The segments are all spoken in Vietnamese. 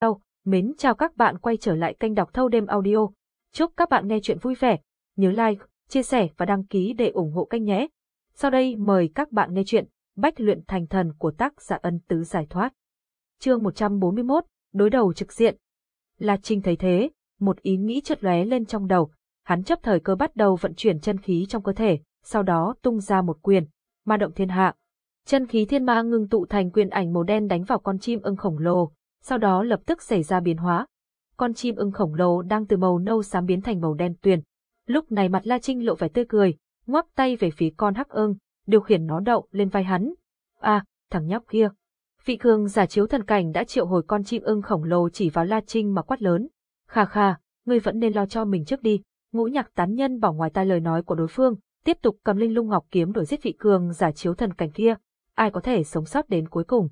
Đâu, mến chào các bạn quay trở lại kênh đọc thâu đêm audio. Chúc các bạn nghe chuyện vui vẻ. Nhớ like, chia sẻ và đăng ký để ủng hộ kênh nhé. Sau đây mời các bạn nghe chuyện Bách luyện thành thần của tác giả ân tứ giải thoát. Chương 141, đối đầu trực diện. La Trinh thấy thế, một ý nghĩ chợt lóe lên trong đầu, hắn chấp thời cơ bắt đầu vận chuyển chân khí trong cơ thể, sau đó tung ra một quyền, ma động thiên hạ. Chân khí thiên ma ngưng tụ thành quyền ảnh màu đen đánh vào con chim ưng khổng lồ, sau đó lập tức xảy ra biến hóa. Con chim ưng khổng lồ đang từ màu nâu xám biến thành màu đen tuyền. Lúc này mặt La Trinh lộ vẻ tươi cười, ngoắc tay về phía con hắc ưng, điều khiển nó đậu lên vai hắn. À, thằng nhóc kia. Vị cường giả chiếu thần cảnh đã triệu hồi con chim ưng khổng lồ chỉ vào La Trinh mà quát lớn. Kha kha, ngươi vẫn nên lo cho mình trước đi. Ngũ nhạc tán nhân bỏ ngoài tai lời nói của đối phương, tiếp tục cầm linh lung ngọc kiếm đuổi giết vị cường giả chiếu thần cảnh kia. Ai có thể sống sót đến cuối cùng?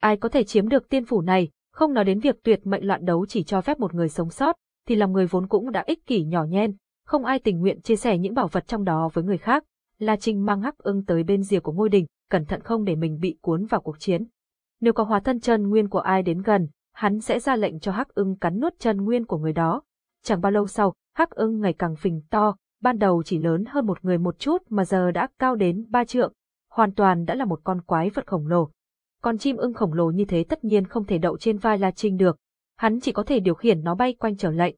Ai có thể chiếm được tiên phủ này, không nói đến việc tuyệt mệnh loạn đấu chỉ cho phép một người sống sót, thì lòng người vốn cũng đã ích kỷ nhỏ nhen, không ai tình nguyện chia sẻ những bảo vật trong đó với người khác. La Trinh mang hắc ưng tới bên rìa của ngôi đình, cẩn thận không để mình bị cuốn vào cuộc chiến. Nếu có hóa thân chân nguyên của ai đến gần, hắn sẽ ra lệnh cho hắc ưng cắn nuốt chân nguyên của người đó. Chẳng bao lâu sau, hắc ưng ngày càng phình to, ban đầu chỉ lớn hơn một người một chút mà giờ đã cao đến ba trượng, hoàn toàn đã là một con quái vật khổng lồ. Con chim ưng khổng lồ như thế tất nhiên không thể đậu trên vai La Trinh được, hắn chỉ có thể điều khiển nó bay quanh trở lệnh.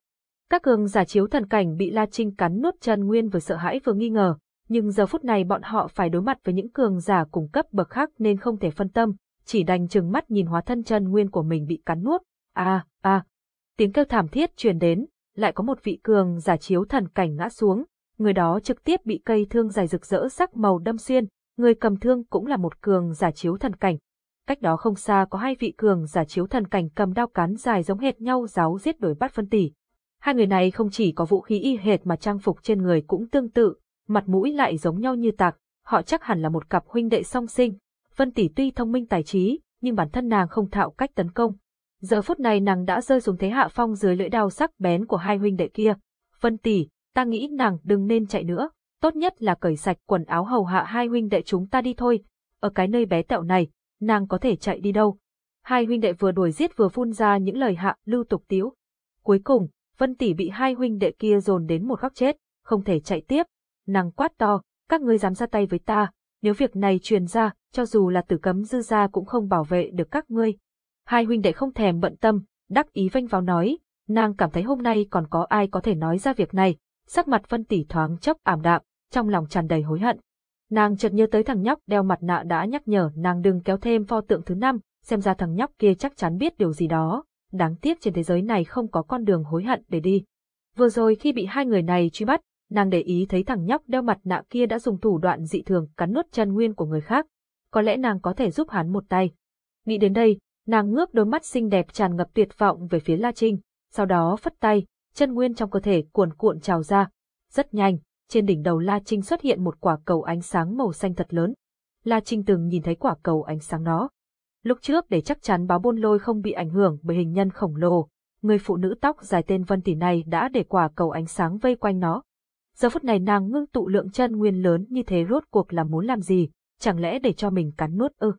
Các cường giả chiếu thần cảnh bị La Trinh cắn nuốt chân nguyên vừa sợ hãi vừa nghi ngờ, nhưng giờ phút này bọn họ phải đối mặt với những cường giả cùng cấp bậc khác nên không thể phân tâm, chỉ đành chừng mắt nhìn hóa thân chân nguyên của mình bị cắn nuốt. a à, tiếng kêu thảm thiết truyền đến, lại có một vị cường giả chiếu thần cảnh ngã xuống, người đó trực tiếp bị cây thương dài rực rỡ sắc màu đâm xuyên, người cầm thương cũng là một cường giả chiếu thần cảnh. Cách đó không xa có hai vị cường giả chiếu thần cảnh cầm đao cán dài giống hệt nhau giáo giết đổi bắt phân tỷ. Hai người này không chỉ có vũ khí y hệt mà trang phục trên người cũng tương tự, mặt mũi lại giống nhau như tạc, họ chắc hẳn là một cặp huynh đệ song sinh. Vân tỷ tuy thông minh tài trí, nhưng bản thân nàng không thạo cách tấn công. Giờ phút này nàng đã rơi xuống thế hạ phong dưới lưỡi đao sắc bén của hai huynh đệ kia. Vân tỷ, ta nghĩ nàng đừng nên chạy nữa, tốt nhất là cởi sạch quần áo hầu hạ hai huynh đệ chúng ta đi thôi. Ở cái nơi bé tẹo này, nàng có thể chạy đi đâu? Hai huynh đệ vừa đuổi giết vừa phun ra những lời hạ lưu tục tiếu. Cuối cùng, Vân tỷ bị hai huynh đệ kia dồn đến một góc chết, không thể chạy tiếp. Nàng quát to, các ngươi dám ra tay với ta, nếu việc này truyền ra, cho dù là tử cấm dư gia cũng không bảo vệ được các ngươi. Hai huynh đệ không thèm bận tâm, đắc ý vanh vào nói, nàng cảm thấy hôm nay còn có ai có thể nói ra việc này, sắc mặt Vân tỷ thoáng chốc ảm đạm, trong lòng tràn đầy hối hận. Nàng chợt nhớ tới thằng nhóc đeo mặt nạ đã nhắc nhở nàng đừng kéo thêm pho tượng thứ năm, xem ra thằng nhóc kia chắc chắn biết điều gì đó. Đáng tiếc trên thế giới này không có con đường hối hận để đi. Vừa rồi khi bị hai người này truy bắt, nàng để ý thấy thằng nhóc đeo mặt nạ kia đã dùng thủ đoạn dị thường cắn nuốt chân nguyên của người khác. Có lẽ nàng có thể giúp hắn một tay. Nghĩ đến đây, nàng ngước đôi mắt xinh đẹp tràn ngập tuyệt vọng về phía La Trinh, sau đó phất tay, chân nguyên trong cơ thể cuồn cuộn trào ra. Rất nhanh, trên đỉnh đầu La Trinh xuất hiện một quả cầu ánh sáng màu xanh thật lớn. La Trinh từng nhìn thấy quả cầu ánh sáng đó. Lúc trước để chắc chắn báo buôn lôi không bị ảnh hưởng bởi hình nhân khổng lồ, người phụ nữ tóc dài tên Vân Tỷ này đã để quả cầu ánh sáng vây quanh nó. Giờ phút này nàng ngưng tụ lượng chân nguyên lớn như thế rốt cuộc là muốn làm gì, chẳng lẽ để cho mình cắn nuốt ư?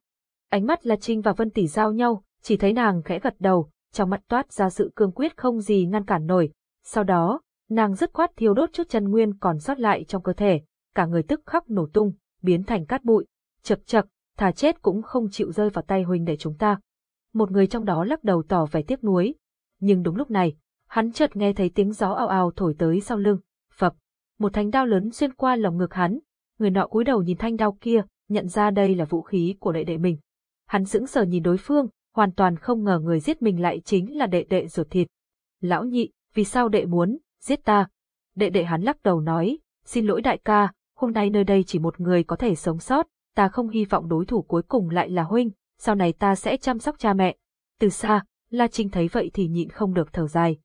Ánh mắt La Trinh và Vân Tỷ giao nhau, chỉ thấy nàng khẽ gật đầu, trong mắt toát ra sự cương quyết không gì ngăn cản nổi. Sau đó, nàng dứt khoát thiêu đốt chút chân nguyên còn sót lại trong cơ thể, cả người tức khắc nổ tung, biến thành cát bụi, chập chập, thà chết cũng không chịu rơi vào tay huynh để chúng ta. Một người trong đó lắc đầu tỏ vẻ tiếc nuối, nhưng đúng lúc này, hắn chợt nghe thấy tiếng gió ào ào thổi tới sau lưng, phập, một thanh đao lớn xuyên qua lồng ngực hắn, người nọ cúi đầu nhìn thanh đao kia, nhận ra đây là vũ khí của đệ đệ mình. Hắn sững sờ nhìn đối phương, hoàn toàn không ngờ người giết mình lại chính là đệ đệ ruột thịt. Lão nhị, vì sao đệ muốn, giết ta. Đệ đệ hắn lắc đầu nói, xin lỗi đại ca, hôm nay nơi đây chỉ một người có thể sống sót, ta không hy vọng đối thủ cuối cùng lại là huynh, sau này ta sẽ chăm sóc cha mẹ. Từ xa, La Trinh thấy vậy thì nhịn không được thở dài.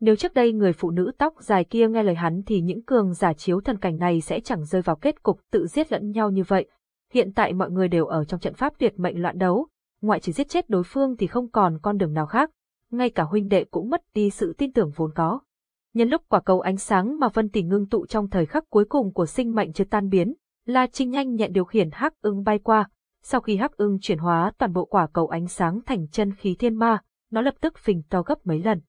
Nếu trước đây người phụ nữ tóc dài kia nghe lời hắn thì những cường giả chiếu thần cảnh này sẽ chẳng rơi vào kết cục tự giết lẫn nhau như vậy. Hiện tại mọi người đều ở trong trận pháp tuyệt mệnh loạn đấu, ngoại trừ giết chết đối phương thì không còn con đường nào khác, ngay cả huynh đệ cũng mất đi sự tin tưởng vốn có. Nhân lúc quả cầu ánh sáng mà Vân Tỷ ngưng tụ trong thời khắc cuối cùng của sinh mệnh chưa tan biến, La Trinh nhanh nhẹn điều khiển Hắc Ưng bay qua. Sau khi Hắc Ưng chuyển hóa toàn bộ quả cầu ánh sáng thành chân khí thiên ma, nó lập tức phình to gấp mấy lần.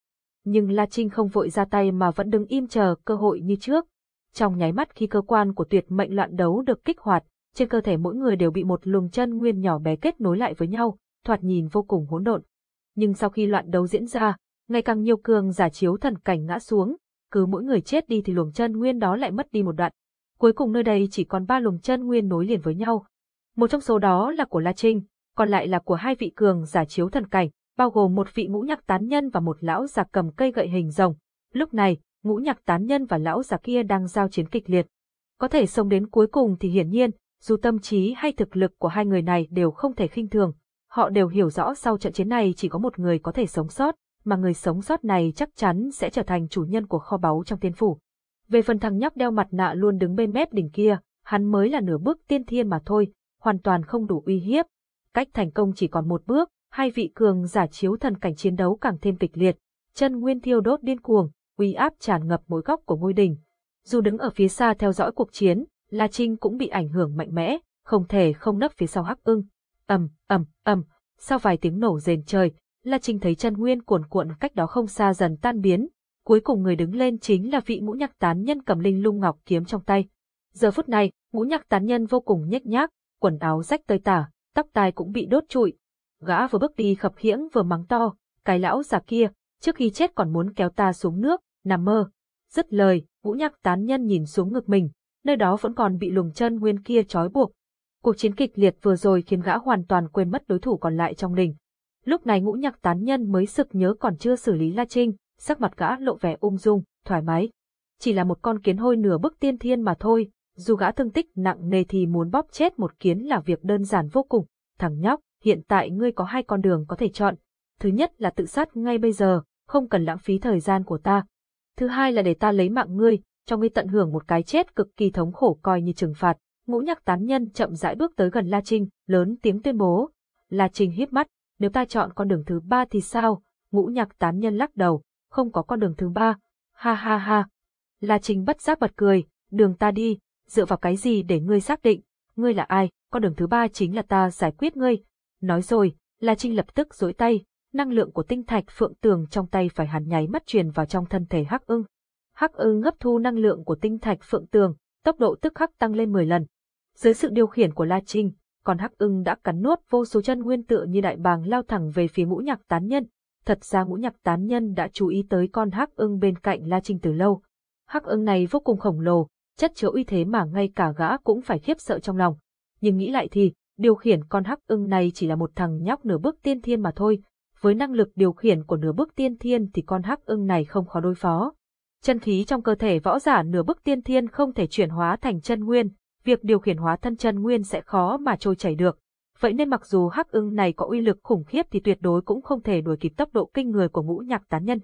Nhưng La Trinh không vội ra tay mà vẫn đứng im chờ cơ hội như trước. Trong nháy mắt khi cơ quan của tuyệt mệnh loạn đấu được kích hoạt, trên cơ thể mỗi người đều bị một luồng chân nguyên nhỏ bé kết nối lại với nhau, thoạt nhìn vô cùng hỗn độn. Nhưng sau khi loạn đấu diễn ra, ngày càng nhiều cường giả chiếu thần cảnh ngã xuống, cứ mỗi người chết đi thì luồng chân nguyên đó lại mất đi một đoạn. Cuối cùng nơi đây chỉ còn ba luồng chân nguyên nối liền với nhau. Một trong số đó là của La Trinh, còn lại là của hai vị cường giả chiếu thần cảnh, bao gồm một vị ngũ nhạc tán nhân và một lão già cầm cây gậy hình rồng. Lúc này, ngũ nhạc tán nhân và lão già kia đang giao chiến kịch liệt. Có thể sống đến cuối cùng thì hiển nhiên, dù tâm trí hay thực lực của hai người này đều không thể khinh thường. Họ đều hiểu rõ sau trận chiến này chỉ có một người có thể sống sót, mà người sống sót này chắc chắn sẽ trở thành chủ nhân của kho báu trong tiên phủ. Về phần thằng nhóc đeo mặt nạ luôn đứng bên mép đỉnh kia, hắn mới là nửa bước tiên thiên mà thôi, hoàn toàn không đủ uy hiếp. Cách thành công chỉ còn một bước, hai vị cường giả chiếu thần cảnh chiến đấu càng thêm kịch liệt, chân nguyên thiêu đốt điên cuồng, uy áp tràn ngập mỗi góc của ngôi đỉnh. Dù đứng ở phía xa theo dõi cuộc chiến, La Trinh cũng bị ảnh hưởng mạnh mẽ, không thể không nấp phía sau Hắc Ưng. Ầm, ầm, ầm, sau vài tiếng nổ rền trời, La Trinh thấy chân nguyên cuồn cuộn cách đó không xa dần tan biến, cuối cùng người đứng lên chính là vị ngũ nhạc tán nhân cầm linh lung ngọc kiếm trong tay. Giờ phút này, ngũ nhạc tán nhân vô cùng nhếch nhác, quần áo rách tơi tả, tóc tai cũng bị đốt trụi. Gã vừa bước đi khập khiễng vừa mắng to, cái lão già kia, trước khi chết còn muốn kéo ta xuống nước, nằm mơ. Dứt lời, ngũ nhạc tán nhân nhìn xuống ngực mình, nơi đó vẫn còn bị luồng chân nguyên kia trói buộc. Cuộc chiến kịch liệt vừa rồi khiến gã hoàn toàn quên mất đối thủ còn lại trong đình. Lúc này ngũ nhạc tán nhân mới sực nhớ còn chưa xử lý La Trinh, sắc mặt gã lộ vẻ ung dung, thoải mái. Chỉ là một con kiến hôi nửa bức tiên thiên mà thôi, dù gã thương tích nặng nề thì muốn bóp chết một kiến là việc đơn giản vô cùng. Thằng nhóc, hiện tại ngươi có hai con đường có thể chọn. Thứ nhất là tự sát ngay bây giờ, không cần lãng phí thời gian của ta. Thứ hai là để ta lấy mạng ngươi, cho ngươi tận hưởng một cái chết cực kỳ thống khổ coi như trừng phạt. Ngũ nhạc tán nhân chậm rãi bước tới gần La Trinh, lớn tiếng tuyên bố. La Trinh híp mắt, nếu ta chọn con đường thứ ba thì sao? Ngũ nhạc tán nhân lắc đầu, không có con đường thứ ba. Ha ha ha. La Trinh bất giác bật cười, đường ta đi, dựa vào cái gì để ngươi xác định, ngươi là ai, con đường thứ ba chính là ta giải quyết ngươi. Nói rồi, La Trinh lập tức dối tay, năng lượng của tinh thạch phượng tường trong tay phải hàn nháy mắt truyền vào trong thân thể Hắc Ưng. Hắc Ưng hấp thu năng lượng của tinh thạch phượng tường, tốc độ tức khắc tăng lên 10 lần. Dưới sự điều khiển của La Trinh, con Hắc Ưng đã cắn nuốt vô số chân nguyên tựa như đại bàng lao thẳng về phía ngũ nhạc tán nhân. Thật ra ngũ nhạc tán nhân đã chú ý tới con Hắc Ưng bên cạnh La Trinh từ lâu. Hắc Ưng này vô cùng khổng lồ, chất chứa uy thế mà ngay cả gã cũng phải khiếp sợ trong lòng. Nhưng nghĩ lại thì, điều khiển con hắc ưng này chỉ là một thằng nhóc nửa bước tiên thiên mà thôi. Với năng lực điều khiển của nửa bước tiên thiên thì con hắc ưng này không khó đối phó. Chân khí trong cơ thể võ giả nửa bước tiên thiên không thể chuyển hóa thành chân nguyên, việc điều khiển hóa thân chân nguyên sẽ khó mà trôi chảy được. Vậy nên mặc dù hắc ưng này có uy lực khủng khiếp thì tuyệt đối cũng không thể đuổi kịp tốc độ kinh người của ngũ nhạc tán nhân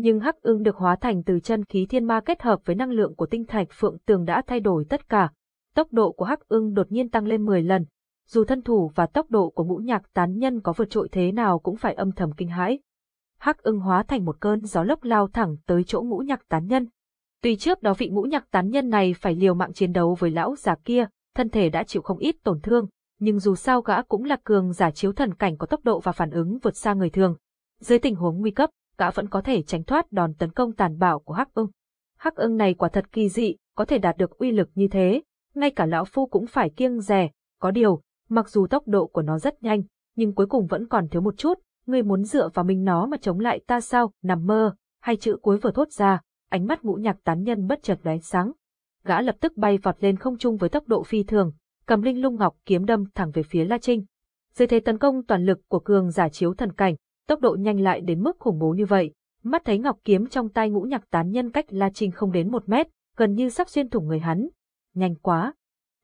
nhưng hắc ưng được hóa thành từ chân khí thiên ma kết hợp với năng lượng của tinh thạch phượng tường đã thay đổi tất cả. Tốc độ của hắc ưng đột nhiên tăng lên 10 lần, dù thân thủ và tốc độ của ngũ nhạc tán nhân có vượt trội thế nào cũng phải âm thầm kinh hãi. Hắc ưng hóa thành một cơn gió lốc lao thẳng tới chỗ ngũ nhạc tán nhân. Tuy trước đó vị ngũ nhạc tán nhân này phải liều mạng chiến đấu với lão già kia, thân thể đã chịu không ít tổn thương, nhưng dù sao gã cũng là cường giả chiếu thần cảnh có tốc độ và phản ứng vượt xa người thường. Dưới tình huống nguy cấp, gã vẫn có thể tránh thoát đòn tấn công tàn bạo của Hắc Ưng. Hắc Ưng này quả thật kỳ dị, có thể đạt được uy lực như thế, ngay cả lão phu cũng phải kiêng dè, có điều, mặc dù tốc độ của nó rất nhanh, nhưng cuối cùng vẫn còn thiếu một chút, ngươi muốn dựa vào mình nó mà chống lại ta sao, nằm mơ, hay chữ cuối vừa thốt ra, ánh mắt ngũ nhạc tán nhân bất chợt lóe sáng. Gã lập tức bay vọt lên không trung với tốc độ phi thường, cầm linh lung ngọc kiếm đâm thẳng về phía La Trinh. Dưới thế tấn công toàn lực của cường giả chiếu thần cảnh, tốc độ nhanh lại đến mức khủng bố như vậy. Mắt thấy ngọc kiếm trong tay ngũ nhạc tán nhân cách La Trinh không đến một mét, gần như sắp xuyên thủng người hắn. Nhanh quá!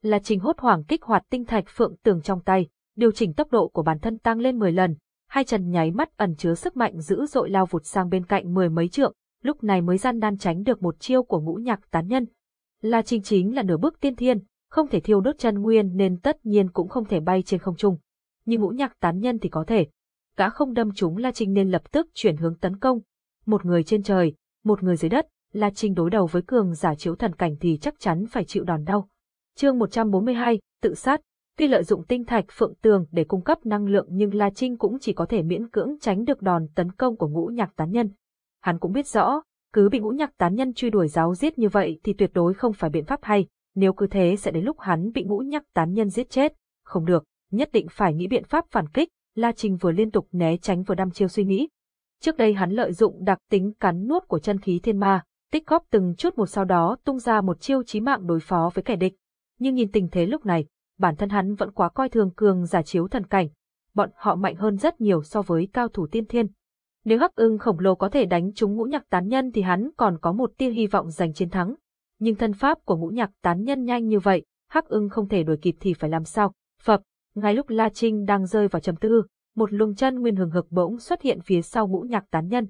La Trinh hốt hoảng kích hoạt tinh thạch phượng tường trong tay, điều chỉnh tốc độ của bản thân tăng lên 10 lần, hai chân nháy mắt ẩn chứa sức mạnh dữ dội lao vụt sang bên cạnh mười mấy trượng, lúc này mới gian nan tránh được một chiêu của ngũ nhạc tán nhân. La Trinh chính là nửa bước tiên thiên, không thể thiêu đốt chân nguyên nên tất nhiên cũng không thể bay trên không trung. Nhưng ngũ nhạc tán nhân thì có thể, gã không đâm trúng La Trinh nên lập tức chuyển hướng tấn công. Một người trên trời, một người dưới đất, La Trinh đối đầu với cường giả chiếu thần cảnh thì chắc chắn phải chịu đòn đau. Chương 142, tự sát. Tuy lợi dụng tinh thạch phượng tường để cung cấp năng lượng nhưng La Trinh cũng chỉ có thể miễn cưỡng tránh được đòn tấn công của ngũ nhạc tán nhân. Hắn cũng biết rõ, cứ bị ngũ nhạc tán nhân truy đuổi giáo giết như vậy thì tuyệt đối không phải biện pháp hay, nếu cứ thế sẽ đến lúc hắn bị ngũ nhạc tán nhân giết chết. Không được, nhất định phải nghĩ biện pháp phản kích, La Trinh vừa liên tục né tránh vừa đăm chiêu suy nghĩ. Trước đây hắn lợi dụng đặc tính cắn nuốt của chân khí thiên ma, tích góp từng chút một sau đó tung ra một chiêu chí mạng đối phó với kẻ địch. Nhưng nhìn tình thế lúc này, bản thân hắn vẫn quá coi thường cường giả chiếu thần cảnh. Bọn họ mạnh hơn rất nhiều so với cao thủ tiên thiên. Nếu hắc ưng khổng lồ có thể đánh trúng ngũ nhạc tán nhân thì hắn còn có một tia hy vọng giành chiến thắng. Nhưng thân pháp của ngũ nhạc tán nhân nhanh như vậy, hắc ưng không thể đuổi kịp thì phải làm sao? Phập, ngay lúc La Trinh đang rơi vào trầm tư, một luồng chân nguyên hừng hực bỗng xuất hiện phía sau ngũ nhạc tán nhân.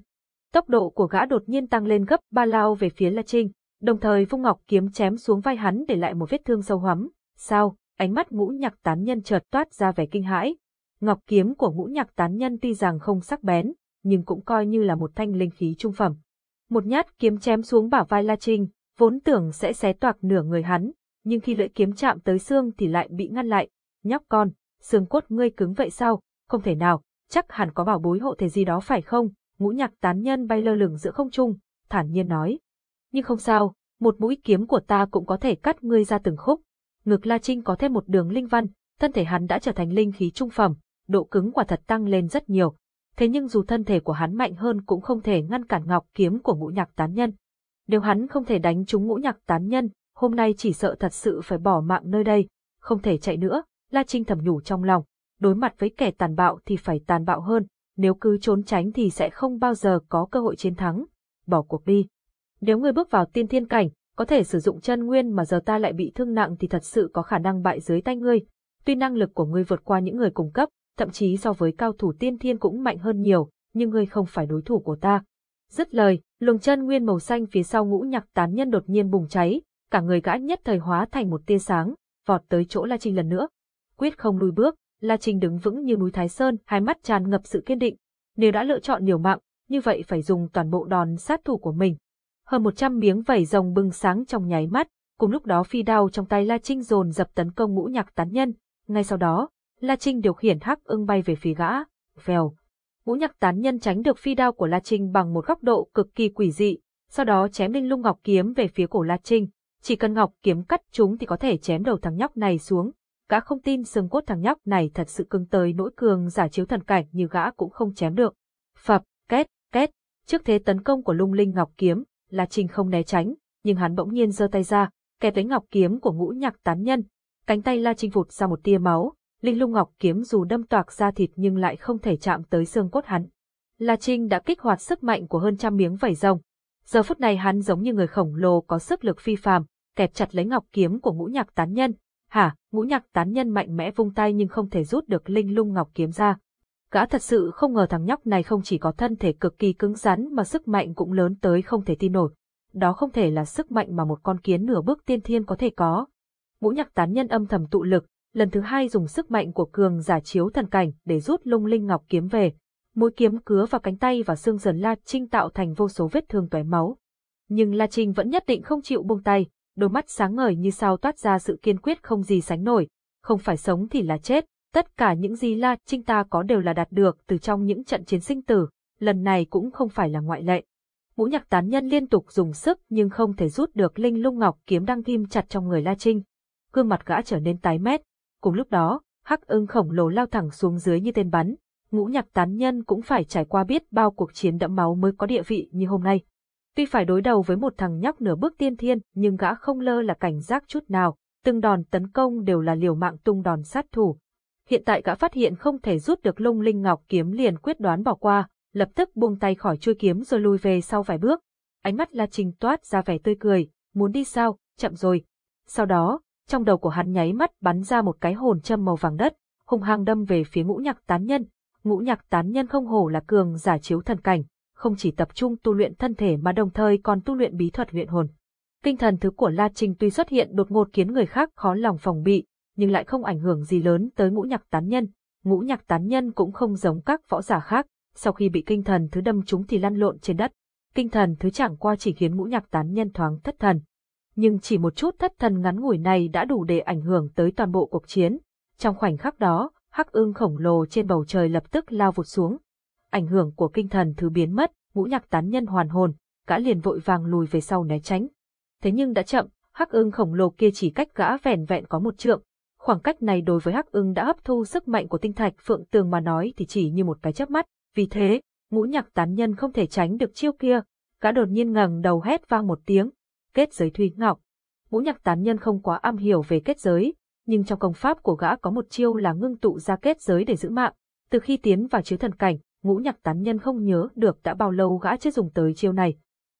Tốc độ của gã đột nhiên tăng lên gấp ba lao về phía La Trinh, đồng thời vung ngọc kiếm chém xuống vai hắn để lại một vết thương sâu hoắm. Sao? Ánh mắt ngũ nhạc tán nhân chợt toát ra vẻ kinh hãi. Ngọc kiếm của ngũ nhạc tán nhân tuy rằng không sắc bén, nhưng cũng coi như là một thanh linh khí trung phẩm. Một nhát kiếm chém xuống bả vai La Trinh, vốn tưởng sẽ xé toạc nửa người hắn, nhưng khi lưỡi kiếm chạm tới xương thì lại bị ngăn lại. Nhóc con, xương cốt ngươi cứng vậy sao? Không thể nào, chắc hẳn có bảo bối hộ thể gì đó phải không? Ngũ nhạc tán nhân bay lơ lửng giữa không trung, thản nhiên nói. Nhưng không sao, một mũi kiếm của ta cũng có thể cắt ngươi ra từng khúc. Ngực La Trinh có thêm một đường linh văn, thân thể hắn đã trở thành linh khí trung phẩm, độ cứng quả thật tăng lên rất nhiều. Thế nhưng dù thân thể của hắn mạnh hơn cũng không thể ngăn cản ngọc kiếm của ngũ nhạc tán nhân. Nếu hắn không thể đánh trúng ngũ nhạc tán nhân, hôm nay chỉ sợ thật sự phải bỏ mạng nơi đây, không thể chạy nữa, La Trinh thầm nhủ trong lòng, đối mặt với kẻ tàn bạo thì phải tàn bạo hơn, nếu cứ trốn tránh thì sẽ không bao giờ có cơ hội chiến thắng. Bỏ cuộc đi. Nếu ngươi bước vào tiên thiên cảnh, có thể sử dụng chân nguyên mà giờ ta lại bị thương nặng thì thật sự có khả năng bại dưới tay ngươi. Tuy năng lực của ngươi vượt qua những người cùng cấp, thậm chí so với cao thủ tiên thiên cũng mạnh hơn nhiều, nhưng ngươi không phải đối thủ của ta. Dứt lời, luồng chân nguyên màu xanh phía sau ngũ nhạc tán nhân đột nhiên bùng cháy, cả người gã nhất thời hóa thành một tia sáng, vọt tới chỗ La Trinh lần nữa. Quyết không lùi bước, La Trinh đứng vững như núi Thái Sơn, hai mắt tràn ngập sự kiên định. Nếu đã lựa chọn liều mạng, như vậy phải dùng toàn bộ đòn sát thủ của mình. Hơn một trăm miếng vảy rồng bừng sáng trong nháy mắt, cùng lúc đó phi đao trong tay La Trinh dồn dập tấn công ngũ nhạc tán nhân. Ngay sau đó, La Trinh điều khiển hắc ưng bay về phía gã. Vèo. Ngũ nhạc tán nhân tránh được phi đao của La Trinh bằng một góc độ cực kỳ quỷ dị, sau đó chém linh lung ngọc kiếm về phía cổ La Trinh. Chỉ cần ngọc kiếm cắt chúng thì có thể chém đầu thằng nhóc này xuống, gã không tin xương cốt thằng nhóc này thật sự cứng tới nỗi cường giả chiếu thần cảnh như gã cũng không chém được. Phập, két, két, trước thế tấn công của lung linh ngọc kiếm, La Trinh không né tránh, nhưng hắn bỗng nhiên giơ tay ra, kẹp lấy ngọc kiếm của ngũ nhạc tán nhân. Cánh tay La Trinh vụt ra một tia máu, linh lung ngọc kiếm dù đâm toạc ra thịt nhưng lại không thể chạm tới xương cốt hắn. La Trinh đã kích hoạt sức mạnh của hơn trăm miếng vảy rồng. Giờ phút này hắn giống như người khổng lồ có sức lực phi phàm, kẹp chặt lấy ngọc kiếm của ngũ nhạc tán nhân, Hả, ngũ nhạc tán nhân mạnh mẽ vung tay nhưng không thể rút được linh lung ngọc kiếm ra. Gã thật sự không ngờ thằng nhóc này không chỉ có thân thể cực kỳ cứng rắn mà sức mạnh cũng lớn tới không thể tin nổi. Đó không thể là sức mạnh mà một con kiến nửa bước tiên thiên có thể có. Ngũ nhạc tán nhân âm thầm tụ lực, lần thứ hai dùng sức mạnh của cường giả chiếu thần cảnh để rút lung linh ngọc kiếm về. Mũi kiếm cứa vào cánh tay và xương dần La Trinh tạo thành vô số vết thương tóe máu. Nhưng La Trinh vẫn nhất định không chịu buông tay, đôi mắt sáng ngời như sao toát ra sự kiên quyết không gì sánh nổi, không phải sống thì là chết, tất cả những gì La Trinh ta có đều là đạt được từ trong những trận chiến sinh tử, lần này cũng không phải là ngoại lệ. Ngũ nhạc tán nhân liên tục dùng sức nhưng không thể rút được linh lung ngọc kiếm đang ghim chặt trong người La Trinh. Gương mặt gã trở nên tái mét, cùng lúc đó, hắc ưng khổng lồ lao thẳng xuống dưới như tên bắn, ngũ nhạc tán nhân cũng phải trải qua biết bao cuộc chiến đẫm máu mới có địa vị như hôm nay. Tuy phải đối đầu với một thằng nhóc nửa bước tiên thiên, nhưng gã không lơ là cảnh giác chút nào, từng đòn tấn công đều là liều mạng tung đòn sát thủ. Hiện tại gã phát hiện không thể rút được lung linh ngọc kiếm liền quyết đoán bỏ qua, lập tức buông tay khỏi chuôi kiếm rồi lùi về sau vài bước. Ánh mắt La Trình toát ra vẻ tươi cười, muốn đi sao, chậm rồi. Sau đó, trong đầu của hắn nháy mắt bắn ra một cái hồn châm màu vàng đất, hung hăng đâm về phía ngũ nhạc tán nhân. Ngũ nhạc tán nhân không hổ là cường giả chiếu thần cảnh, không chỉ tập trung tu luyện thân thể mà đồng thời còn tu luyện bí thuật luyện hồn. Kinh thần thứ của La Trinh tuy xuất hiện đột ngột khiến người khác khó lòng phòng bị, nhưng lại không ảnh hưởng gì lớn tới ngũ nhạc tán nhân. Ngũ nhạc tán nhân cũng không giống các võ giả khác, sau khi bị kinh thần thứ đâm chúng thì lăn lộn trên đất. Kinh thần thứ chẳng qua chỉ khiến ngũ nhạc tán nhân thoáng thất thần. Nhưng chỉ một chút thất thần ngắn ngủi này đã đủ để ảnh hưởng tới toàn bộ cuộc chiến. Trong khoảnh khắc đó, hắc ưng khổng lồ trên bầu trời lập tức lao vụt xuống. Ảnh hưởng của kinh thần thứ biến mất, ngũ nhạc tán nhân hoàn hồn, gã liền vội vàng lùi về sau né tránh. Thế nhưng đã chậm, hắc ưng khổng lồ kia chỉ cách gã vẻn vẹn có một trượng. Khoảng cách này đối với hắc ưng đã hấp thu sức mạnh của tinh thạch phượng tường mà nói thì chỉ như một cái chớp mắt. Vì thế, ngũ nhạc tán nhân không thể tránh được chiêu kia. Gã đột nhiên ngẩng đầu hét vang một tiếng. Kết giới Thúy ngọc. Ngũ nhạc tán nhân không quá am hiểu về kết giới, nhưng trong công pháp của gã có một chiêu là ngưng tụ ra kết giới để giữ mạng. Từ khi tiến vào chiếu thần cảnh, ngũ nhạc tán nhân không nhớ được đã bao lâu gã chưa dùng tới chiêu này.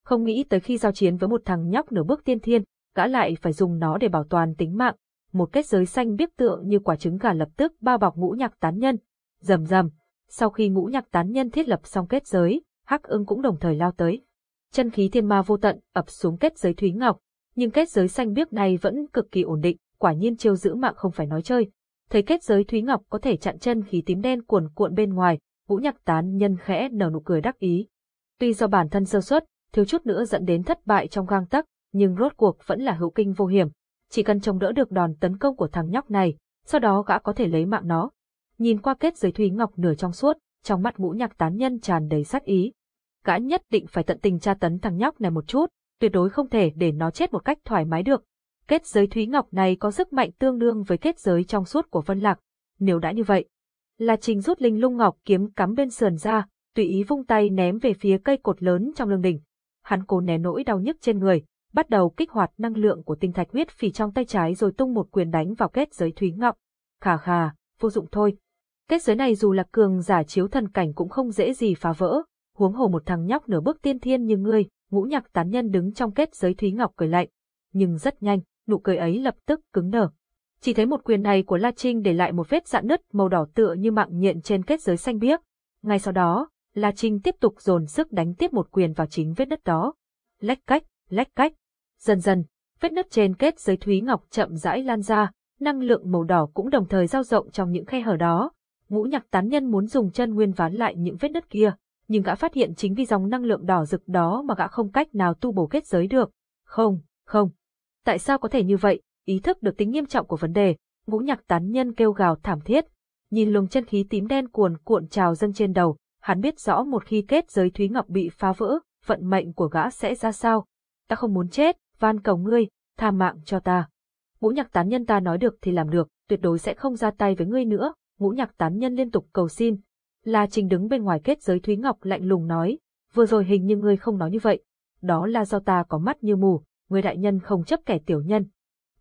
Không nghĩ tới khi giao chiến với một thằng nhóc nửa bước tiên thiên, gã lại phải dùng nó để bảo toàn tính mạng. Một kết giới xanh biếc tượng như quả trứng gà lập tức bao bọc ngũ nhạc tán nhân. Rầm rầm, sau khi ngũ nhạc tán nhân thiết lập xong kết giới, Hắc ưng cũng đồng thời lao tới. Chân khí thiên ma vô tận ập xuống kết giới thúy ngọc, nhưng kết giới xanh biếc này vẫn cực kỳ ổn định, quả nhiên chiêu giữ mạng không phải nói chơi. Thấy kết giới thúy ngọc có thể chặn chân khí tím đen cuồn cuộn bên ngoài, vũ nhạc tán nhân khẽ nở nụ cười đắc ý. Tuy do bản thân sơ suất, thiếu chút nữa dẫn đến thất bại trong gang tắc, nhưng rốt cuộc vẫn là hữu kinh vô hiểm. Chỉ cần chống đỡ được đòn tấn công của thằng nhóc này, sau đó gã có thể lấy mạng nó. Nhìn qua kết giới thúy ngọc nửa trong suốt, trong mắt ngũ nhạc tán nhân tràn đầy sát ý. Gã nhất định phải tận tình tra tấn thằng nhóc này một chút, tuyệt đối không thể để nó chết một cách thoải mái được. Kết giới thúy ngọc này có sức mạnh tương đương với kết giới trong suốt của Vân Lạc. Nếu đã như vậy, La Trình rút linh lung ngọc kiếm cắm bên sườn ra, tùy ý vung tay ném về phía cây cột lớn trong lưng đỉnh. Hắn cố né nỗi đau nhức trên người, bắt đầu kích hoạt năng lượng của tinh thạch huyết phỉ trong tay trái rồi tung một quyền đánh vào kết giới thúy ngọc. Khà khà, vô dụng thôi. Kết giới này dù là cường giả chiếu thần cảnh cũng không dễ gì phá vỡ, huống hồ một thằng nhóc nửa bước tiên thiên như ngươi, ngũ nhạc tán nhân đứng trong kết giới thúy ngọc cười lạnh. Nhưng rất nhanh, nụ cười ấy lập tức cứng nở Chỉ thấy một quyền này của La Trinh để lại một vết dạn nứt màu đỏ tựa như mạng nhện trên kết giới xanh biếc. Ngay sau đó, La Trinh tiếp tục dồn sức đánh tiếp một quyền vào chính vết nứt đó. Lách cách, lách cách. Dần dần, vết nứt trên kết giới thúy ngọc chậm rãi lan ra, năng lượng màu đỏ cũng đồng thời giao rộng trong những khe hở đó. Ngũ nhạc tán nhân muốn dùng chân nguyên ván lại những vết nứt kia, nhưng gã phát hiện chính vì dòng năng lượng đỏ rực đó mà gã không cách nào tu bổ kết giới được. Không, không. Tại sao có thể như vậy? Ý thức được tính nghiêm trọng của vấn đề, ngũ nhạc tán nhân kêu gào thảm thiết. Nhìn luồng chân khí tím đen cuồn cuộn trào dâng trên đầu, hắn biết rõ một khi kết giới Thúy Ngọc bị phá vỡ, vận mệnh của gã sẽ ra sao. Ta không muốn chết, van cầu ngươi, tha mạng cho ta. Ngũ nhạc tán nhân ta nói được thì làm được, tuyệt đối sẽ không ra tay với ngươi nữa, ngũ nhạc tán nhân liên tục cầu xin. La Trình đứng bên ngoài kết giới Thúy Ngọc lạnh lùng nói, vừa rồi hình như ngươi không nói như vậy. Đó là do ta có mắt như mù, người đại nhân không chấp kẻ tiểu nhân.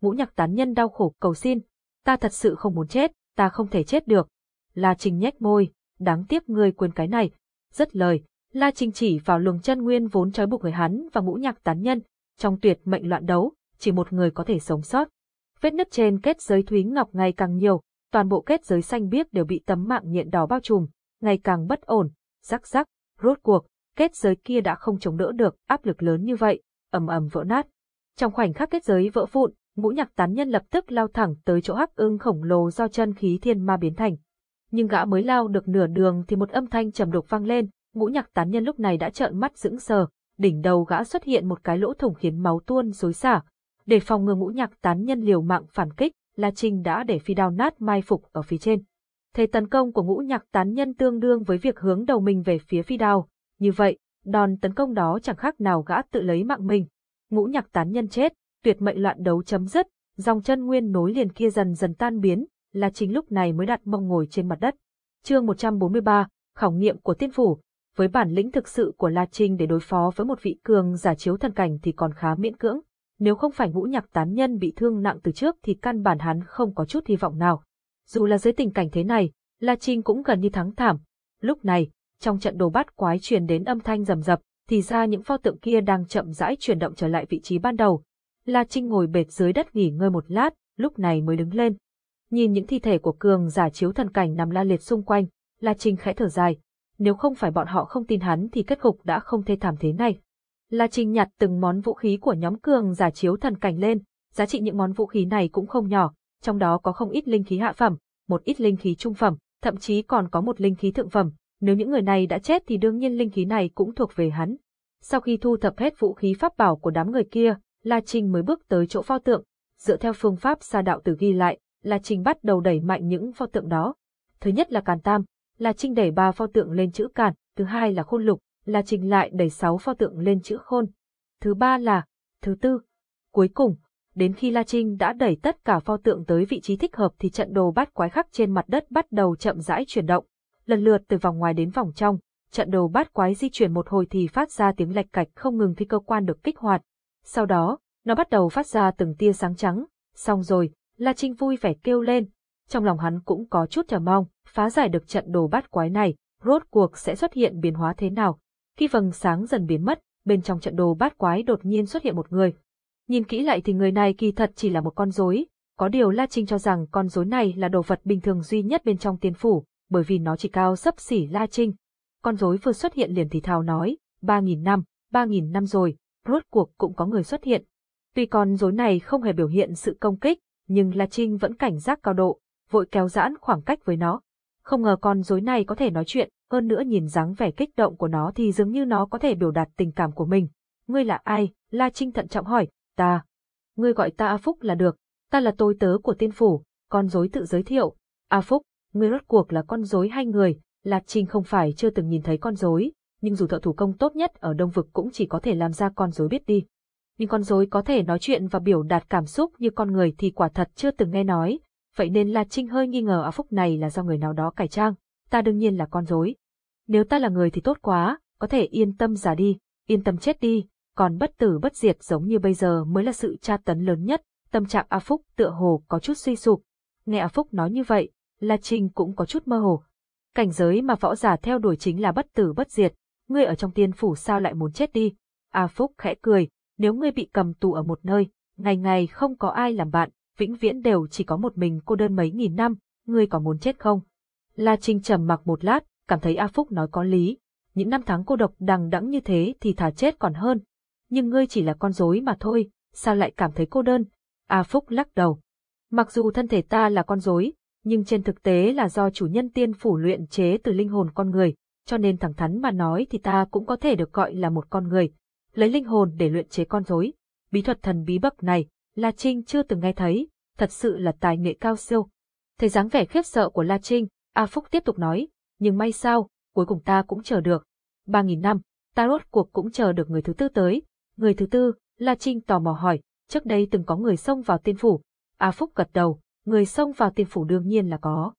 Ngũ nhạc tán nhân đau khổ cầu xin, ta thật sự không muốn chết, ta không thể chết được. La Trình nhếch môi, đáng tiếc ngươi quên cái này. Rất lời, La Trình chỉ vào luồng chân nguyên vốn trói buộc người hắn và ngũ nhạc tán nhân, trong tuyệt mệnh loạn đấu, chỉ một người có thể sống sót. Vết nứt trên kết giới thúy ngọc ngày càng nhiều, toàn bộ kết giới xanh biếc đều bị tấm mạng nhện đỏ bao trùm, ngày càng bất ổn, rắc rắc, rốt cuộc, kết giới kia đã không chống đỡ được áp lực lớn như vậy, ầm ầm vỡ nát. Trong khoảnh khắc kết giới vỡ vụn, ngũ nhạc tán nhân lập tức lao thẳng tới chỗ hắc ưng khổng lồ do chân khí thiên ma biến thành. Nhưng gã mới lao được nửa đường thì một âm thanh trầm đục vang lên, ngũ nhạc tán nhân lúc này đã trợn mắt dững sờ, đỉnh đầu gã xuất hiện một cái lỗ thủng khiến máu tuôn rối xả. Để phòng ngừa ngũ nhạc tán nhân liều mạng phản kích, La Trinh đã để phi đao nát mai phục ở phía trên. Thế tấn công của ngũ nhạc tán nhân tương đương với việc hướng đầu mình về phía phi đao. Như vậy, đòn tấn công đó chẳng khác nào gã tự lấy mạng mình. Ngũ nhạc tán nhân chết, tuyệt mệnh loạn đấu chấm dứt, dòng chân nguyên nối liền kia dần dần tan biến, là chính lúc này mới đặt mông ngồi trên mặt đất. Chương 143, khảo nghiệm của tiên phủ, với bản lĩnh thực sự của La Trinh để đối phó với một vị cường giả chiếu thần cảnh thì còn khá miễn cưỡng. Nếu không phải ngũ nhạc tán nhân bị thương nặng từ trước thì căn bản hắn không có chút hy vọng nào. Dù là dưới tình cảnh thế này, La Trinh cũng gần như thắng thảm. Lúc này, trong trận đồ bát quái truyền đến âm thanh rầm rập, thì ra những pho tượng kia đang chậm rãi chuyển động trở lại vị trí ban đầu. La Trinh ngồi bệt dưới đất nghỉ ngơi một lát, lúc này mới đứng lên. Nhìn những thi thể của cường giả chiếu thần cảnh nằm la liệt xung quanh, La Trinh khẽ thở dài. Nếu không phải bọn họ không tin hắn thì kết cục đã không thê thảm thế này. La Trinh nhặt từng món vũ khí của nhóm cường giả chiếu thần cảnh lên, giá trị những món vũ khí này cũng không nhỏ, trong đó có không ít linh khí hạ phẩm, một ít linh khí trung phẩm, thậm chí còn có một linh khí thượng phẩm, nếu những người này đã chết thì đương nhiên linh khí này cũng thuộc về hắn. Sau khi thu thập hết vũ khí pháp bảo của đám người kia, La Trinh mới bước tới chỗ pho tượng, dựa theo phương pháp sa đạo tử ghi lại, La Trinh bắt đầu đẩy mạnh những pho tượng đó. Thứ nhất là càn tam, La Trinh đẩy ba pho tượng lên chữ càn, thứ hai là khôn lục, La Trinh lại đẩy sáu pho tượng lên chữ khôn. Thứ ba là, thứ tư. Cuối cùng, đến khi La Trinh đã đẩy tất cả pho tượng tới vị trí thích hợp thì trận đồ bát quái khắc trên mặt đất bắt đầu chậm rãi chuyển động, lần lượt từ vòng ngoài đến vòng trong, trận đồ bát quái di chuyển một hồi thì phát ra tiếng lạch cạch không ngừng khi cơ quan được kích hoạt. Sau đó, nó bắt đầu phát ra từng tia sáng trắng, xong rồi, La Trinh vui vẻ kêu lên. Trong lòng hắn cũng có chút chờ mong, phá giải được trận đồ bát quái này, rốt cuộc sẽ xuất hiện biến hóa thế nào. Khi vầng sáng dần biến mất, bên trong trận đồ bát quái đột nhiên xuất hiện một người. Nhìn kỹ lại thì người này kỳ thật chỉ là một con rối, có điều La Trinh cho rằng con rối này là đồ vật bình thường duy nhất bên trong tiên phủ, bởi vì nó chỉ cao sấp xỉ La Trinh. Con rối vừa xuất hiện liền thì thào nói, ba nghìn năm, ba nghìn năm rồi, rốt cuộc cũng có người xuất hiện. Tuy con rối này không hề biểu hiện sự công kích, nhưng La Trinh vẫn cảnh giác cao độ, vội kéo giãn khoảng cách với nó. Không ngờ con rối này có thể nói chuyện, hơn nữa nhìn dáng vẻ kích động của nó thì dường như nó có thể biểu đạt tình cảm của mình. Ngươi là ai? La Trinh thận trọng hỏi, ta. Ngươi gọi ta A Phúc là được, ta là tôi tớ của tiên phủ, con rối tự giới thiệu. A Phúc, ngươi rốt cuộc là con rối hay người? lạc Trinh không phải chưa từng nhìn thấy con rối, nhưng dù thợ thủ công tốt nhất ở Đông Vực cũng chỉ có thể làm ra con rối biết đi. Nhưng con rối có thể nói chuyện và biểu đạt cảm xúc như con người thì quả thật chưa từng nghe nói, vậy nên lạc Trinh hơi nghi ngờ A Phúc này là do người nào đó cải trang, ta đương nhiên là con rối. Nếu ta là người thì tốt quá, có thể yên tâm giả đi, yên tâm chết đi, còn bất tử bất diệt giống như bây giờ mới là sự tra tấn lớn nhất, tâm trạng A Phúc tựa hồ có chút suy sụp. Nghe A Phúc nói như vậy, La Trinh cũng có chút mơ hồ. Cảnh giới mà võ giả theo đuổi chính là bất tử bất diệt, ngươi ở trong tiên phủ sao lại muốn chết đi? A Phúc khẽ cười, nếu ngươi bị cầm tù ở một nơi, ngày ngày không có ai làm bạn, vĩnh viễn đều chỉ có một mình cô đơn mấy nghìn năm, ngươi có muốn chết không? La Trinh trầm mặc một lát, cảm thấy A Phúc nói có lý. Những năm tháng cô độc đằng đẵng như thế thì thả chết còn hơn. Nhưng ngươi chỉ là con rối mà thôi, sao lại cảm thấy cô đơn? A Phúc lắc đầu. Mặc dù thân thể ta là con rối, nhưng trên thực tế là do chủ nhân tiên phủ luyện chế từ linh hồn con người, cho nên thẳng thắn mà nói thì ta cũng có thể được gọi là một con người. Lấy linh hồn để luyện chế con rối. Bí thuật thần bí bậc này, La Trinh chưa từng nghe thấy, thật sự là tài nghệ cao siêu. Thấy dáng vẻ khiếp sợ của La Trinh, A Phúc tiếp tục nói, nhưng may sao, cuối cùng ta cũng chờ được. Ba nghìn năm, ta rốt cuộc cũng chờ được người thứ tư tới. Người thứ tư, La Trinh tò mò hỏi, trước đây từng có người xông vào tiên phủ. A Phúc gật đầu, người xông vào tiên phủ đương nhiên là có.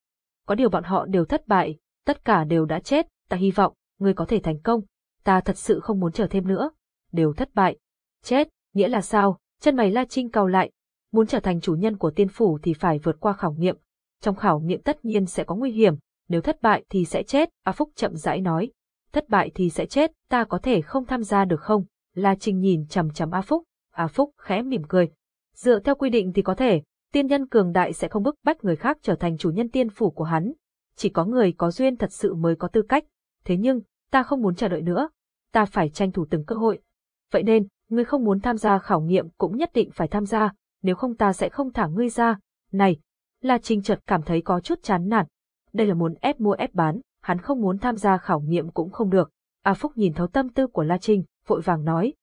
Có điều bọn họ đều thất bại, tất cả đều đã chết, ta hy vọng, người có thể thành công. Ta thật sự không muốn chờ thêm nữa. Đều thất bại. Chết, nghĩa là sao? Chân mày La Trinh cau lại. Muốn trở thành chủ nhân của tiên phủ thì phải vượt qua khảo nghiệm. Trong khảo nghiệm tất nhiên sẽ có nguy hiểm, nếu thất bại thì sẽ chết, A Phúc chậm rãi nói. Thất bại thì sẽ chết, ta có thể không tham gia được không? La Trinh nhìn chằm chằm A Phúc, A Phúc khẽ mỉm cười. Dựa theo quy định thì có thể, tiên nhân cường đại sẽ không bức bách người khác trở thành chủ nhân tiên phủ của hắn. Chỉ có người có duyên thật sự mới có tư cách. Thế nhưng, ta không muốn chờ đợi nữa. Ta phải tranh thủ từng cơ hội. Vậy nên, ngươi không muốn tham gia khảo nghiệm cũng nhất định phải tham gia, nếu không ta sẽ không thả ngươi ra. Này, La Trinh chợt cảm thấy có chút chán nản, đây là muốn ép mua ép bán, hắn không muốn tham gia khảo nghiệm cũng không được. A Phúc nhìn thấu tâm tư của La Trinh, vội vàng nói.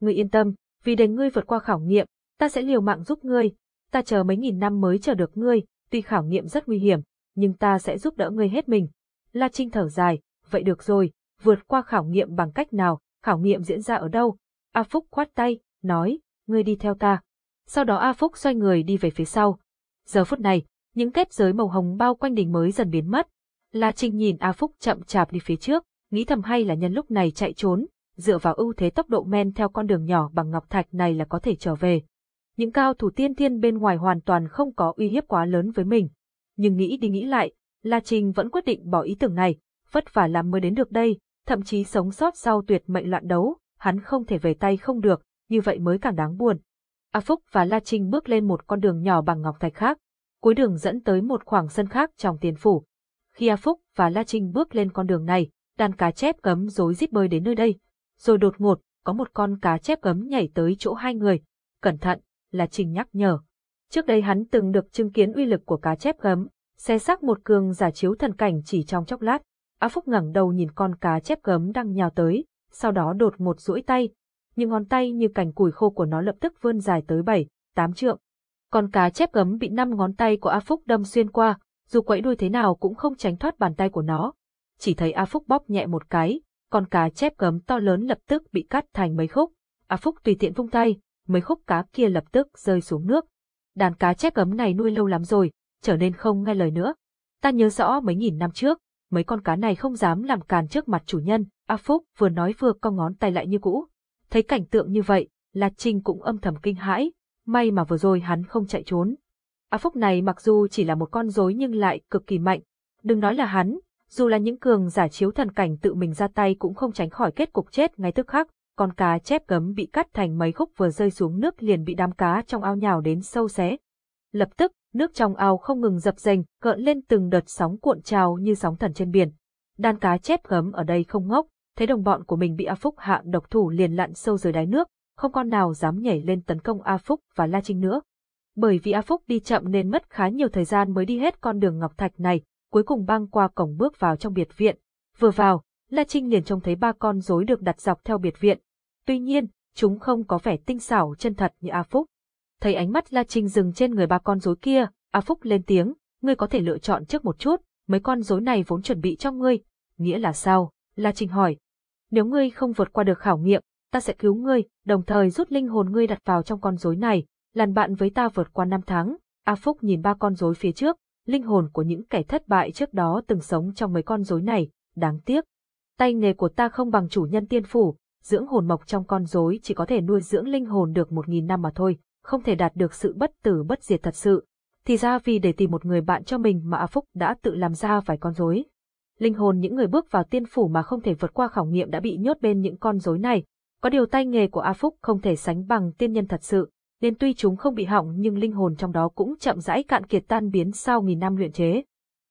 Ngươi yên tâm, vì để ngươi vượt qua khảo nghiệm, ta sẽ liều mạng giúp ngươi. Ta chờ mấy nghìn năm mới chờ được ngươi, tuy khảo nghiệm rất nguy hiểm, nhưng ta sẽ giúp đỡ ngươi hết mình. La Trinh thở dài, vậy được rồi, vượt qua khảo nghiệm bằng cách nào, khảo nghiệm diễn ra ở đâu? A Phúc khoát tay, nói, ngươi đi theo ta. Sau đó A Phúc xoay người đi về phía sau. Giờ phút này, những kết giới màu hồng bao quanh đỉnh mới dần biến mất. La Trinh nhìn A Phúc chậm chạp đi phía trước, nghĩ thầm hay là nhân lúc này chạy trốn, dựa vào ưu thế tốc độ men theo con đường nhỏ bằng ngọc thạch này là có thể trở về. Những cao thủ tiên thiên bên ngoài hoàn toàn không có uy hiếp quá lớn với mình. Nhưng nghĩ đi nghĩ lại, La Trinh vẫn quyết định bỏ ý tưởng này, vất vả làm mới đến được đây, thậm chí sống sót sau tuyệt mệnh loạn đấu, hắn không thể về tay không được, như vậy mới càng đáng buồn. A Phúc và La Trinh bước lên một con đường nhỏ bằng ngọc thạch khác, cuối đường dẫn tới một khoảng sân khác trong tiền phủ. Khi A Phúc và La Trinh bước lên con đường này, đàn cá chép cấm rối rít bơi đến nơi đây. Rồi đột ngột, có một con cá chép gấm nhảy tới chỗ hai người. Cẩn thận, là trình nhắc nhở. Trước đây hắn từng được chứng kiến uy lực của cá chép gấm, xe xác một cường giả chiếu thần cảnh chỉ trong chốc lát. A Phúc ngẩng đầu nhìn con cá chép gấm đang nhào tới, sau đó đột ngột duỗi tay. Những ngón tay như cành củi khô của nó lập tức vươn dài tới bảy, tám trượng. Con cá chép gấm bị năm ngón tay của A Phúc đâm xuyên qua, dù quẫy đuôi thế nào cũng không tránh thoát bàn tay của nó. Chỉ thấy A Phúc bóp nhẹ một cái, con cá chép gấm to lớn lập tức bị cắt thành mấy khúc. A Phúc tùy tiện vung tay, mấy khúc cá kia lập tức rơi xuống nước. Đàn cá chép gấm này nuôi lâu lắm rồi, trở nên không nghe lời nữa. Ta nhớ rõ mấy nghìn năm trước, mấy con cá này không dám làm càn trước mặt chủ nhân, A Phúc vừa nói vừa cong ngón tay lại như cũ. Thấy cảnh tượng như vậy, La Trinh cũng âm thầm kinh hãi, may mà vừa rồi hắn không chạy trốn. A Phúc này mặc dù chỉ là một con rối nhưng lại cực kỳ mạnh. Đừng nói là hắn, dù là những cường giả chiếu thần cảnh tự mình ra tay cũng không tránh khỏi kết cục chết ngay tức khắc. Con cá chép gấm bị cắt thành mấy khúc vừa rơi xuống nước liền bị đám cá trong ao nhào đến sâu xé. Lập tức, nước trong ao không ngừng dập dềnh, gợn lên từng đợt sóng cuộn trào như sóng thần trên biển. Đàn cá chép gấm ở đây không ngốc, thấy đồng bọn của mình bị A Phúc hạ độc thủ liền lặn sâu dưới đáy nước, không con nào dám nhảy lên tấn công A Phúc và La Trinh nữa. Bởi vì A Phúc đi chậm nên mất khá nhiều thời gian mới đi hết con đường ngọc thạch này, cuối cùng băng qua cổng bước vào trong biệt viện. Vừa vào, La Trinh liền trông thấy ba con rối được đặt dọc theo biệt viện. Tuy nhiên, chúng không có vẻ tinh xảo chân thật như A Phúc. Thấy ánh mắt La Trinh dừng trên người ba con rối kia, A Phúc lên tiếng, ngươi có thể lựa chọn trước một chút, mấy con rối này vốn chuẩn bị cho ngươi. Nghĩa là sao? La Trinh hỏi. Nếu ngươi không vượt qua được khảo nghiệm, ta sẽ cứu ngươi, đồng thời rút linh hồn ngươi đặt vào trong con rối này, làm bạn với ta vượt qua năm tháng. A Phúc nhìn ba con rối phía trước, linh hồn của những kẻ thất bại trước đó từng sống trong mấy con rối này, đáng tiếc. Tay nghề của ta không bằng chủ nhân tiên phủ, dưỡng hồn mộc trong con rối chỉ có thể nuôi dưỡng linh hồn được một nghìn năm mà thôi, không thể đạt được sự bất tử bất diệt thật sự. Thì ra vì để tìm một người bạn cho mình mà A Phúc đã tự làm ra vài con rối. Linh hồn những người bước vào tiên phủ mà không thể vượt qua khảo nghiệm đã bị nhốt bên những con rối này, có điều tay nghề của A Phúc không thể sánh bằng tiên nhân thật sự, nên tuy chúng không bị hỏng nhưng linh hồn trong đó cũng chậm rãi cạn kiệt tan biến sau nghìn năm luyện chế.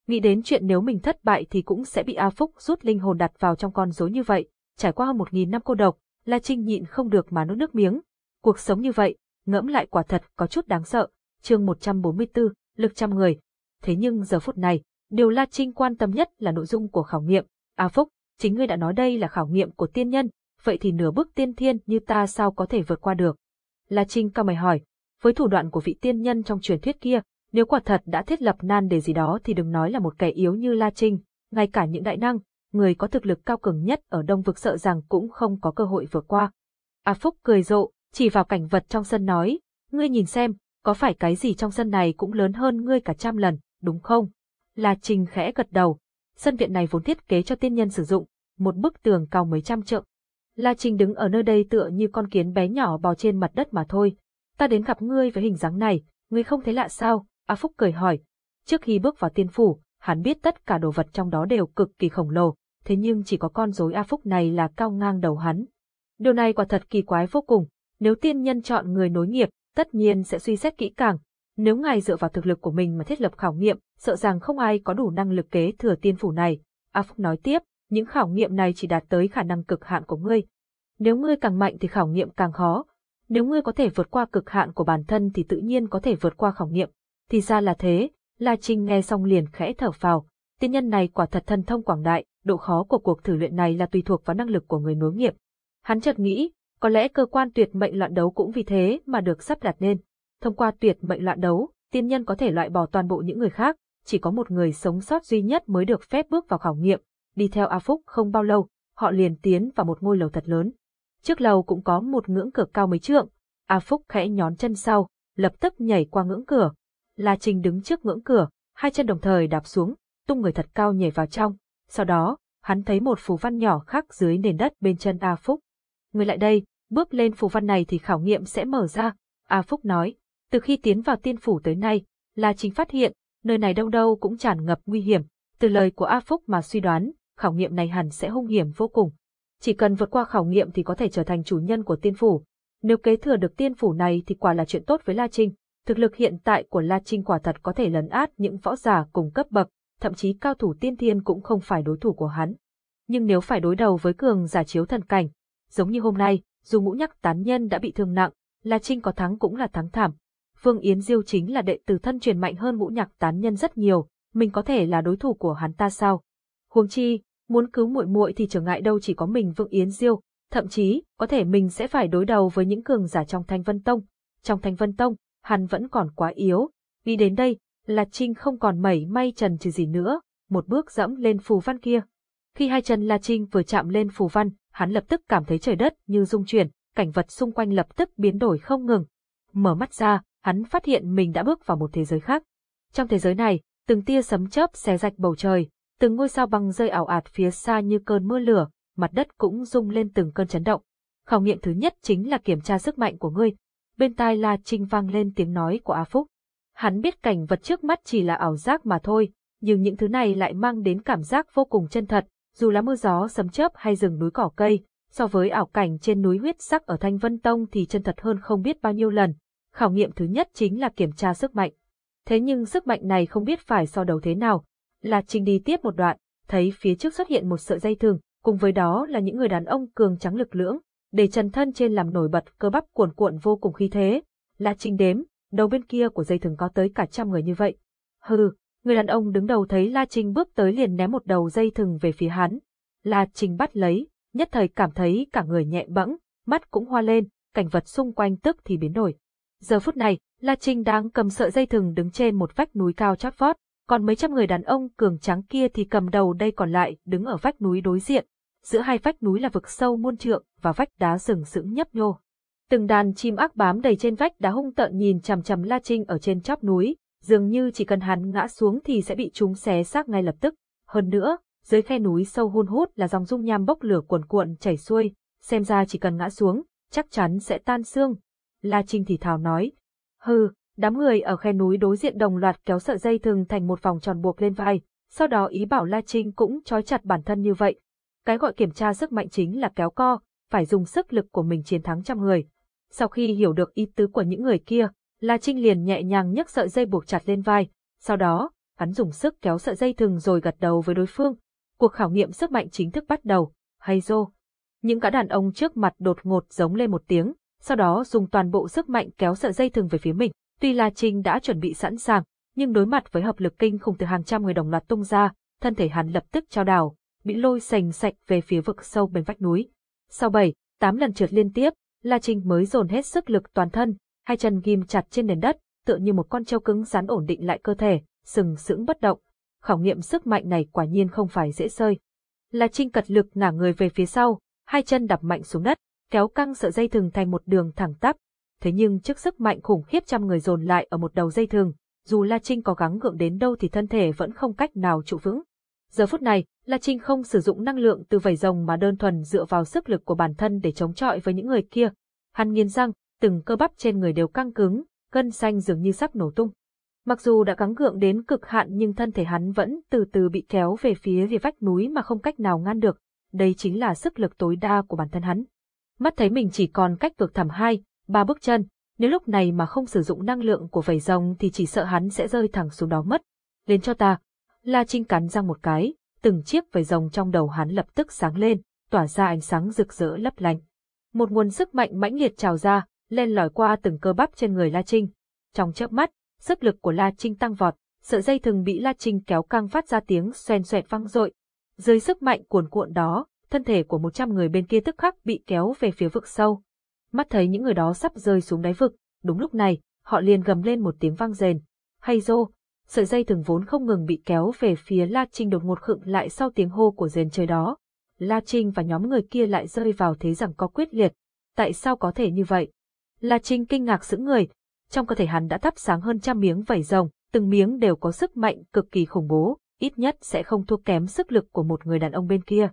Nghĩ đến chuyện nếu mình thất bại thì cũng sẽ bị A Phúc rút linh hồn đặt vào trong con rối như vậy, trải qua hơn một nghìn năm cô độc, La Trinh nhịn không được mà nuốt nước miếng. Cuộc sống như vậy, ngẫm lại quả thật có chút đáng sợ. Chương 144, lực trăm người. Thế nhưng giờ phút này, điều La Trinh quan tâm nhất là nội dung của khảo nghiệm. A Phúc, chính ngươi đã nói đây là khảo nghiệm của tiên nhân, vậy thì nửa bước tiên thiên như ta sao có thể vượt qua được? La Trinh cao mày hỏi, với thủ đoạn của vị tiên nhân trong truyền thuyết kia, nếu quả thật đã thiết lập nan đề gì đó thì đừng nói là một kẻ yếu như La Trinh, ngay cả những đại năng, người có thực lực cao cường nhất ở Đông Vực sợ rằng cũng không có cơ hội vượt qua. A Phúc cười rộ, chỉ vào cảnh vật trong sân nói, ngươi nhìn xem, có phải cái gì trong sân này cũng lớn hơn ngươi cả trăm lần, đúng không? La Trinh khẽ gật đầu, sân viện này vốn thiết kế cho tiên nhân sử dụng, một bức tường cao mấy trăm trượng, La Trinh đứng ở nơi đây tựa như con kiến bé nhỏ bò trên mặt đất mà thôi. Ta đến gặp ngươi với hình dáng này, ngươi không thấy lạ sao? A Phúc cười hỏi. Trước khi bước vào tiên phủ, hắn biết tất cả đồ vật trong đó đều cực kỳ khổng lồ, thế nhưng chỉ có con rối A Phúc này là cao ngang đầu hắn. Điều này quả thật kỳ quái vô cùng, nếu tiên nhân chọn người nối nghiệp, tất nhiên sẽ suy xét kỹ càng. Nếu ngài dựa vào thực lực của mình mà thiết lập khảo nghiệm, sợ rằng không ai có đủ năng lực kế thừa tiên phủ này. A Phúc nói tiếp, những khảo nghiệm này chỉ đạt tới khả năng cực hạn của ngươi. Nếu ngươi càng mạnh thì khảo nghiệm càng khó. Nếu ngươi có thể vượt qua cực hạn của bản thân thì tự nhiên có thể vượt qua khảo nghiệm. Thì ra là thế, La Trinh nghe xong liền khẽ thở phào. Tiên nhân này quả thật thân thông quảng đại, độ khó của cuộc thử luyện này là tùy thuộc vào năng lực của người nối nghiệp. Hắn chợt nghĩ, có lẽ cơ quan tuyệt mệnh loạn đấu cũng vì thế mà được sắp đặt nên. Thông qua tuyệt mệnh loạn đấu, tiên nhân có thể loại bỏ toàn bộ những người khác, chỉ có một người sống sót duy nhất mới được phép bước vào khảo nghiệm, đi theo A Phúc không bao lâu, họ liền tiến vào một ngôi lầu thật lớn. Trước lầu cũng có một ngưỡng cửa cao mấy trượng, A Phúc khẽ nhón chân sau, lập tức nhảy qua ngưỡng cửa. La Trình đứng trước ngưỡng cửa, hai chân đồng thời đạp xuống, tung người thật cao nhảy vào trong. Sau đó, hắn thấy một phù văn nhỏ khác dưới nền đất bên chân A Phúc. Người lại đây, bước lên phù văn này thì khảo nghiệm sẽ mở ra. A Phúc nói, từ khi tiến vào tiên phủ tới nay, La Trình phát hiện, nơi này đâu đâu cũng tràn ngập nguy hiểm. Từ lời của A Phúc mà suy đoán, khảo nghiệm này hẳn sẽ hung hiểm vô cùng. Chỉ cần vượt qua khảo nghiệm thì có thể trở thành chủ nhân của tiên phủ. Nếu kế thừa được tiên phủ này thì quả là chuyện tốt với La Trinh. Thực lực hiện tại của La Trinh quả thật có thể lấn át những võ giả cùng cấp bậc, thậm chí cao thủ tiên thiên cũng không phải đối thủ của hắn. Nhưng nếu phải đối đầu với cường giả chiếu thần cảnh, giống như hôm nay, dù ngũ nhắc tán nhân đã bị thương nặng, La Trinh có thắng cũng là thắng thảm. Phương Yến Diêu chính là đệ tử thân truyền mạnh hơn ngũ nhạc tán nhân rất nhiều, mình có thể là đối thủ của hắn ta sao? Huống chi, muốn cứu muội muội thì trở ngại đâu chỉ có mình Vương Yến Diêu, thậm chí có thể mình sẽ phải đối đầu với những cường giả trong Thanh Vân Tông. Trong Thanh Vân Tông, hắn vẫn còn quá yếu. Nghĩ đến đây, là Trinh không còn mẩy may trần trừ gì nữa, một bước dẫm lên phù văn kia. Khi hai chân La Trinh vừa chạm lên phù văn, hắn lập tức cảm thấy trời đất như rung chuyển, cảnh vật xung quanh lập tức biến đổi không ngừng. Mở mắt ra, hắn phát hiện mình đã bước vào một thế giới khác. Trong thế giới này, từng tia sấm chớp xé rạch bầu trời, từng ngôi sao băng rơi ảo ạt phía xa như cơn mưa lửa, mặt đất cũng rung lên từng cơn chấn động. Khảo nghiệm thứ nhất chính là kiểm tra sức mạnh của ngươi. Bên tai La Trinh vang lên tiếng nói của A Phúc. Hắn biết cảnh vật trước mắt chỉ là ảo giác mà thôi, nhưng những thứ này lại mang đến cảm giác vô cùng chân thật, dù là mưa gió sấm chớp hay rừng núi cỏ cây, so với ảo cảnh trên núi huyết sắc ở Thanh Vân Tông thì chân thật hơn không biết bao nhiêu lần. Khảo nghiệm thứ nhất chính là kiểm tra sức mạnh. Thế nhưng sức mạnh này không biết phải so đấu thế nào. La Trình đi tiếp một đoạn, thấy phía trước xuất hiện một sợi dây thừng, cùng với đó là những người đàn ông cường trắng lực lưỡng, để trần thân trên làm nổi bật cơ bắp cuồn cuộn vô cùng khí thế. La Trình đếm, đầu bên kia của dây thừng có tới cả trăm người như vậy. Hừ, người đàn ông đứng đầu thấy La Trình bước tới liền ném một đầu dây thừng về phía hắn. La Trình bắt lấy, nhất thời cảm thấy cả người nhẹ bẫng, mắt cũng hoa lên, cảnh vật xung quanh tức thì biến đổi. Giờ phút này, La Trinh đang cầm sợi dây thừng đứng trên một vách núi cao chót vót, còn mấy trăm người đàn ông cường trắng kia thì cầm đầu đây còn lại đứng ở vách núi đối diện. Giữa hai vách núi là vực sâu muôn trượng và vách đá sừng sững nhấp nhô. Từng đàn chim ác bám đầy trên vách đá hung tợn nhìn chằm chằm La Trinh ở trên chóp núi, dường như chỉ cần hắn ngã xuống thì sẽ bị chúng xé xác ngay lập tức. Hơn nữa, dưới khe núi sâu hun hút là dòng dung nham bốc lửa cuồn cuộn chảy xuôi, xem ra chỉ cần ngã xuống, chắc chắn sẽ tan xương. La Trinh thì thào nói. Hừ, đám người ở khe núi đối diện đồng loạt kéo sợi dây thừng thành một vòng tròn buộc lên vai, sau đó ý bảo La Trinh cũng trói chặt bản thân như vậy. Cái gọi kiểm tra sức mạnh chính là kéo co, phải dùng sức lực của mình chiến thắng trăm người. Sau khi hiểu được ý tứ của những người kia, La Trinh liền nhẹ nhàng nhấc sợi dây buộc chặt lên vai, sau đó, hắn dùng sức kéo sợi dây thừng rồi gật đầu với đối phương, cuộc khảo nghiệm sức mạnh chính thức bắt đầu, hay dô. Những gã đàn ông trước mặt đột ngột giống lên một tiếng, sau đó dùng toàn bộ sức mạnh kéo sợi dây thừng về phía mình. Tuy La Trinh đã chuẩn bị sẵn sàng, nhưng đối mặt với hợp lực kinh khủng từ hàng trăm người đồng loạt tung ra, thân thể hắn lập tức trao đảo, bị lôi sành sạch về phía vực sâu bên vách núi. Sau bảy, tám lần trượt liên tiếp, La Trinh mới dồn hết sức lực toàn thân, hai chân ghim chặt trên nền đất, tựa như một con trâu cứng rắn ổn định lại cơ thể, sừng sững bất động khảo nghiệm sức mạnh này quả nhiên không phải dễ sơi. La Trinh cật lực ngả người về phía sau, hai chân đập mạnh xuống đất, kéo căng sợi dây thừng thành một đường thẳng tắp. Thế nhưng trước sức mạnh khủng khiếp trăm người dồn lại ở một đầu dây thừng, dù La Trinh có gắng gượng đến đâu thì thân thể vẫn không cách nào trụ vững. Giờ phút này, La Trinh không sử dụng năng lượng từ vảy rồng mà đơn thuần dựa vào sức lực của bản thân để chống chọi với những người kia. Hắn nghiến răng, từng cơ bắp trên người đều căng cứng, gân xanh dường như sắp nổ tung. Mặc dù đã gắng gượng đến cực hạn nhưng thân thể hắn vẫn từ từ bị kéo về phía rìa vách núi mà không cách nào ngăn được. Đây chính là sức lực tối đa của bản thân hắn. Mắt thấy mình chỉ còn cách vực thẳm hai, ba bước chân, nếu lúc này mà không sử dụng năng lượng của vảy rồng thì chỉ sợ hắn sẽ rơi thẳng xuống đó mất. Lên cho ta. La Trinh cắn răng một cái, từng chiếc vảy rồng trong đầu hắn lập tức sáng lên, tỏa ra ánh sáng rực rỡ lấp lánh. Một nguồn sức mạnh mãnh liệt trào ra, len lỏi qua từng cơ bắp trên người La Trinh. Trong chớp mắt, sức lực của La Trinh tăng vọt, sợi dây thừng bị La Trinh kéo căng phát ra tiếng xoèn xoẹt vang dội. Dưới sức mạnh cuồn cuộn đó, thân thể của một trăm người bên kia tức khắc bị kéo về phía vực sâu. Mắt thấy những người đó sắp rơi xuống đáy vực, đúng lúc này, họ liền gầm lên một tiếng vang rền. Hay dô, sợi dây thường vốn không ngừng bị kéo về phía La Trinh đột ngột khựng lại sau tiếng hô của rền trời đó. La Trinh và nhóm người kia lại rơi vào thế rằng có quyết liệt. Tại sao có thể như vậy? La Trinh kinh ngạc sững người, trong cơ thể hắn đã thắp sáng hơn trăm miếng vảy rồng, từng miếng đều có sức mạnh cực kỳ khủng bố, ít nhất sẽ không thua kém sức lực của một người đàn ông bên kia.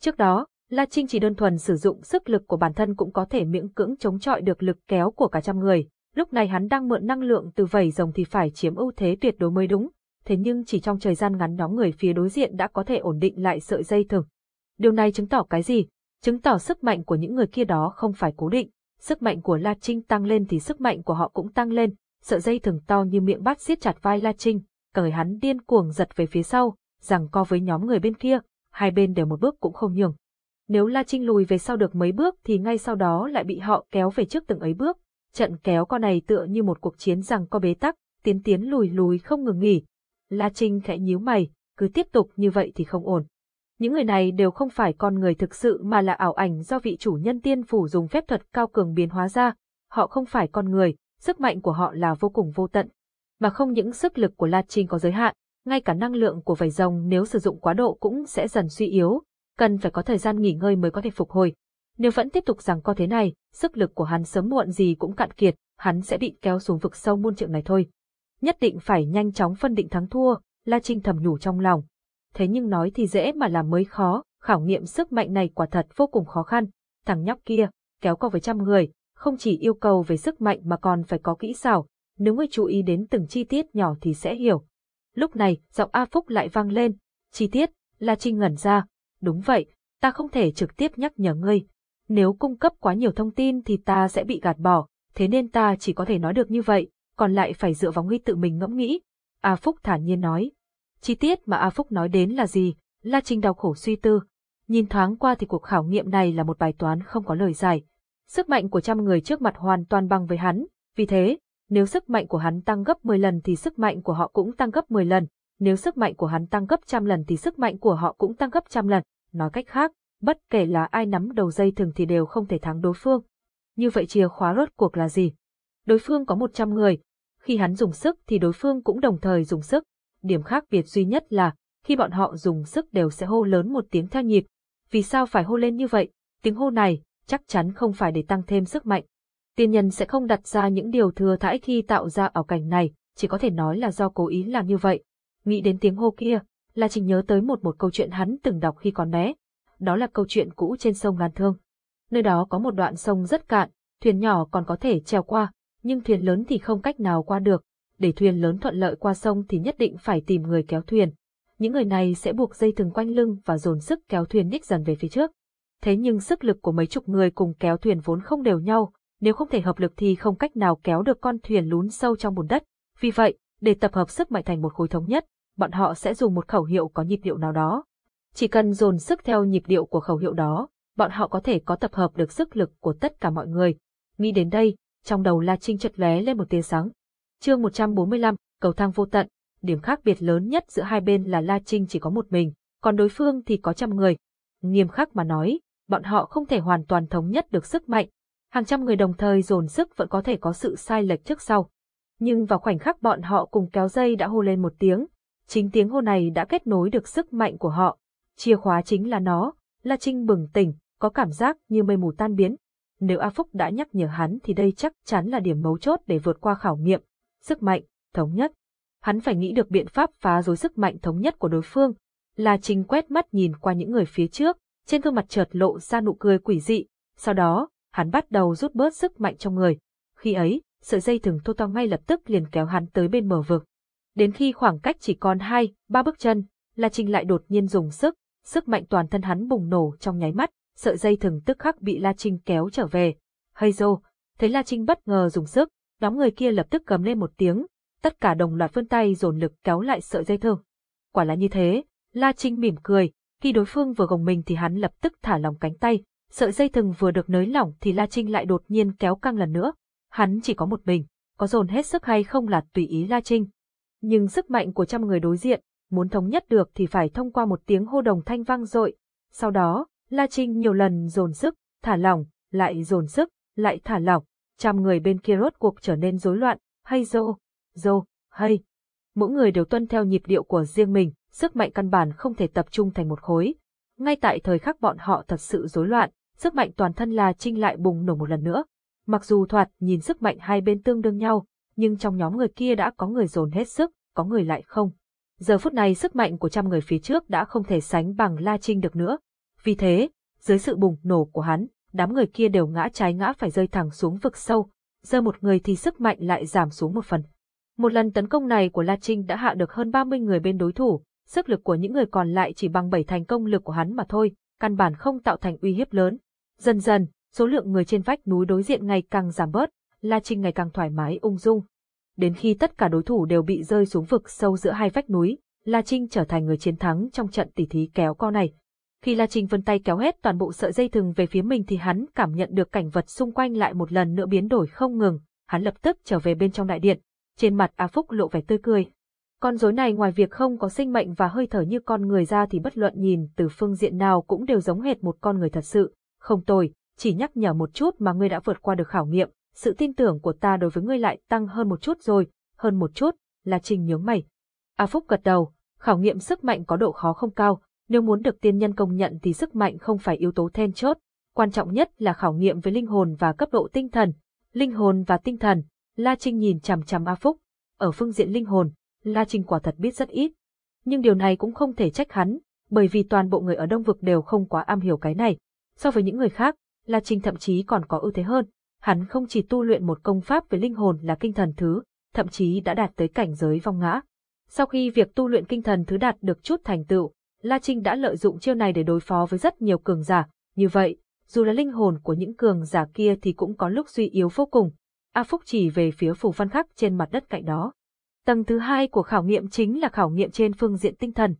Trước đó, La Trinh chỉ đơn thuần sử dụng sức lực của bản thân cũng có thể miễn cưỡng chống chọi được lực kéo của cả trăm người. Lúc này hắn đang mượn năng lượng từ vảy rồng thì phải chiếm ưu thế tuyệt đối mới đúng. Thế nhưng chỉ trong thời gian ngắn nhóm người phía đối diện đã có thể ổn định lại sợi dây thừng. Điều này chứng tỏ cái gì? Chứng tỏ sức mạnh của những người kia đó không phải cố định, Sức mạnh của La Trinh tăng lên thì sức mạnh của họ cũng tăng lên, sợi dây thừng to như miệng bát siết chặt vai La Trinh, cả người hắn điên cuồng giật về phía sau, rằng co với nhóm người bên kia, hai bên đều một bước cũng không nhường. Nếu La Trinh lùi về sau được mấy bước thì ngay sau đó lại bị họ kéo về trước từng ấy bước. Trận kéo co này tựa như một cuộc chiến rằng co bế tắc, tiến tiến lùi lùi không ngừng nghỉ. La Trinh khẽ nhíu mày, cứ tiếp tục như vậy thì không ổn. Những người này đều không phải con người thực sự mà là ảo ảnh do vị chủ nhân tiên phủ dùng phép thuật cao cường biến hóa ra. Họ không phải con người, sức mạnh của họ là vô cùng vô tận. Mà không những sức lực của La Trinh có giới hạn, ngay cả năng lượng của vảy rồng nếu sử dụng quá độ cũng sẽ dần suy yếu, cần phải có thời gian nghỉ ngơi mới có thể phục hồi. Nếu vẫn tiếp tục rằng co thế này, sức lực của hắn sớm muộn gì cũng cạn kiệt, hắn sẽ bị kéo xuống vực sâu muôn trượng này thôi. Nhất định phải nhanh chóng phân định thắng thua, La Trinh thầm nhủ trong lòng. Thế nhưng nói thì dễ mà làm mới khó, khảo nghiệm sức mạnh này quả thật vô cùng khó khăn. Thằng nhóc kia, kéo co với trăm người, không chỉ yêu cầu về sức mạnh mà còn phải có kỹ xảo, nếu ngươi chú ý đến từng chi tiết nhỏ thì sẽ hiểu. Lúc này, giọng A Phúc lại vang lên, chi tiết, La Trinh ngẩn ra, đúng vậy, ta không thể trực tiếp nhắc nhở ngươi. Nếu cung cấp quá nhiều thông tin thì ta sẽ bị gạt bỏ, thế nên ta chỉ có thể nói được như vậy, còn lại phải dựa vào ngươi tự mình ngẫm nghĩ. A Phúc thản nhiên nói. Chi tiết mà A Phúc nói đến là gì? La Trinh đau khổ suy tư. Nhìn thoáng qua thì cuộc khảo nghiệm này là một bài toán không có lời giải. Sức mạnh của trăm người trước mặt hoàn toàn bằng với hắn, vì thế, nếu sức mạnh của hắn tăng gấp 10 lần thì sức mạnh của họ cũng tăng gấp 10 lần, nếu sức mạnh của hắn tăng gấp trăm lần thì sức mạnh của họ cũng tăng gấp trăm lần. Nói cách khác, bất kể là ai nắm đầu dây thừng thì đều không thể thắng đối phương. Như vậy chìa khóa rốt cuộc là gì? Đối phương có 100 người, khi hắn dùng sức thì đối phương cũng đồng thời dùng sức. Điểm khác biệt duy nhất là, khi bọn họ dùng sức đều sẽ hô lớn một tiếng theo nhịp. Vì sao phải hô lên như vậy? Tiếng hô này, chắc chắn không phải để tăng thêm sức mạnh. Tiên nhân sẽ không đặt ra những điều thừa thãi khi tạo ra ảo cảnh này, chỉ có thể nói là do cố ý làm như vậy. Nghĩ đến tiếng hô kia, là Trình nhớ tới một một câu chuyện hắn từng đọc khi còn bé. Đó là câu chuyện cũ trên sông Ngàn Thương. Nơi đó có một đoạn sông rất cạn, thuyền nhỏ còn có thể treo qua, nhưng thuyền lớn thì không cách nào qua được. Để thuyền lớn thuận lợi qua sông thì nhất định phải tìm người kéo thuyền. Những người này sẽ buộc dây thừng quanh lưng và dồn sức kéo thuyền nhích dần về phía trước. Thế nhưng sức lực của mấy chục người cùng kéo thuyền vốn không đều nhau, nếu không thể hợp lực thì không cách nào kéo được con thuyền lún sâu trong bùn đất. Vì vậy, để tập hợp sức mạnh thành một khối thống nhất, bọn họ sẽ dùng một khẩu hiệu có nhịp điệu nào đó. Chỉ cần dồn sức theo nhịp điệu của khẩu hiệu đó, bọn họ có thể có tập hợp được sức lực của tất cả mọi người. Nghĩ đến đây, trong đầu La Trinh chợt lóe lên một tia sáng. Chương 145, cầu thang vô tận. Điểm khác biệt lớn nhất giữa hai bên là La Trinh chỉ có một mình, còn đối phương thì có trăm người. Nghiêm khắc mà nói, bọn họ không thể hoàn toàn thống nhất được sức mạnh. Hàng trăm người đồng thời dồn sức vẫn có thể có sự sai lệch trước sau. Nhưng vào khoảnh khắc bọn họ cùng kéo dây đã hô lên một tiếng, chính tiếng hô này đã kết nối được sức mạnh của họ. Chìa khóa chính là nó, La Trinh bừng tỉnh, có cảm giác như mây mù tan biến. Nếu A Phúc đã nhắc nhở hắn thì đây chắc chắn là điểm mấu chốt để vượt qua khảo nghiệm. Sức mạnh, thống nhất. Hắn phải nghĩ được biện pháp phá rối sức mạnh thống nhất của đối phương. La Trinh quét mắt nhìn qua những người phía trước, trên gương mặt chợt lộ ra nụ cười quỷ dị. Sau đó, hắn bắt đầu rút bớt sức mạnh trong người. Khi ấy, sợi dây thừng thô to ngay lập tức liền kéo hắn tới bên bờ vực. Đến khi khoảng cách chỉ còn hai, ba bước chân, La Trinh lại đột nhiên dùng sức, sức mạnh toàn thân hắn bùng nổ trong nháy mắt, sợi dây thừng tức khắc bị La Trinh kéo trở về. Hay dô, thấy La Trinh bất ngờ dùng sức, đám người kia lập tức cầm lên một tiếng, tất cả đồng loạt vươn tay dồn lực kéo lại sợi dây thừng. Quả là như thế, La Trinh mỉm cười, khi đối phương vừa gồng mình thì hắn lập tức thả lỏng cánh tay, sợi dây thừng vừa được nới lỏng thì La Trinh lại đột nhiên kéo căng lần nữa. Hắn chỉ có một mình, có dồn hết sức hay không là tùy ý La Trinh. Nhưng sức mạnh của trăm người đối diện, muốn thống nhất được thì phải thông qua một tiếng hô đồng thanh vang dội. Sau đó, La Trinh nhiều lần dồn sức, thả lỏng, lại dồn sức, lại thả lỏng. Trăm người bên kia rốt cuộc trở nên rối loạn, hay dô, dô, hay. Mỗi người đều tuân theo nhịp điệu của riêng mình, sức mạnh căn bản không thể tập trung thành một khối. Ngay tại thời khắc bọn họ thật sự rối loạn, sức mạnh toàn thân La Trinh lại bùng nổ một lần nữa. Mặc dù thoạt nhìn sức mạnh hai bên tương đương nhau, nhưng trong nhóm người kia đã có người dồn hết sức, có người lại không. Giờ phút này sức mạnh của trăm người phía trước đã không thể sánh bằng La Trinh được nữa. Vì thế, dưới sự bùng nổ của hắn, đám người kia đều ngã trái ngã phải rơi thẳng xuống vực sâu, giờ một người thì sức mạnh lại giảm xuống một phần. Một lần tấn công này của La Trinh đã hạ được hơn 30 người bên đối thủ, sức lực của những người còn lại chỉ bằng 7 thành công lực của hắn mà thôi, căn bản không tạo thành uy hiếp lớn. Dần dần, số lượng người trên vách núi đối diện ngày càng giảm bớt, La Trinh ngày càng thoải mái ung dung. Đến khi tất cả đối thủ đều bị rơi xuống vực sâu giữa hai vách núi, La Trinh trở thành người chiến thắng trong trận tỷ thí kéo co này. Khi La Trinh vươn tay kéo hết toàn bộ sợi dây thừng về phía mình thì hắn cảm nhận được cảnh vật xung quanh lại một lần nữa biến đổi không ngừng, hắn lập tức trở về bên trong đại điện. Trên mặt A Phúc lộ vẻ tươi cười. Con rối này ngoài việc không có sinh mệnh và hơi thở như con người ra thì bất luận nhìn từ phương diện nào cũng đều giống hệt một con người thật sự. Không tồi, chỉ nhắc nhở một chút mà ngươi đã vượt qua được khảo nghiệm, sự tin tưởng của ta đối với ngươi lại tăng hơn một chút rồi, hơn một chút, là trình nhướng mày. A Phúc gật đầu, khảo nghiệm sức mạnh có độ khó không cao, nếu muốn được tiên nhân công nhận thì sức mạnh không phải yếu tố then chốt, quan trọng nhất là khảo nghiệm với linh hồn và cấp độ tinh thần. Linh hồn và tinh thần, La Trinh nhìn chằm chằm A Phúc. Ở phương diện linh hồn, La Trinh quả thật biết rất ít. Nhưng điều này cũng không thể trách hắn, bởi vì toàn bộ người ở Đông Vực đều không quá am hiểu cái này. So với những người khác, La Trinh thậm chí còn có ưu thế hơn. Hắn không chỉ tu luyện một công pháp về linh hồn là kinh thần thứ, thậm chí đã đạt tới cảnh giới vong ngã. Sau khi việc tu luyện kinh thần thứ đạt được chút thành tựu, La Trinh đã lợi dụng chiêu này để đối phó với rất nhiều cường giả. Như vậy, dù là linh hồn của những cường giả kia thì cũng có lúc suy yếu vô cùng. A Phúc chỉ về phía phù văn khắc trên mặt đất cạnh đó. Tầng thứ hai của khảo nghiệm chính là khảo nghiệm trên phương diện tinh thần.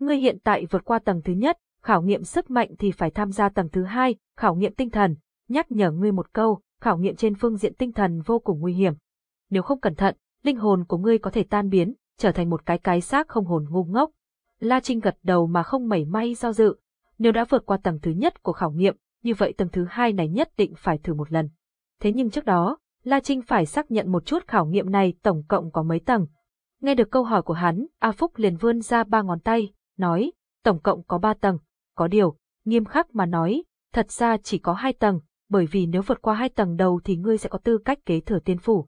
Ngươi hiện tại vượt qua tầng thứ nhất, khảo nghiệm sức mạnh thì phải tham gia tầng thứ hai, khảo nghiệm tinh thần. Nhắc nhở ngươi một câu, khảo nghiệm trên phương diện tinh thần vô cùng nguy hiểm. Nếu không cẩn thận, linh hồn của ngươi có thể tan biến, trở thành một cái cái xác không hồn ngu ngốc. La Trinh gật đầu mà không mảy may do dự. Nếu đã vượt qua tầng thứ nhất của khảo nghiệm, như vậy tầng thứ hai này nhất định phải thử một lần. Thế nhưng trước đó, La Trinh phải xác nhận một chút khảo nghiệm này tổng cộng có mấy tầng. Nghe được câu hỏi của hắn, A Phúc liền vươn ra ba ngón tay, nói, tổng cộng có ba tầng. Có điều, nghiêm khắc mà nói, thật ra chỉ có hai tầng, bởi vì nếu vượt qua hai tầng đầu thì ngươi sẽ có tư cách kế thừa tiên phủ.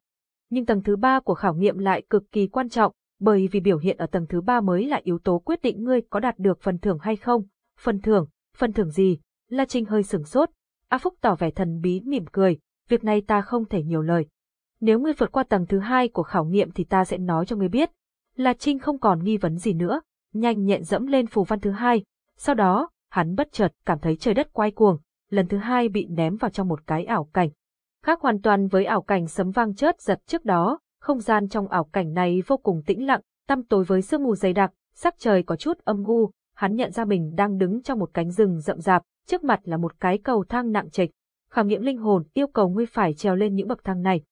Nhưng tầng thứ ba của khảo nghiệm lại cực kỳ quan trọng, bởi vì biểu hiện ở tầng thứ ba mới là yếu tố quyết định ngươi có đạt được phần thưởng hay không. Phần thưởng, phần thưởng gì? La Trinh hơi sửng sốt. A Phúc tỏ vẻ thần bí mỉm cười, việc này ta không thể nhiều lời. Nếu ngươi vượt qua tầng thứ hai của khảo nghiệm thì ta sẽ nói cho ngươi biết. La Trinh không còn nghi vấn gì nữa, nhanh nhẹn dẫm lên phù văn thứ hai. Sau đó, hắn bất chợt cảm thấy trời đất quay cuồng, lần thứ hai bị ném vào trong một cái ảo cảnh. Khác hoàn toàn với ảo cảnh sấm vang chớt giật trước đó, không gian trong ảo cảnh này vô cùng tĩnh lặng, tăm tối với sương mù dày đặc, sắc trời có chút âm u, hắn nhận ra mình đang đứng trong một cánh rừng rậm rạp, trước mặt là một cái cầu thang nặng trịch. Khảo nghiệm linh hồn yêu cầu ngươi phải trèo lên những bậc thang này.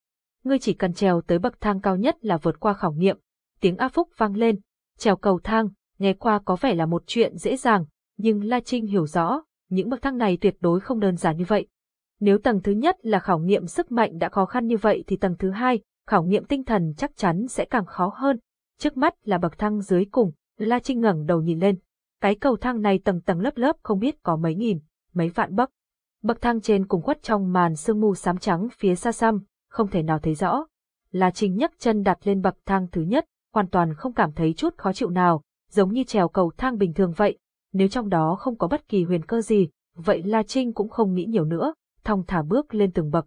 Ngươi chỉ cần trèo tới bậc thang cao nhất là vượt qua khảo nghiệm. Tiếng A Phúc vang lên, trèo cầu thang, nghe qua có vẻ là một chuyện dễ dàng, nhưng La Trinh hiểu rõ, những bậc thang này tuyệt đối không đơn giản như vậy. Nếu tầng thứ nhất là khảo nghiệm sức mạnh đã khó khăn như vậy thì tầng thứ hai, khảo nghiệm tinh thần chắc chắn sẽ càng khó hơn. Trước mắt là bậc thang dưới cùng, La Trinh ngẩng đầu nhìn lên. Cái cầu thang này tầng tầng lớp lớp không biết có mấy nghìn, mấy vạn bậc. Bậc thang trên cùng khuất trong màn sương mù xám trắng phía xa xăm, không thể nào thấy rõ. La Trinh nhấc chân đặt lên bậc thang thứ nhất, hoàn toàn không cảm thấy chút khó chịu nào, giống như trèo cầu thang bình thường vậy. Nếu trong đó không có bất kỳ huyền cơ gì, vậy La Trinh cũng không nghĩ nhiều nữa, thong thả bước lên từng bậc.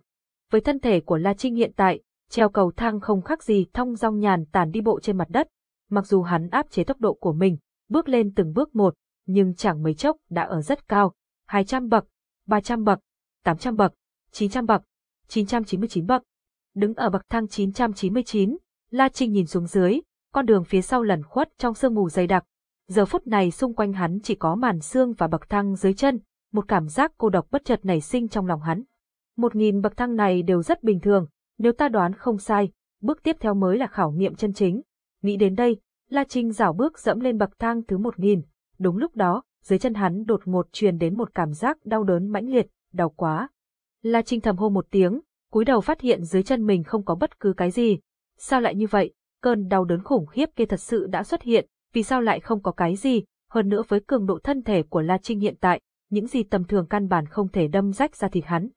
Với thân thể của La Trinh hiện tại, treo cầu thang không khác gì thong dong nhàn tản đi bộ trên mặt đất. Mặc dù hắn áp chế tốc độ của mình, bước lên từng bước một, nhưng chẳng mấy chốc đã ở rất cao, 200 bậc, 300 bậc, 800 bậc, 900 bậc, 999 bậc. Đứng ở bậc thang 999, La Trinh nhìn xuống dưới, con đường phía sau lẩn khuất trong sương mù dày đặc. Giờ phút này xung quanh hắn chỉ có màn xương và bậc thang dưới chân, một cảm giác cô độc bất chợt nảy sinh trong lòng hắn. Một nghìn bậc thang này đều rất bình thường, nếu ta đoán không sai, bước tiếp theo mới là khảo nghiệm chân chính. Nghĩ đến đây, La Trinh rảo bước dẫm lên bậc thang thứ một nghìn. Đúng lúc đó, dưới chân hắn đột ngột truyền đến một cảm giác đau đớn mãnh liệt, đau quá. La Trinh thầm hô một tiếng, cúi đầu phát hiện dưới chân mình không có bất cứ cái gì. Sao lại như vậy? Cơn đau đớn khủng khiếp kia thật sự đã xuất hiện, vì sao lại không có cái gì? Hơn nữa với cường độ thân thể của La Trinh hiện tại, những gì tầm thường căn bản không thể đâm rách ra thịt hắn.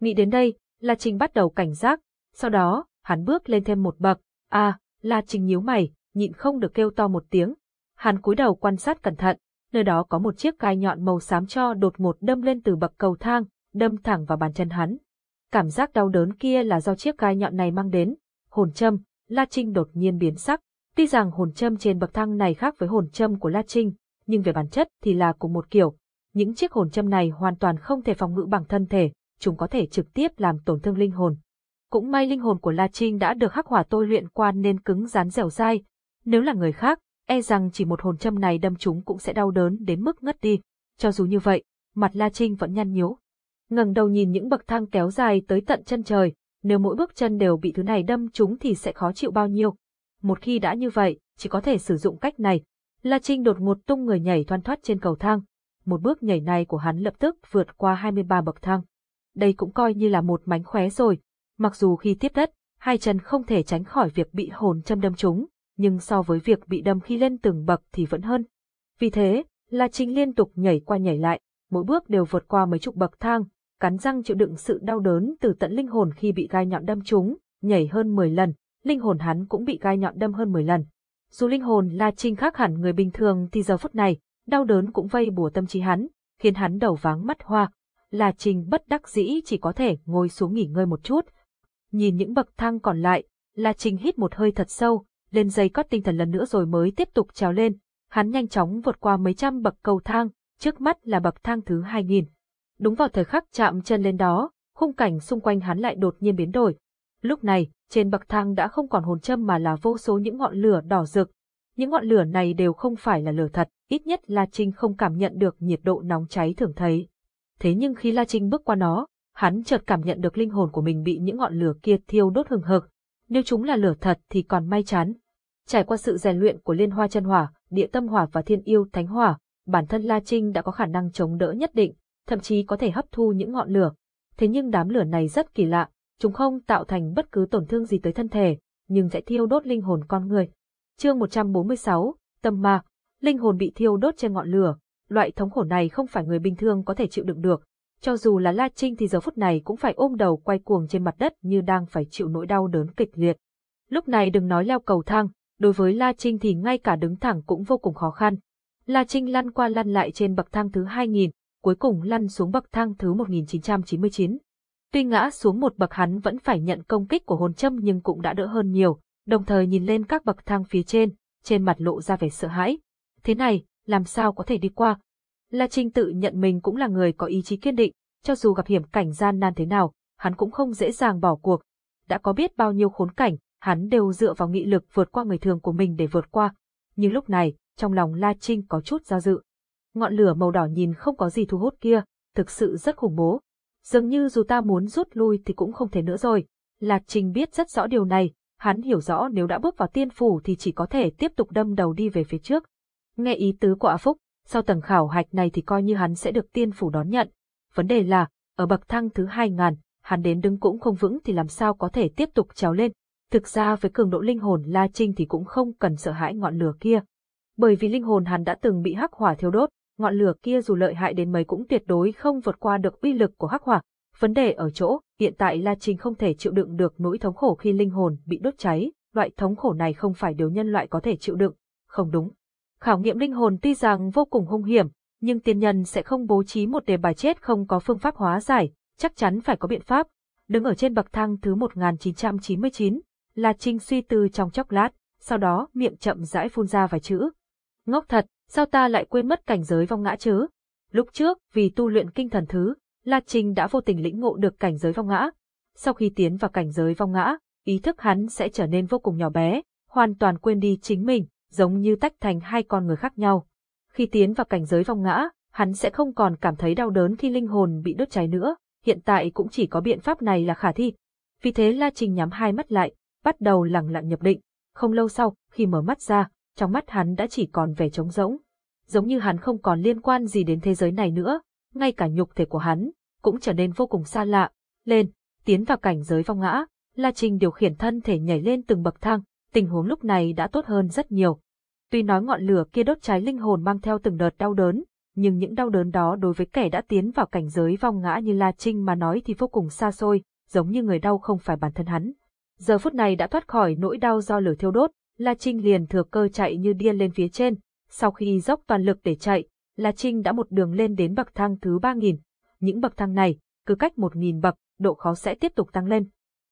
Nghĩ đến đây, La Trinh bắt đầu cảnh giác, sau đó, hắn bước lên thêm một bậc. À, La Trinh nhíu mày, nhịn không được kêu to một tiếng. Hắn cúi đầu quan sát cẩn thận, nơi đó có một chiếc gai nhọn màu xám cho đột ngột đâm lên từ bậc cầu thang, đâm thẳng vào bàn chân hắn. Cảm giác đau đớn kia là do chiếc gai nhọn này mang đến. Hồn châm, La Trinh đột nhiên biến sắc. Tuy rằng hồn châm trên bậc thang này khác với hồn châm của La Trinh, nhưng về bản chất thì là cùng một kiểu. Những chiếc hồn châm này hoàn toàn không thể phòng ngự bằng thân thể, chúng có thể trực tiếp làm tổn thương linh hồn. Cũng may linh hồn của La Trinh đã được hắc hỏa tôi luyện qua nên cứng rắn dẻo dai. Nếu là người khác, e rằng chỉ một hồn châm này đâm chúng cũng sẽ đau đớn đến mức ngất đi. Cho dù như vậy, mặt La Trinh vẫn nhăn nhíu. ngẩng đầu nhìn những bậc thang kéo dài tới tận chân trời, nếu mỗi bước chân đều bị thứ này đâm chúng thì sẽ khó chịu bao nhiêu. Một khi đã như vậy, chỉ có thể sử dụng cách này. La Trinh đột ngột tung người nhảy thoăn thoát trên cầu thang. Một bước nhảy này của hắn lập tức vượt qua 23 bậc thang. Đây cũng coi như là một mánh khóe rồi, Mặc dù khi tiếp đất, hai chân không thể tránh khỏi việc bị hồn châm đâm trúng, nhưng so với việc bị đâm khi lên từng bậc thì vẫn hơn. Vì thế, La Trinh liên tục nhảy qua nhảy lại, mỗi bước đều vượt qua mấy chục bậc thang, cắn răng chịu đựng sự đau đớn từ tận linh hồn khi bị gai nhọn đâm trúng, nhảy hơn 10 lần, linh hồn hắn cũng bị gai nhọn đâm hơn 10 lần. Dù linh hồn La Trinh khác hẳn người bình thường thì giờ phút này, đau đớn cũng vây bùa tâm trí hắn, khiến hắn đầu váng mắt hoa. La Trinh bất đắc dĩ chỉ có thể ngồi xuống nghỉ ngơi một chút. Nhìn những bậc thang còn lại, La Trinh hít một hơi thật sâu, lên dây cót tinh thần lần nữa rồi mới tiếp tục trèo lên. Hắn nhanh chóng vượt qua mấy trăm bậc cầu thang, trước mắt là bậc thang thứ 2000. Đúng vào thời khắc chạm chân lên đó, khung cảnh xung quanh hắn lại đột nhiên biến đổi. Lúc này, trên bậc thang đã không còn hồn châm mà là vô số những ngọn lửa đỏ rực. Những ngọn lửa này đều không phải là lửa thật, ít nhất La Trinh không cảm nhận được nhiệt độ nóng cháy thường thấy. Thế nhưng khi La Trinh bước qua nó, hắn chợt cảm nhận được linh hồn của mình bị những ngọn lửa kia thiêu đốt hừng hực. Nếu chúng là lửa thật thì còn may chán. Trải qua sự rèn luyện của liên hoa chân hỏa, địa tâm hỏa và thiên yêu thánh hỏa, bản thân La Trinh đã có khả năng chống đỡ nhất định, thậm chí có thể hấp thu những ngọn lửa. Thế nhưng đám lửa này rất kỳ lạ, chúng không tạo thành bất cứ tổn thương gì tới thân thể, nhưng sẽ thiêu đốt linh hồn con người. Chương 146, Tâm ma, linh hồn bị thiêu đốt trên ngọn lửa, loại thống khổ này không phải người bình thường có thể chịu đựng được. Cho dù là La Trinh thì giờ phút này cũng phải ôm đầu quay cuồng trên mặt đất như đang phải chịu nỗi đau đớn kịch liệt. Lúc này đừng nói leo cầu thang, đối với La Trinh thì ngay cả đứng thẳng cũng vô cùng khó khăn. La Trinh lăn qua lăn lại trên bậc thang thứ 2000, cuối cùng lăn xuống bậc thang thứ 1999. Tuy ngã xuống một bậc hắn vẫn phải nhận công kích của hồn châm nhưng cũng đã đỡ hơn nhiều, đồng thời nhìn lên các bậc thang phía trên, trên mặt lộ ra vẻ sợ hãi. Thế này, làm sao có thể đi qua? La Trinh tự nhận mình cũng là người có ý chí kiên định, cho dù gặp hiểm cảnh gian nan thế nào, hắn cũng không dễ dàng bỏ cuộc. Đã có biết bao nhiêu khốn cảnh, hắn đều dựa vào nghị lực vượt qua người thường của mình để vượt qua. Nhưng lúc này, trong lòng La Trinh có chút do dự. Ngọn lửa màu đỏ nhìn không có gì thu hút kia, thực sự rất khủng bố. Dường như dù ta muốn rút lui thì cũng không thể nữa rồi. Lạc Trình biết rất rõ điều này, hắn hiểu rõ nếu đã bước vào tiên phủ thì chỉ có thể tiếp tục đâm đầu đi về phía trước. Nghe ý tứ của A Phúc, sau tầng khảo hạch này thì coi như hắn sẽ được tiên phủ đón nhận. Vấn đề là, ở bậc thang thứ hai ngàn, hắn đến đứng cũng không vững thì làm sao có thể tiếp tục trèo lên. Thực ra với cường độ linh hồn La Trinh thì cũng không cần sợ hãi ngọn lửa kia. Bởi vì linh hồn hắn đã từng bị hắc hỏa thiêu đốt, ngọn lửa kia dù lợi hại đến mấy cũng tuyệt đối không vượt qua được uy lực của hắc hỏa. Vấn đề ở chỗ, hiện tại La Trinh không thể chịu đựng được nỗi thống khổ khi linh hồn bị đốt cháy, loại thống khổ này không phải điều nhân loại có thể chịu đựng. Không đúng. Khảo nghiệm linh hồn tuy rằng vô cùng hung hiểm, nhưng tiên nhân sẽ không bố trí một đề bài chết không có phương pháp hóa giải, chắc chắn phải có biện pháp. Đứng ở trên bậc thang thứ 1999, La Trinh suy tư trong chốc lát, sau đó miệng chậm rãi phun ra vài chữ. Ngốc thật, sao ta lại quên mất cảnh giới vong ngã chứ? Lúc trước, vì tu luyện kinh thần thứ, La Trinh đã vô tình lĩnh ngộ được cảnh giới vong ngã. Sau khi tiến vào cảnh giới vong ngã, ý thức hắn sẽ trở nên vô cùng nhỏ bé, hoàn toàn quên đi chính mình, giống như tách thành hai con người khác nhau. Khi tiến vào cảnh giới vong ngã, hắn sẽ không còn cảm thấy đau đớn khi linh hồn bị đốt cháy nữa, hiện tại cũng chỉ có biện pháp này là khả thi. Vì thế La Trinh nhắm hai mắt lại, bắt đầu lặng lặng nhập định. Không lâu sau, khi mở mắt ra, trong mắt hắn đã chỉ còn vẻ trống rỗng. Giống như hắn không còn liên quan gì đến thế giới này nữa, ngay cả nhục thể của hắn, cũng trở nên vô cùng xa lạ. Lên, tiến vào cảnh giới vong ngã, La Trinh điều khiển thân thể nhảy lên từng bậc thang, tình huống lúc này đã tốt hơn rất nhiều. Tuy nói ngọn lửa kia đốt cháy linh hồn mang theo từng đợt đau đớn, nhưng những đau đớn đó đối với kẻ đã tiến vào cảnh giới vong ngã như La Trinh mà nói thì vô cùng xa xôi, giống như người đau không phải bản thân hắn. Giờ phút này đã thoát khỏi nỗi đau do lửa thiêu đốt, La Trinh liền thừa cơ chạy như điên lên phía trên, sau khi dốc toàn lực để chạy, La Trinh đã một đường lên đến bậc thang thứ 3000. Những bậc thang này, cứ cách 1000 bậc, độ khó sẽ tiếp tục tăng lên.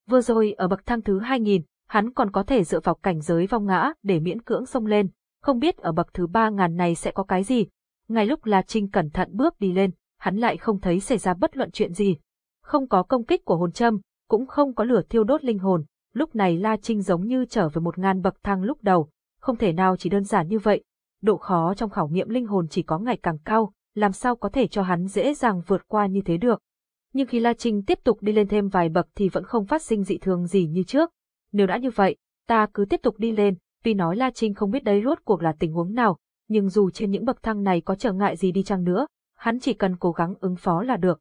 Vừa rồi ở bậc thang thứ 2000, hắn còn có thể dựa vào cảnh giới vong ngã để miễn cưỡng xông lên, không biết ở bậc thứ 3000 này sẽ có cái gì. Ngay lúc La Trinh cẩn thận bước đi lên, hắn lại không thấy xảy ra bất luận chuyện gì. Không có công kích của hồn châm, cũng không có lửa thiêu đốt linh hồn, lúc này La Trinh giống như trở về một ngàn bậc thang lúc đầu, không thể nào chỉ đơn giản như vậy. Độ khó trong khảo nghiệm linh hồn chỉ có ngày càng cao, làm sao có thể cho hắn dễ dàng vượt qua như thế được. Nhưng khi La Trinh tiếp tục đi lên thêm vài bậc thì vẫn không phát sinh dị thường gì như trước. Nếu đã như vậy, ta cứ tiếp tục đi lên, tuy nói La Trinh không biết đấy rốt cuộc là tình huống nào, nhưng dù trên những bậc thang này có trở ngại gì đi chăng nữa, hắn chỉ cần cố gắng ứng phó là được.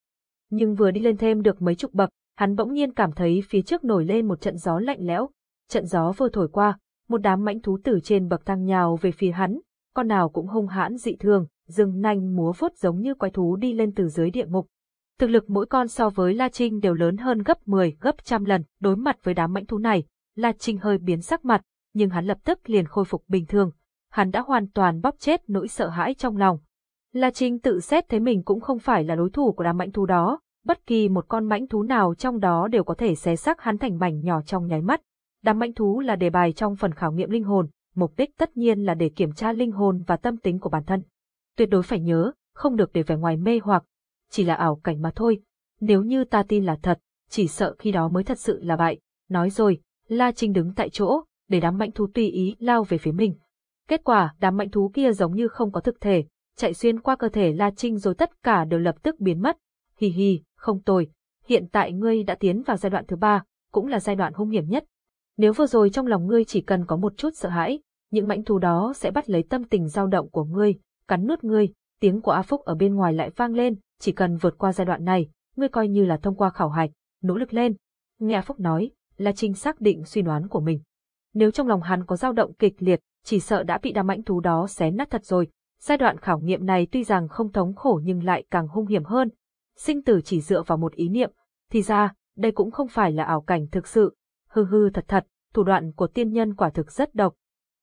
Nhưng vừa đi lên thêm được mấy chục bậc, hắn bỗng nhiên cảm thấy phía trước nổi lên một trận gió lạnh lẽo. Trận gió vừa thổi qua, một đám mãnh thú từ trên bậc thang nhào về phía hắn, con nào cũng hung hãn dị thường, rừng nanh múa vuốt giống như quái thú đi lên từ dưới địa ngục. Thực lực mỗi con so với La Trinh đều lớn hơn gấp 10, gấp trăm lần, đối mặt với đám mãnh thú này, La Trinh hơi biến sắc mặt, nhưng hắn lập tức liền khôi phục bình thường. Hắn đã hoàn toàn bóp chết nỗi sợ hãi trong lòng. La Trinh tự xét thấy mình cũng không phải là đối thủ của đám mãnh thú đó, bất kỳ một con mãnh thú nào trong đó đều có thể xé xác hắn thành mảnh nhỏ trong nháy mắt. Đám mãnh thú là đề bài trong phần khảo nghiệm linh hồn, mục đích tất nhiên là để kiểm tra linh hồn và tâm tính của bản thân. Tuyệt đối phải nhớ, không được để vẻ ngoài mê hoặc, chỉ là ảo cảnh mà thôi. Nếu như ta tin là thật, chỉ sợ khi đó mới thật sự là vậy. Nói rồi, La Trinh đứng tại chỗ, để đám mãnh thú tùy ý lao về phía mình. Kết quả, đám mãnh thú kia giống như không có thực thể, chạy xuyên qua cơ thể La Trinh rồi tất cả đều lập tức biến mất. Hì hì, không tồi. Hiện tại ngươi đã tiến vào giai đoạn thứ ba, cũng là giai đoạn hung hiểm nhất. Nếu vừa rồi trong lòng ngươi chỉ cần có một chút sợ hãi, những mãnh thú đó sẽ bắt lấy tâm tình dao động của ngươi, cắn nuốt ngươi, tiếng của A Phúc ở bên ngoài lại vang lên, chỉ cần vượt qua giai đoạn này, ngươi coi như là thông qua khảo hạch, nỗ lực lên. Nghe A Phúc nói, là Trinh xác định suy đoán của mình. Nếu trong lòng hắn có dao động kịch liệt, chỉ sợ đã bị đám mãnh thú đó xé nát thật rồi. Giai đoạn khảo nghiệm này tuy rằng không thống khổ nhưng lại càng hung hiểm hơn. Sinh tử chỉ dựa vào một ý niệm, thì ra, đây cũng không phải là ảo cảnh thực sự. Hư hư thật thật, thủ đoạn của tiên nhân quả thực rất độc.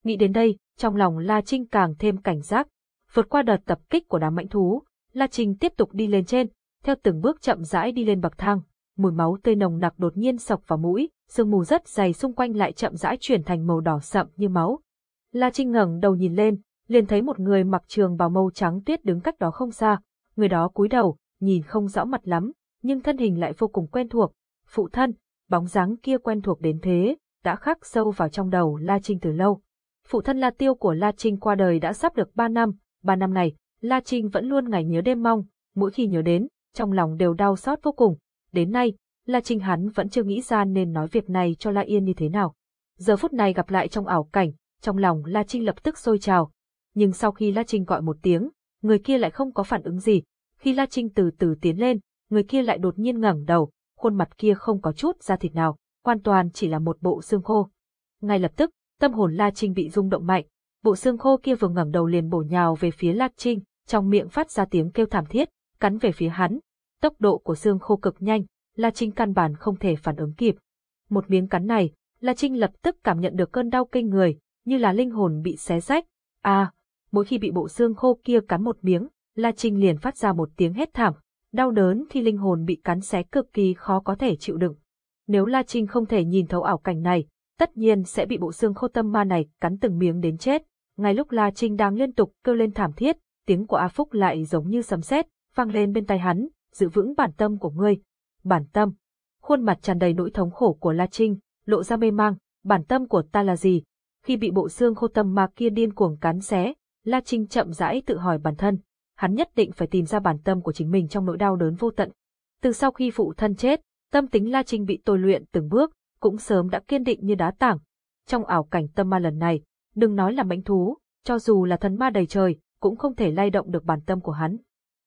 Nghĩ đến đây, trong lòng La Trinh càng thêm cảnh giác. Vượt qua đợt tập kích của đám mãnh thú, La Trinh tiếp tục đi lên trên, theo từng bước chậm rãi đi lên bậc thang, mùi máu tươi nồng nặc đột nhiên sộc vào mũi, sương mù rất dày xung quanh lại chậm rãi chuyển thành màu đỏ sậm như máu. La Trinh ngẩng đầu nhìn lên, liền thấy một người mặc trường bào màu trắng tuyết đứng cách đó không xa, người đó cúi đầu, nhìn không rõ mặt lắm, nhưng thân hình lại vô cùng quen thuộc. Phụ thân, bóng dáng kia quen thuộc đến thế, đã khắc sâu vào trong đầu La Trinh từ lâu. Phụ thân La Tiêu của La Trinh qua đời đã sắp được ba năm, ba năm này, La Trinh vẫn luôn ngày nhớ đêm mong, mỗi khi nhớ đến, trong lòng đều đau xót vô cùng. Đến nay, La Trinh hắn vẫn chưa nghĩ ra nên nói việc này cho La Yên như thế nào. Giờ phút này gặp lại trong ảo cảnh, trong lòng La Trinh lập tức sôi trào. Nhưng sau khi La Trinh gọi một tiếng, người kia lại không có phản ứng gì. Khi La Trinh từ từ tiến lên, người kia lại đột nhiên ngẩng đầu, khuôn mặt kia không có chút da thịt nào, hoàn toàn chỉ là một bộ xương khô. Ngay lập tức, tâm hồn La Trinh bị rung động mạnh, bộ xương khô kia vừa ngẩng đầu liền bổ nhào về phía La Trinh, trong miệng phát ra tiếng kêu thảm thiết, cắn về phía hắn. Tốc độ của xương khô cực nhanh, La Trinh căn bản không thể phản ứng kịp. Một miếng cắn này, La Trinh lập tức cảm nhận được cơn đau kinh người, như là linh hồn bị xé rách. À, mỗi khi bị bộ xương khô kia cắn một miếng, La Trinh liền phát ra một tiếng hét thảm, đau đớn khi linh hồn bị cắn xé cực kỳ khó có thể chịu đựng. Nếu La Trinh không thể nhìn thấu ảo cảnh này, tất nhiên sẽ bị bộ xương khô tâm ma này cắn từng miếng đến chết. Ngay lúc La Trinh đang liên tục kêu lên thảm thiết, tiếng của A Phúc lại giống như sấm sét, vang lên bên tai hắn, giữ vững bản tâm của ngươi. Bản tâm. Khuôn mặt tràn đầy nỗi thống khổ của La Trinh, lộ ra mê mang, bản tâm của ta là gì? Khi bị bộ xương khô tâm ma kia điên cuồng cắn xé, La Trinh chậm rãi tự hỏi bản thân, hắn nhất định phải tìm ra bản tâm của chính mình trong nỗi đau đớn vô tận. Từ sau khi phụ thân chết, tâm tính La Trinh bị tôi luyện từng bước, cũng sớm đã kiên định như đá tảng. Trong ảo cảnh tâm ma lần này, đừng nói là mãnh thú, cho dù là thần ma đầy trời, cũng không thể lay động được bản tâm của hắn.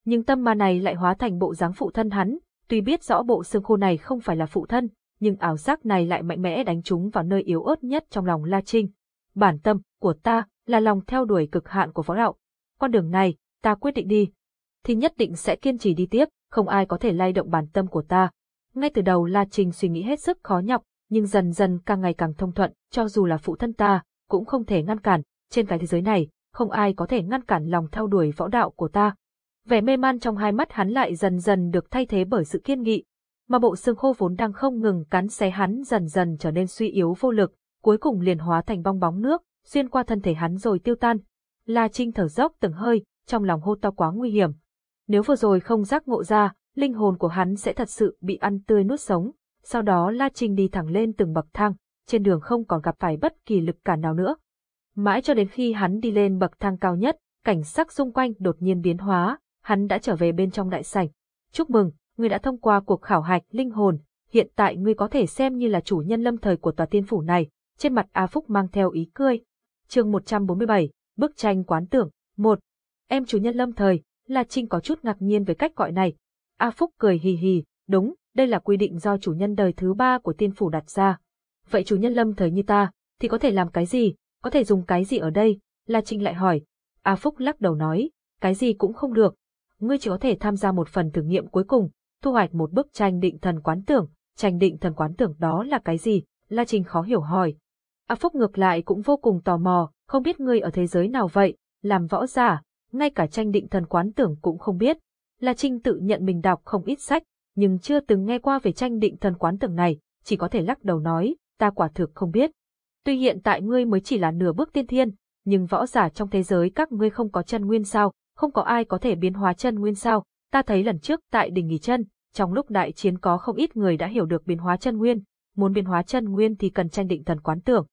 Nhưng tâm ma này lại hóa thành bộ dáng phụ thân hắn, tuy biết rõ bộ xương khô này không phải là phụ thân, nhưng ảo giác này lại mạnh mẽ đánh trúng vào nơi yếu ớt nhất trong lòng La Trinh. Bản tâm của ta là lòng theo đuổi cực hạn của võ đạo. Con đường này, ta quyết định đi, thì nhất định sẽ kiên trì đi tiếp, không ai có thể lay động bản tâm của ta. Ngay từ đầu La Trình suy nghĩ hết sức khó nhọc, nhưng dần dần càng ngày càng thông thuận, cho dù là phụ thân ta, cũng không thể ngăn cản, trên cái thế giới này, không ai có thể ngăn cản lòng theo đuổi võ đạo của ta. Vẻ mê man trong hai mắt hắn lại dần dần được thay thế bởi sự kiên nghị, mà bộ xương khô vốn đang không ngừng cắn xé hắn dần dần trở nên suy yếu vô lực, cuối cùng liền hóa thành bong bóng nước, xuyên qua thân thể hắn rồi tiêu tan. La Trinh thở dốc từng hơi, trong lòng hô to quá nguy hiểm. Nếu vừa rồi không giác ngộ ra, linh hồn của hắn sẽ thật sự bị ăn tươi nuốt sống. Sau đó La Trinh đi thẳng lên từng bậc thang, trên đường không còn gặp phải bất kỳ lực cản nào nữa. Mãi cho đến khi hắn đi lên bậc thang cao nhất, cảnh sắc xung quanh đột nhiên biến hóa, hắn đã trở về bên trong đại sảnh. Chúc mừng, ngươi đã thông qua cuộc khảo hạch linh hồn, hiện tại ngươi có thể xem như là chủ nhân lâm thời của tòa tiên phủ này. Trên mặt A Phúc mang theo ý cười. Chương 147, bức tranh quán tưởng, 1. Em chủ nhân lâm thời, La Trinh có chút ngạc nhiên về cách gọi này. A Phúc cười hì hì, đúng, đây là quy định do chủ nhân đời thứ ba của tiên phủ đặt ra. Vậy chủ nhân lâm thời như ta, thì có thể làm cái gì, có thể dùng cái gì ở đây? La Trinh lại hỏi. A Phúc lắc đầu nói, cái gì cũng không được. Ngươi chỉ có thể tham gia một phần thử nghiệm cuối cùng, thu hoạch một bức tranh định thần quán tưởng. Tranh định thần quán tưởng đó là cái gì? La Trinh khó hiểu hỏi. A Phúc ngược lại cũng vô cùng tò mò, không biết ngươi ở thế giới nào vậy, làm võ giả, ngay cả tranh định thần quán tưởng cũng không biết. La Trinh tự nhận mình đọc không ít sách, nhưng chưa từng nghe qua về tranh định thần quán tưởng này, chỉ có thể lắc đầu nói, ta quả thực không biết. Tuy hiện tại ngươi mới chỉ là nửa bước tiên thiên, nhưng võ giả trong thế giới các ngươi không có chân nguyên sao, không có ai có thể biến hóa chân nguyên sao, ta thấy lần trước tại đỉnh nghỉ chân, trong lúc đại chiến có không ít người đã hiểu được biến hóa chân nguyên, muốn biến hóa chân nguyên thì cần tranh định thần quán tưởng.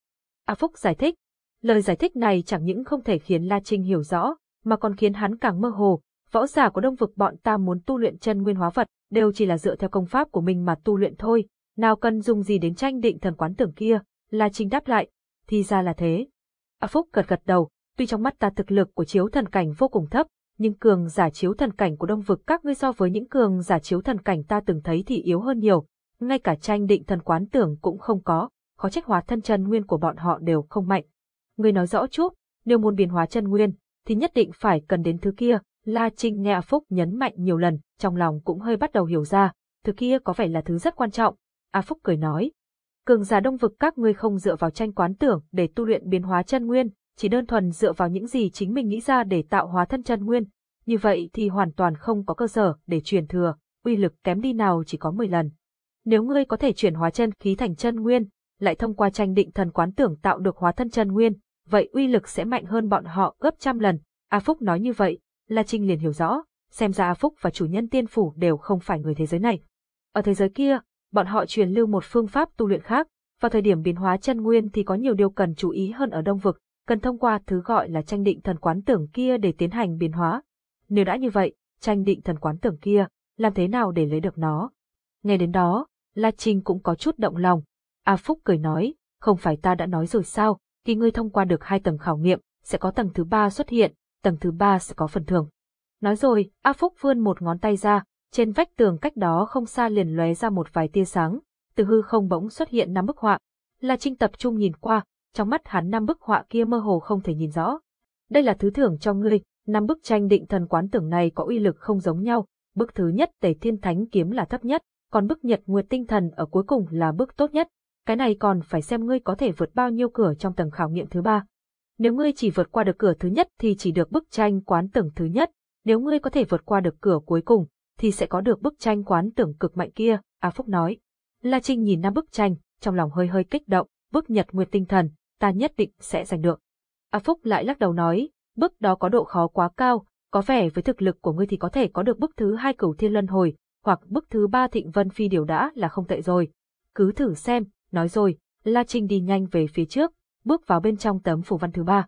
A Phúc giải thích, lời giải thích này chẳng những không thể khiến La Trinh hiểu rõ, mà còn khiến hắn càng mơ hồ, võ giả của đông vực bọn ta muốn tu luyện chân nguyên hóa vật, đều chỉ là dựa theo công pháp của mình mà tu luyện thôi, nào cần dùng gì đến tranh định thần quán tưởng kia, La Trinh đáp lại, thì ra là thế. A Phúc gật gật đầu, tuy trong mắt ta thực lực của chiếu thần cảnh vô cùng thấp, nhưng cường giả chiếu thần cảnh của đông vực các ngươi so với những cường giả chiếu thần cảnh ta từng thấy thì yếu hơn nhiều, ngay cả tranh định thần quán tưởng cũng không có, khó trách hóa thân chân nguyên của bọn họ đều không mạnh. Ngươi nói rõ chút, nếu muốn biến hóa chân nguyên, thì nhất định phải cần đến thứ kia, La Trinh nghe A Phúc nhấn mạnh nhiều lần, trong lòng cũng hơi bắt đầu hiểu ra, thứ kia có vẻ là thứ rất quan trọng. A Phúc cười nói, cường giả đông vực các ngươi không dựa vào tranh quán tưởng để tu luyện biến hóa chân nguyên, chỉ đơn thuần dựa vào những gì chính mình nghĩ ra để tạo hóa thân chân nguyên. Như vậy thì hoàn toàn không có cơ sở để truyền thừa, uy lực kém đi nào chỉ có 10 lần. Nếu ngươi có thể chuyển hóa chân khí thành chân nguyên, lại thông qua tranh định thần quán tưởng tạo được hóa thân chân nguyên, vậy uy lực sẽ mạnh hơn bọn họ gấp trăm lần. A Phúc nói như vậy, La Trinh liền hiểu rõ, xem ra A Phúc và chủ nhân tiên phủ đều không phải người thế giới này. Ở thế giới kia, bọn họ truyền lưu một phương pháp tu luyện khác, vào thời điểm biến hóa chân nguyên thì có nhiều điều cần chú ý hơn ở đông vực, cần thông qua thứ gọi là tranh định thần quán tưởng kia để tiến hành biến hóa. Nếu đã như vậy, tranh định thần quán tưởng kia, làm thế nào để lấy được nó? Nghe đến đó, La Trinh cũng có chút động lòng. A Phúc cười nói, không phải ta đã nói rồi sao, khi ngươi thông qua được hai tầng khảo nghiệm, sẽ có tầng thứ ba xuất hiện, tầng thứ ba sẽ có phần thưởng. Nói rồi, A Phúc vươn một ngón tay ra, trên vách tường cách đó không xa liền lóe ra một vài tia sáng, từ hư không bỗng xuất hiện năm bức họa. La Trinh tập trung nhìn qua, trong mắt hắn năm bức họa kia mơ hồ không thể nhìn rõ. Đây là thứ thưởng cho ngươi, năm bức tranh định thần quán tưởng này có uy lực không giống nhau, bức thứ nhất Tề Thiên Thánh kiếm là thấp nhất, còn bức Nhật Nguyệt Tinh Thần ở cuối cùng là bức tốt nhất. Cái này còn phải xem ngươi có thể vượt bao nhiêu cửa trong tầng khảo nghiệm thứ ba. Nếu ngươi chỉ vượt qua được cửa thứ nhất thì chỉ được bức tranh quán tưởng thứ nhất, nếu ngươi có thể vượt qua được cửa cuối cùng, thì sẽ có được bức tranh quán tưởng cực mạnh kia, A Phúc nói. La Trinh nhìn năm bức tranh, trong lòng hơi hơi kích động, bức nhật nguyệt tinh thần, ta nhất định sẽ giành được. A Phúc lại lắc đầu nói, bức đó có độ khó quá cao, có vẻ với thực lực của ngươi thì có thể có được bức thứ hai cửu thiên luân hồi, hoặc bức thứ ba thịnh vân phi điều đã là không tệ rồi. Cứ thử xem, nói rồi, La Trinh đi nhanh về phía trước, bước vào bên trong tấm phủ văn thứ ba.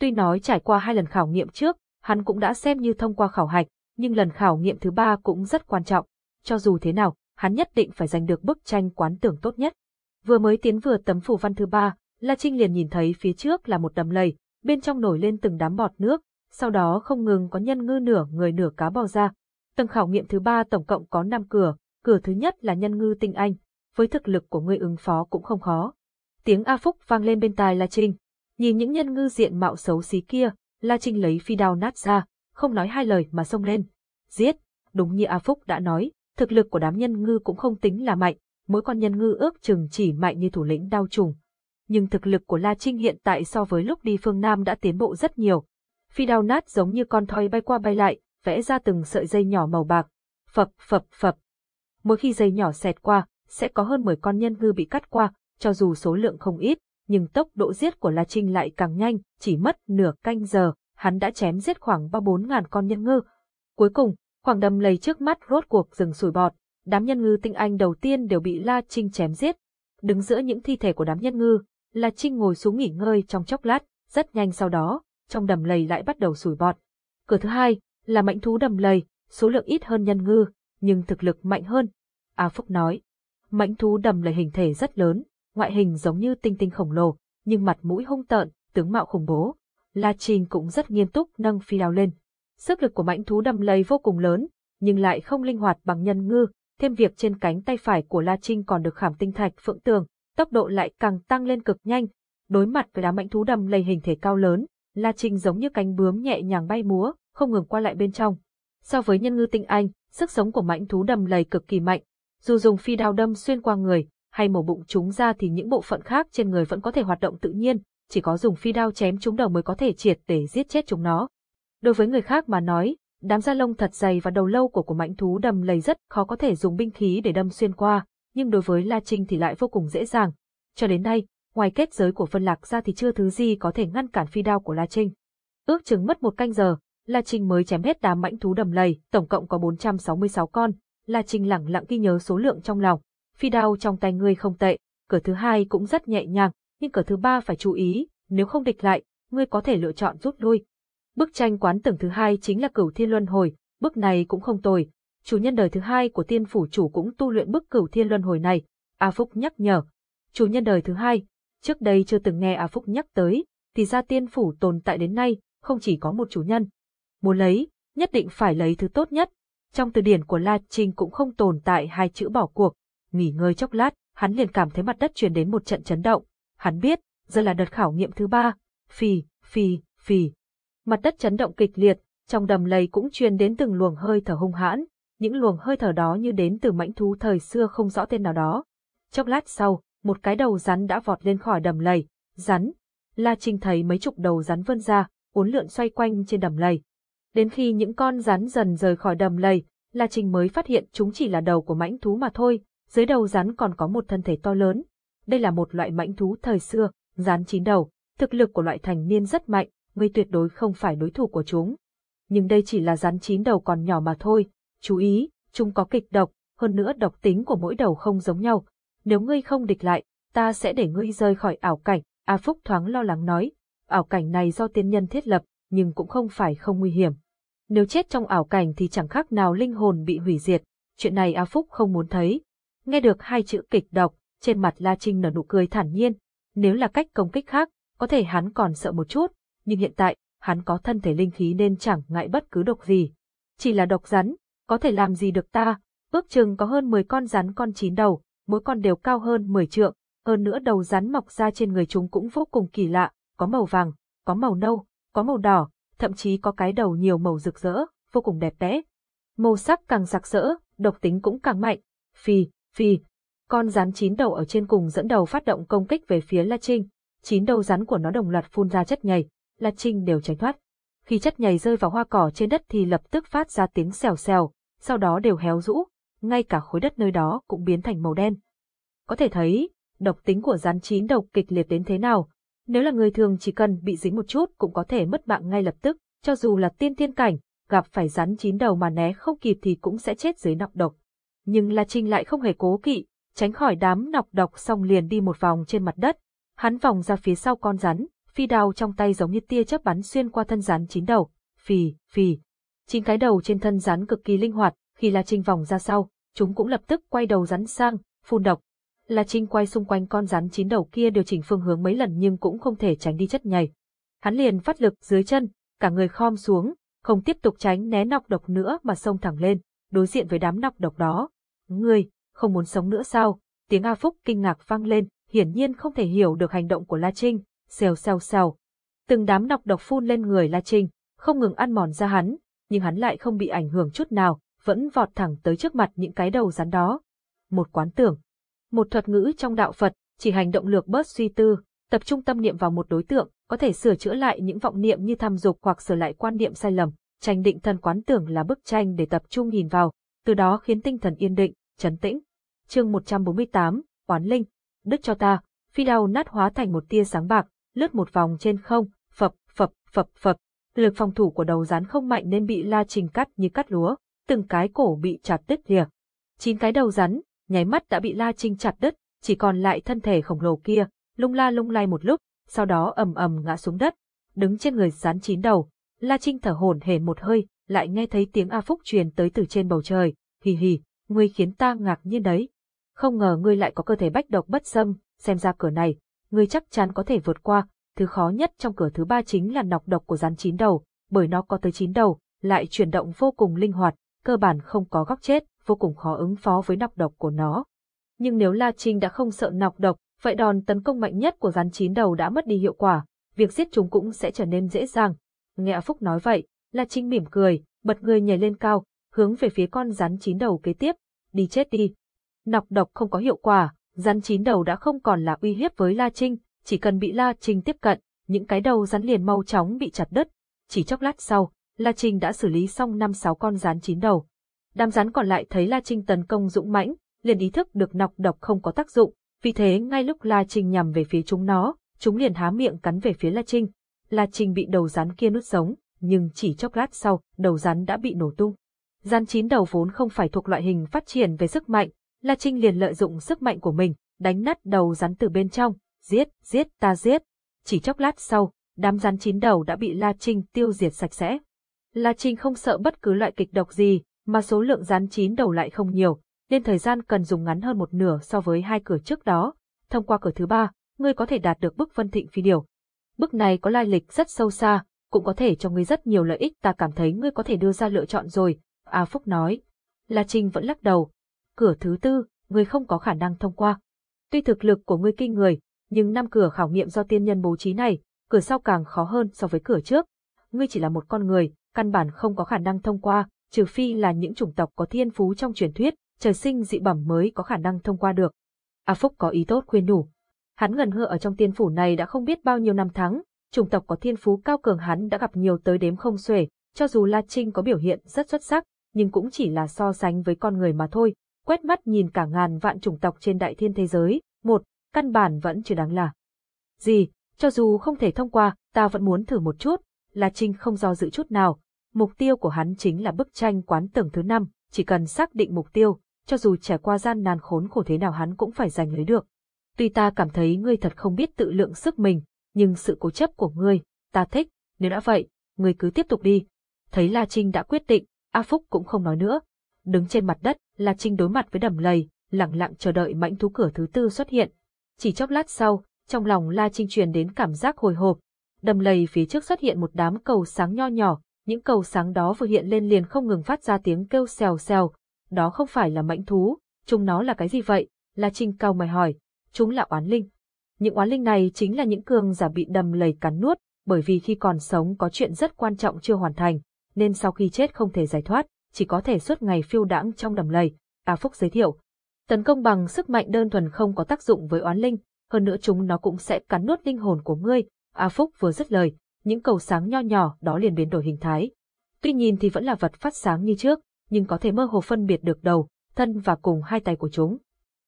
Tuy nói trải qua hai lần khảo nghiệm trước, hắn cũng đã xem như thông qua khảo hạch, nhưng lần khảo nghiệm thứ ba cũng rất quan trọng. Cho dù thế nào, hắn nhất định phải giành được bức tranh quán tưởng tốt nhất. Vừa mới tiến vừa tấm phủ văn thứ ba, La Trinh liền nhìn thấy phía trước là một đầm lầy, bên trong nổi lên từng đám bọt nước, sau đó không ngừng có nhân ngư nửa người nửa cá bò ra. Tầng khảo nghiệm thứ ba tổng cộng có 5 cửa, cửa thứ nhất là nhân ngư tinh anh, với thực lực của ngươi ứng phó cũng không khó. Tiếng A Phúc vang lên bên tai La Trinh. Nhìn những nhân ngư diện mạo xấu xí kia, La Trinh lấy phi đao nát ra, không nói hai lời mà xông lên. Giết, đúng như A Phúc đã nói, thực lực của đám nhân ngư cũng không tính là mạnh, mỗi con nhân ngư ước chừng chỉ mạnh như thủ lĩnh đao trùng. Nhưng thực lực của La Trinh hiện tại so với lúc đi phương Nam đã tiến bộ rất nhiều. Phi đao nát giống như con thoi bay qua bay lại, vẽ ra từng sợi dây nhỏ màu bạc. Phập phập phập. Mỗi khi dây nhỏ xẹt qua, sẽ có hơn 10 con nhân ngư bị cắt qua, cho dù số lượng không ít, nhưng tốc độ giết của La Trinh lại càng nhanh, chỉ mất nửa canh giờ, hắn đã chém giết khoảng ba bốn ngàn con nhân ngư. Cuối cùng, khoảng đầm lầy trước mắt rốt cuộc dừng sủi bọt, đám nhân ngư tinh anh đầu tiên đều bị La Trinh chém giết. Đứng giữa những thi thể của đám nhân ngư, La Trinh ngồi xuống nghỉ ngơi trong chốc lát, rất nhanh sau đó, trong đầm lầy lại bắt đầu sủi bọt. Cửa thứ hai là mãnh thú đầm lầy, số lượng ít hơn nhân ngư, nhưng thực lực mạnh hơn. A Phúc nói, mãnh thú đầm lầy hình thể rất lớn, ngoại hình giống như tinh tinh khổng lồ, nhưng mặt mũi hung tợn, tướng mạo khủng bố. La Trinh cũng rất nghiêm túc nâng phi đao lên. Sức lực của mãnh thú đầm lầy vô cùng lớn, nhưng lại không linh hoạt bằng nhân ngư, thêm việc trên cánh tay phải của La Trinh còn được khảm tinh thạch phượng tường, tốc độ lại càng tăng lên cực nhanh. Đối mặt với đám mãnh thú đầm lầy hình thể cao lớn, La Trinh giống như cánh bướm nhẹ nhàng bay múa, không ngừng qua lại bên trong. So với nhân ngư tinh anh, sức sống của mãnh thú đầm lầy cực kỳ mạnh. Dù dùng phi đao đâm xuyên qua người, hay mổ bụng chúng ra thì những bộ phận khác trên người vẫn có thể hoạt động tự nhiên, chỉ có dùng phi đao chém chúng đầu mới có thể triệt để giết chết chúng nó. Đối với người khác mà nói, đám da lông thật dày và đầu lâu của của mãnh thú đầm lầy rất khó có thể dùng binh khí để đâm xuyên qua, nhưng đối với La Trinh thì lại vô cùng dễ dàng. Cho đến nay, ngoài kết giới của Vân Lạc ra thì chưa thứ gì có thể ngăn cản phi đao của La Trinh. Ước chừng mất một canh giờ, La Trinh mới chém hết đám mãnh thú đầm lầy, tổng cộng có 466 con. La Trinh lẳng lặng ghi nhớ số lượng trong lòng. Phi đao trong tay ngươi không tệ, Cửa thứ hai cũng rất nhẹ nhàng, nhưng cửa thứ ba phải chú ý, nếu không địch lại, ngươi có thể lựa chọn rút lui. Bức tranh quán tầng thứ hai chính là cửu thiên luân hồi, bức này cũng không tồi. Chủ nhân đời thứ hai của tiên phủ chủ cũng tu luyện bức cửu thiên luân hồi này. A Phúc nhắc nhở. Chủ nhân đời thứ hai, trước đây chưa từng nghe A Phúc nhắc tới, thì ra tiên phủ tồn tại đến nay, không chỉ có một chủ nhân. Muốn lấy, nhất định phải lấy thứ tốt nhất. Trong từ điển của La Trinh cũng không tồn tại hai chữ bỏ cuộc. Nghỉ ngơi chốc lát, hắn liền cảm thấy mặt đất truyền đến một trận chấn động. Hắn biết, giờ là đợt khảo nghiệm thứ ba. Phì, phì, phì. Mặt đất chấn động kịch liệt, trong đầm lầy cũng truyền đến từng luồng hơi thở hung hãn. Những luồng hơi thở đó như đến từ mãnh thú thời xưa không rõ tên nào đó. Chốc lát sau, một cái đầu rắn đã vọt lên khỏi đầm lầy. Rắn. La Trinh thấy mấy chục đầu rắn vươn ra, uốn lượn xoay quanh trên đầm lầy. Đến khi những con rắn dần rời khỏi đầm lầy, La Trinh mới phát hiện chúng chỉ là đầu của mãnh thú mà thôi, dưới đầu rắn còn có một thân thể to lớn. Đây là một loại mãnh thú thời xưa, rắn chín đầu, thực lực của loại thành niên rất mạnh, ngươi tuyệt đối không phải đối thủ của chúng. Nhưng đây chỉ là rắn chín đầu còn nhỏ mà thôi, chú ý, chúng có kịch độc, hơn nữa độc tính của mỗi đầu không giống nhau. Nếu ngươi không địch lại, ta sẽ để ngươi rơi khỏi ảo cảnh, A Phúc thoáng lo lắng nói. Ảo cảnh này do tiên nhân thiết lập, nhưng cũng không phải không nguy hiểm. Nếu chết trong ảo cảnh thì chẳng khác nào linh hồn bị hủy diệt, chuyện này A Phúc không muốn thấy. Nghe được hai chữ kịch độc, trên mặt La Trinh nở nụ cười thản nhiên. Nếu là cách công kích khác, có thể hắn còn sợ một chút, nhưng hiện tại, hắn có thân thể linh khí nên chẳng ngại bất cứ độc gì. Chỉ là độc rắn, có thể làm gì được ta, ước chừng có hơn 10 con rắn con chín đầu, mỗi con đều cao hơn 10 trượng, hơn nữa đầu rắn mọc ra trên người chúng cũng vô cùng kỳ lạ, có màu vàng, có màu nâu, có màu đỏ, thậm chí có cái đầu nhiều màu rực rỡ, vô cùng đẹp đẽ. Màu sắc càng sặc sỡ, độc tính cũng càng mạnh. Phi, phi. Con rắn chín đầu ở trên cùng dẫn đầu phát động công kích về phía La Trinh. Chín đầu rắn của nó đồng loạt phun ra chất nhầy, La Trinh đều tránh thoát. Khi chất nhầy rơi vào hoa cỏ trên đất thì lập tức phát ra tiếng xèo xèo, sau đó đều héo rũ, ngay cả khối đất nơi đó cũng biến thành màu đen. Có thể thấy, độc tính của rắn chín đầu kịch liệt đến thế nào. Nếu là người thường chỉ cần bị dính một chút cũng có thể mất mạng ngay lập tức, cho dù là tiên thiên cảnh, gặp phải rắn chín đầu mà né không kịp thì cũng sẽ chết dưới nọc độc. Nhưng La Trinh lại không hề cố kỵ, tránh khỏi đám nọc độc xong liền đi một vòng trên mặt đất. Hắn vòng ra phía sau con rắn, phi đao trong tay giống như tia chớp bắn xuyên qua thân rắn chín đầu. Phì, phì. Chín cái đầu trên thân rắn cực kỳ linh hoạt, khi La Trinh vòng ra sau, chúng cũng lập tức quay đầu rắn sang, phun độc. La Trinh quay xung quanh con rắn chín đầu kia điều chỉnh phương hướng mấy lần nhưng cũng không thể tránh đi chất nhầy. Hắn liền phát lực dưới chân, cả người khom xuống, không tiếp tục tránh né nọc độc nữa mà xông thẳng lên, đối diện với đám nọc độc đó. Ngươi, không muốn sống nữa sao? Tiếng A Phúc kinh ngạc vang lên, hiển nhiên không thể hiểu được hành động của La Trinh, xèo xèo xèo. Từng đám nọc độc phun lên người La Trinh, không ngừng ăn mòn ra hắn, nhưng hắn lại không bị ảnh hưởng chút nào, vẫn vọt thẳng tới trước mặt những cái đầu rắn đó. Một quán tưởng. Một thuật ngữ trong đạo Phật, chỉ hành động lược bớt suy tư, tập trung tâm niệm vào một đối tượng, có thể sửa chữa lại những vọng niệm như tham dục hoặc sửa lại quan niệm sai lầm. Tranh định thân quán tưởng là bức tranh để tập trung nhìn vào, từ đó khiến tinh thần yên định, trấn tĩnh. Chương 148, Oán Linh, Đức cho ta, phi đao nát hóa thành một tia sáng bạc, lướt một vòng trên không, phập, phập, phập, phập. Lực phòng thủ của đầu rắn không mạnh nên bị La Trình cắt như cắt lúa, từng cái cổ bị chặt đứt lìa. Chín cái đầu rắn, nháy mắt đã bị La Trinh chặt đứt, chỉ còn lại thân thể khổng lồ kia, lung la lung lay một lúc, sau đó ầm ầm ngã xuống đất. Đứng trên người rắn chín đầu, La Trinh thở hổn hển một hơi, lại nghe thấy tiếng A Phúc truyền tới từ trên bầu trời, hì hì, ngươi khiến ta ngạc nhiên đấy. Không ngờ ngươi lại có cơ thể bách độc bất xâm, xem ra cửa này, ngươi chắc chắn có thể vượt qua, thứ khó nhất trong cửa thứ ba chính là nọc độc của rắn chín đầu, bởi nó có tới chín đầu, lại chuyển động vô cùng linh hoạt, cơ bản không có góc chết, vô cùng khó ứng phó với nọc độc của nó. Nhưng nếu La Trinh đã không sợ nọc độc, vậy đòn tấn công mạnh nhất của rắn chín đầu đã mất đi hiệu quả, việc giết chúng cũng sẽ trở nên dễ dàng. Nghe A Phúc nói vậy, La Trinh mỉm cười, bật người nhảy lên cao, hướng về phía con rắn chín đầu kế tiếp, đi chết đi. Nọc độc không có hiệu quả, rắn chín đầu đã không còn là uy hiếp với La Trinh, chỉ cần bị La Trinh tiếp cận, những cái đầu rắn liền mau chóng bị chặt đứt. Chỉ chốc lát sau, La Trinh đã xử lý xong năm sáu con rắn chín đầu. Đám rắn còn lại thấy La Trinh tấn công dũng mãnh, liền ý thức được nọc độc không có tác dụng, vì thế ngay lúc La Trinh nhằm về phía chúng nó, chúng liền há miệng cắn về phía La Trinh. La Trinh bị đầu rắn kia nuốt sống, nhưng chỉ chốc lát sau, đầu rắn đã bị nổ tung. Rắn chín đầu vốn không phải thuộc loại hình phát triển về sức mạnh, La Trinh liền lợi dụng sức mạnh của mình, đánh nát đầu rắn từ bên trong, giết, giết, ta giết. Chỉ chốc lát sau, đám rắn chín đầu đã bị La Trinh tiêu diệt sạch sẽ. La Trinh không sợ bất cứ loại kịch độc gì, mà số lượng rán chín đầu lại không nhiều, nên thời gian cần dùng ngắn hơn một nửa so với hai cửa trước đó. Thông qua cửa thứ ba, ngươi có thể đạt được bức vân thịnh phi điều. Bức này có lai lịch rất sâu xa, cũng có thể cho ngươi rất nhiều lợi ích ta cảm thấy ngươi có thể đưa ra lựa chọn rồi, A Phúc nói. La Trinh vẫn lắc đầu. Cửa thứ tư, ngươi không có khả năng thông qua. Tuy thực lực của ngươi kinh người, nhưng năm cửa khảo nghiệm do tiên nhân bố trí này, cửa sau càng khó hơn so với cửa trước. Ngươi chỉ là một con người, căn bản không có khả năng thông qua, trừ phi là những chủng tộc có thiên phú trong truyền thuyết, trời sinh dị bẩm mới có khả năng thông qua được. A Phúc có ý tốt khuyên nhủ. Hắn ngần ngựa ở trong tiên phủ này đã không biết bao nhiêu năm tháng, chủng tộc có thiên phú cao cường hắn đã gặp nhiều tới đếm không xuể, cho dù La Trinh có biểu hiện rất xuất sắc, nhưng cũng chỉ là so sánh với con người mà thôi. Quét mắt nhìn cả ngàn vạn chủng tộc trên đại thiên thế giới, một, căn bản vẫn chưa đáng là. Gì, cho dù không thể thông qua, ta vẫn muốn thử một chút, La Trinh không do dự chút nào. Mục tiêu của hắn chính là bức tranh quán tầng thứ năm, chỉ cần xác định mục tiêu, cho dù trải qua gian nan khốn khổ thế nào hắn cũng phải giành lấy được. Tuy ta cảm thấy ngươi thật không biết tự lượng sức mình, nhưng sự cố chấp của ngươi, ta thích, nếu đã vậy, ngươi cứ tiếp tục đi. Thấy La Trinh đã quyết định, A Phúc cũng không nói nữa. Đứng trên mặt đất, La Trinh đối mặt với đầm lầy, lặng lặng chờ đợi mãnh thú cửa thứ tư xuất hiện. Chỉ chốc lát sau, trong lòng La Trinh truyền đến cảm giác hồi hộp. Đầm lầy phía trước xuất hiện một đám cầu sáng nho nhỏ, những cầu sáng đó vừa hiện lên liền không ngừng phát ra tiếng kêu xèo xèo. Đó không phải là mãnh thú, chúng nó là cái gì vậy? La Trinh cao mày hỏi. Chúng là oán linh. Những oán linh này chính là những cường giả bị đầm lầy cắn nuốt, bởi vì khi còn sống có chuyện rất quan trọng chưa hoàn thành, nên sau khi chết không thể giải thoát, chỉ có thể suốt ngày phiêu đãng trong đầm lầy. A Phúc giới thiệu. Tấn công bằng sức mạnh đơn thuần không có tác dụng với oán linh, hơn nữa chúng nó cũng sẽ cắn nuốt linh hồn của ngươi. A Phúc vừa dứt lời, những cầu sáng nho nhỏ đó liền biến đổi hình thái. Tuy nhìn thì vẫn là vật phát sáng như trước, nhưng có thể mơ hồ phân biệt được đầu, thân và cùng hai tay của chúng.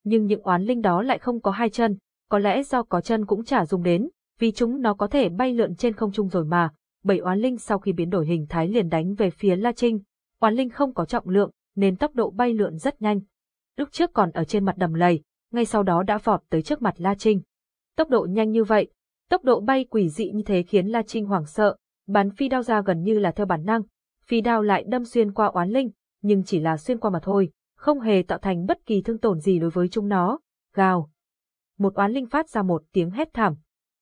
Nhưng những oán linh đó lại không có hai chân, có lẽ do có chân cũng chả dùng đến, vì chúng nó có thể bay lượn trên không trung rồi mà. Bảy oán linh sau khi biến đổi hình thái liền đánh về phía La Trinh. Oán linh không có trọng lượng, nên tốc độ bay lượn rất nhanh. Lúc trước còn ở trên mặt đầm lầy, ngay sau đó đã vọt tới trước mặt La Trinh. Tốc độ nhanh như vậy, tốc độ bay quỷ dị như thế khiến La Trinh hoảng sợ, bắn phi đao ra gần như là theo bản năng. Phi đao lại đâm xuyên qua oán linh, nhưng chỉ là xuyên qua mà thôi, không hề tạo thành bất kỳ thương tổn gì đối với chúng nó. Gào. Một oán linh phát ra một tiếng hét thảm.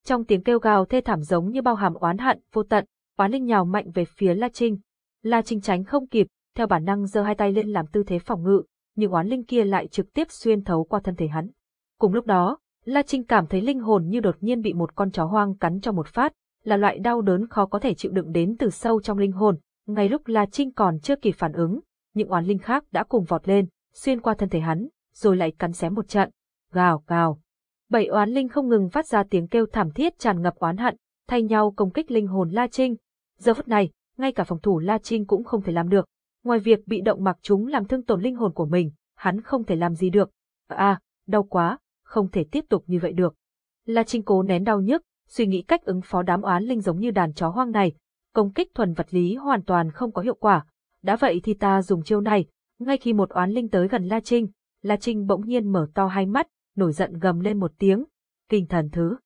Trong tiếng kêu gào thê thảm giống như bao hàm oán hận vô tận, oán linh nhào mạnh về phía La Trinh. La Trinh tránh không kịp, theo bản năng giơ hai tay lên làm tư thế phòng ngự, nhưng oán linh kia lại trực tiếp xuyên thấu qua thân thể hắn. Cùng lúc đó, La Trinh cảm thấy linh hồn như đột nhiên bị một con chó hoang cắn cho một phát, là loại đau đớn khó có thể chịu đựng đến từ sâu trong linh hồn. Ngay lúc La Trinh còn chưa kịp phản ứng, những oán linh khác đã cùng vọt lên, xuyên qua thân thể hắn, rồi lại cắn xé một trận. Gào gào. Bảy oán linh không ngừng phát ra tiếng kêu thảm thiết tràn ngập oán hận, thay nhau công kích linh hồn La Trinh. Giờ phút này, ngay cả phòng thủ La Trinh cũng không thể làm được. Ngoài việc bị động mặc chúng làm thương tổn linh hồn của mình, hắn không thể làm gì được. À, đau quá, không thể tiếp tục như vậy được. La Trinh cố nén đau nhức, suy nghĩ cách ứng phó đám oán linh giống như đàn chó hoang này. Công kích thuần vật lý hoàn toàn không có hiệu quả. Đã vậy thì ta dùng chiêu này, ngay khi một oán linh tới gần La Trinh, La Trinh bỗng nhiên mở to hai mắt, nổi giận gầm lên một tiếng. Kinh thần thứ.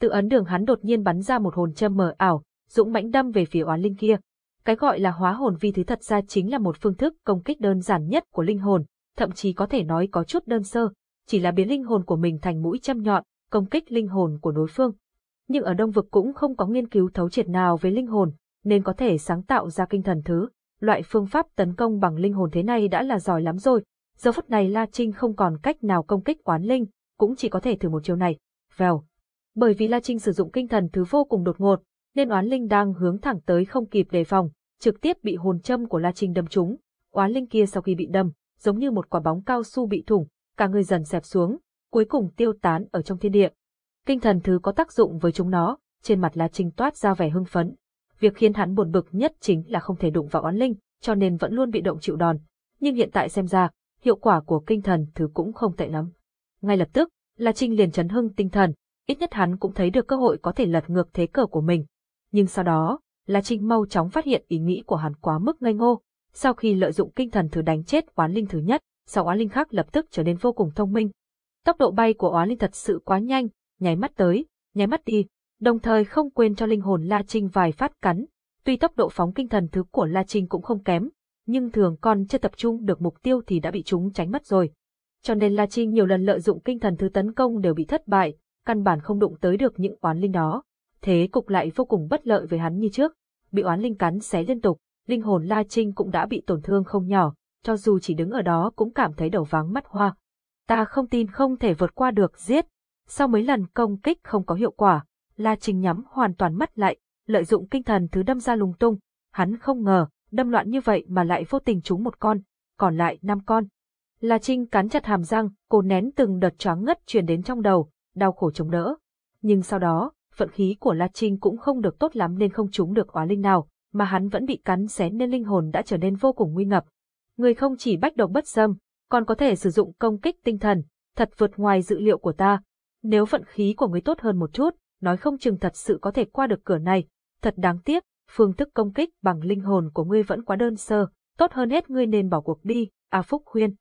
Tự ấn đường hắn đột nhiên bắn ra một hồn châm mờ ảo, dũng mãnh đâm về phía oán linh kia. Cái gọi là hóa hồn vi thứ thật ra chính là một phương thức công kích đơn giản nhất của linh hồn, thậm chí có thể nói có chút đơn sơ, chỉ là biến linh hồn của mình thành mũi châm nhọn, công kích linh hồn của đối phương. Nhưng ở Đông Vực cũng không có nghiên cứu thấu triệt nào về linh hồn, nên có thể sáng tạo ra kinh thần thứ. Loại phương pháp tấn công bằng linh hồn thế này đã là giỏi lắm rồi, Giờ phút này La Trinh không còn cách nào công kích oán linh, cũng chỉ có thể thử một chiều này. Vèo. Bởi vì La Trinh sử dụng kinh thần thứ vô cùng đột ngột, nên oán linh đang hướng thẳng tới không kịp đề phòng, trực tiếp bị hồn châm của La Trinh đâm trúng. Oán linh kia sau khi bị đâm, giống như một quả bóng cao su bị thủng, cả người dần xẹp xuống, cuối cùng tiêu tán ở trong thiên địa. Kinh thần thứ có tác dụng với chúng nó, trên mặt La Trinh toát ra vẻ hưng phấn. Việc khiến hắn buồn bực nhất chính là không thể đụng vào oán linh, cho nên vẫn luôn bị động chịu đòn. Nhưng hiện tại xem ra, hiệu quả của kinh thần thứ cũng không tệ lắm. Ngay lập tức, La Trinh liền chấn hưng tinh thần, ít nhất hắn cũng thấy được cơ hội có thể lật ngược thế cờ của mình. Nhưng sau đó, La Trinh mau chóng phát hiện ý nghĩ của hắn quá mức ngây ngô. Sau khi lợi dụng kinh thần thứ đánh chết oán linh thứ nhất, sau oán linh khác lập tức trở nên vô cùng thông minh. Tốc độ bay của oán linh thật sự quá nhanh, nháy mắt tới, nháy mắt đi, đồng thời không quên cho linh hồn La Trinh vài phát cắn. Tuy tốc độ phóng kinh thần thứ của La Trinh cũng không kém, nhưng thường còn chưa tập trung được mục tiêu thì đã bị chúng tránh mất rồi. Cho nên La Trinh nhiều lần lợi dụng kinh thần thứ tấn công đều bị thất bại, căn bản không đụng tới được những oán linh đó. Thế cục lại vô cùng bất lợi với hắn như trước, bị oán linh cắn xé liên tục, linh hồn La Trinh cũng đã bị tổn thương không nhỏ, cho dù chỉ đứng ở đó cũng cảm thấy đầu váng mắt hoa. Ta không tin không thể vượt qua được giết. Sau mấy lần công kích không có hiệu quả, La Trình nhắm hoàn toàn mắt lại, lợi dụng kinh thần thứ đâm ra lung tung. Hắn không ngờ, đâm loạn như vậy mà lại vô tình trúng một con, còn lại năm con. La Trinh cắn chặt hàm răng, cô nén từng đợt choáng ngất truyền đến trong đầu, đau khổ chống đỡ. Nhưng sau đó, vận khí của La Trinh cũng không được tốt lắm nên không trúng được oá linh nào, mà hắn vẫn bị cắn xé nên linh hồn đã trở nên vô cùng nguy ngập. Người không chỉ bách độc bất xâm, còn có thể sử dụng công kích tinh thần, thật vượt ngoài dự liệu của ta. Nếu vận khí của người tốt hơn một chút, nói không chừng thật sự có thể qua được cửa này. Thật đáng tiếc, phương thức công kích bằng linh hồn của ngươi vẫn quá đơn sơ, tốt hơn hết ngươi nên bỏ cuộc đi, A Phúc khuyên.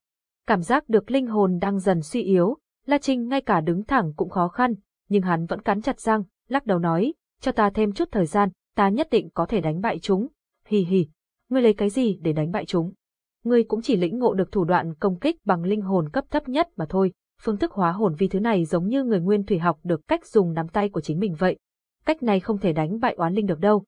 Cảm giác được linh hồn đang dần suy yếu, La Trinh ngay cả đứng thẳng cũng khó khăn, nhưng hắn vẫn cắn chặt răng, lắc đầu nói, cho ta thêm chút thời gian, ta nhất định có thể đánh bại chúng. Hì hì, ngươi lấy cái gì để đánh bại chúng? Ngươi cũng chỉ lĩnh ngộ được thủ đoạn công kích bằng linh hồn cấp thấp nhất mà thôi. Phương thức hóa hồn vi thứ này giống như người nguyên thủy học được cách dùng nắm tay của chính mình vậy. Cách này không thể đánh bại oán linh được đâu.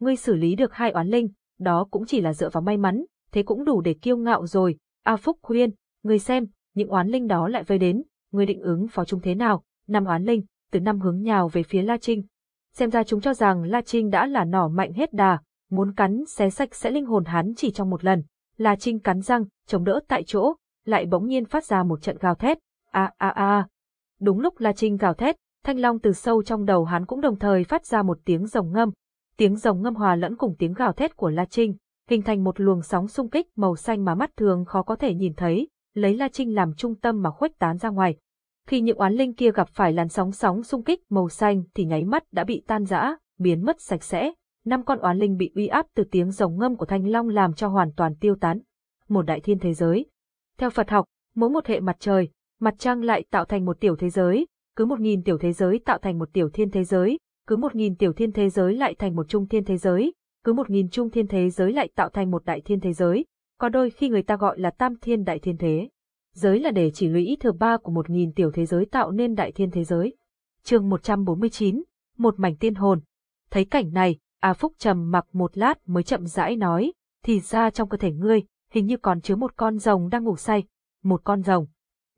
Ngươi xử lý được hai oán linh, đó cũng chỉ là dựa vào may mắn, thế cũng đủ để kiêu ngạo rồi. A Phúc khuyên, ngươi xem, những oán linh đó lại vây đến, ngươi định ứng phó chúng thế nào? Năm oán linh, từ năm hướng nhào về phía La Trinh. Xem ra chúng cho rằng La Trinh đã là nỏ mạnh hết đà, muốn cắn xé sạch sẽ linh hồn hắn chỉ trong một lần. La Trinh cắn răng, chống đỡ tại chỗ, lại bỗng nhiên phát ra một trận gào thét. A a a. Đúng lúc La Trinh gào thét, thanh long từ sâu trong đầu hắn cũng đồng thời phát ra một tiếng rồng ngâm. Tiếng rồng ngâm hòa lẫn cùng tiếng gào thét của La Trinh, hình thành một luồng sóng xung kích màu xanh mà mắt thường khó có thể nhìn thấy, lấy La Trinh làm trung tâm mà khuếch tán ra ngoài. Khi những oán linh kia gặp phải làn sóng sóng xung kích màu xanh thì nháy mắt đã bị tan rã, biến mất sạch sẽ. Năm con oán linh bị uy áp từ tiếng rồng ngâm của thanh long làm cho hoàn toàn tiêu tán. Một đại thiên thế giới. Theo Phật học, mỗi một hệ mặt trời, mặt trăng lại tạo thành một tiểu thế giới, cứ một nghìn tiểu thế giới tạo thành một tiểu thiên thế giới, cứ một nghìn tiểu thiên thế giới lại thành một trung thiên thế giới, cứ một nghìn trung thiên thế giới lại tạo thành một đại thiên thế giới. Có đôi khi người ta gọi là tam thiên đại thiên thế giới là để chỉ lũy thừa ba của một nghìn tiểu thế giới tạo nên đại thiên thế giới. chương 149, một mảnh tiên hồn. Thấy cảnh này, A Phúc trầm mặc một lát mới chậm rãi nói, thì ra trong cơ thể ngươi, hình như còn chứa một con rồng đang ngủ say. Một con rồng.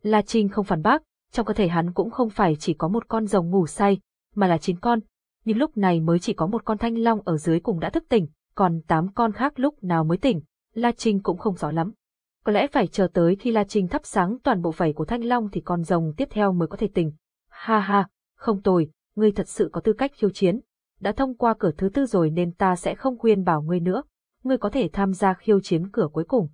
La Trinh không phản bác, trong cơ thể hắn cũng không phải chỉ có một con rồng ngủ say, mà là chín con. Nhưng lúc này mới chỉ có một con thanh long ở dưới cùng đã thức tỉnh, còn tám con khác lúc nào mới tỉnh, La Trinh cũng không rõ lắm. Có lẽ phải chờ tới khi La Trinh thắp sáng toàn bộ vảy của Thanh Long thì con rồng tiếp theo mới có thể tỉnh. Ha ha, không tồi, ngươi thật sự có tư cách khiêu chiến. Đã thông qua cửa thứ tư rồi nên ta sẽ không khuyên bảo ngươi nữa. Ngươi có thể tham gia khiêu chiến cửa cuối cùng.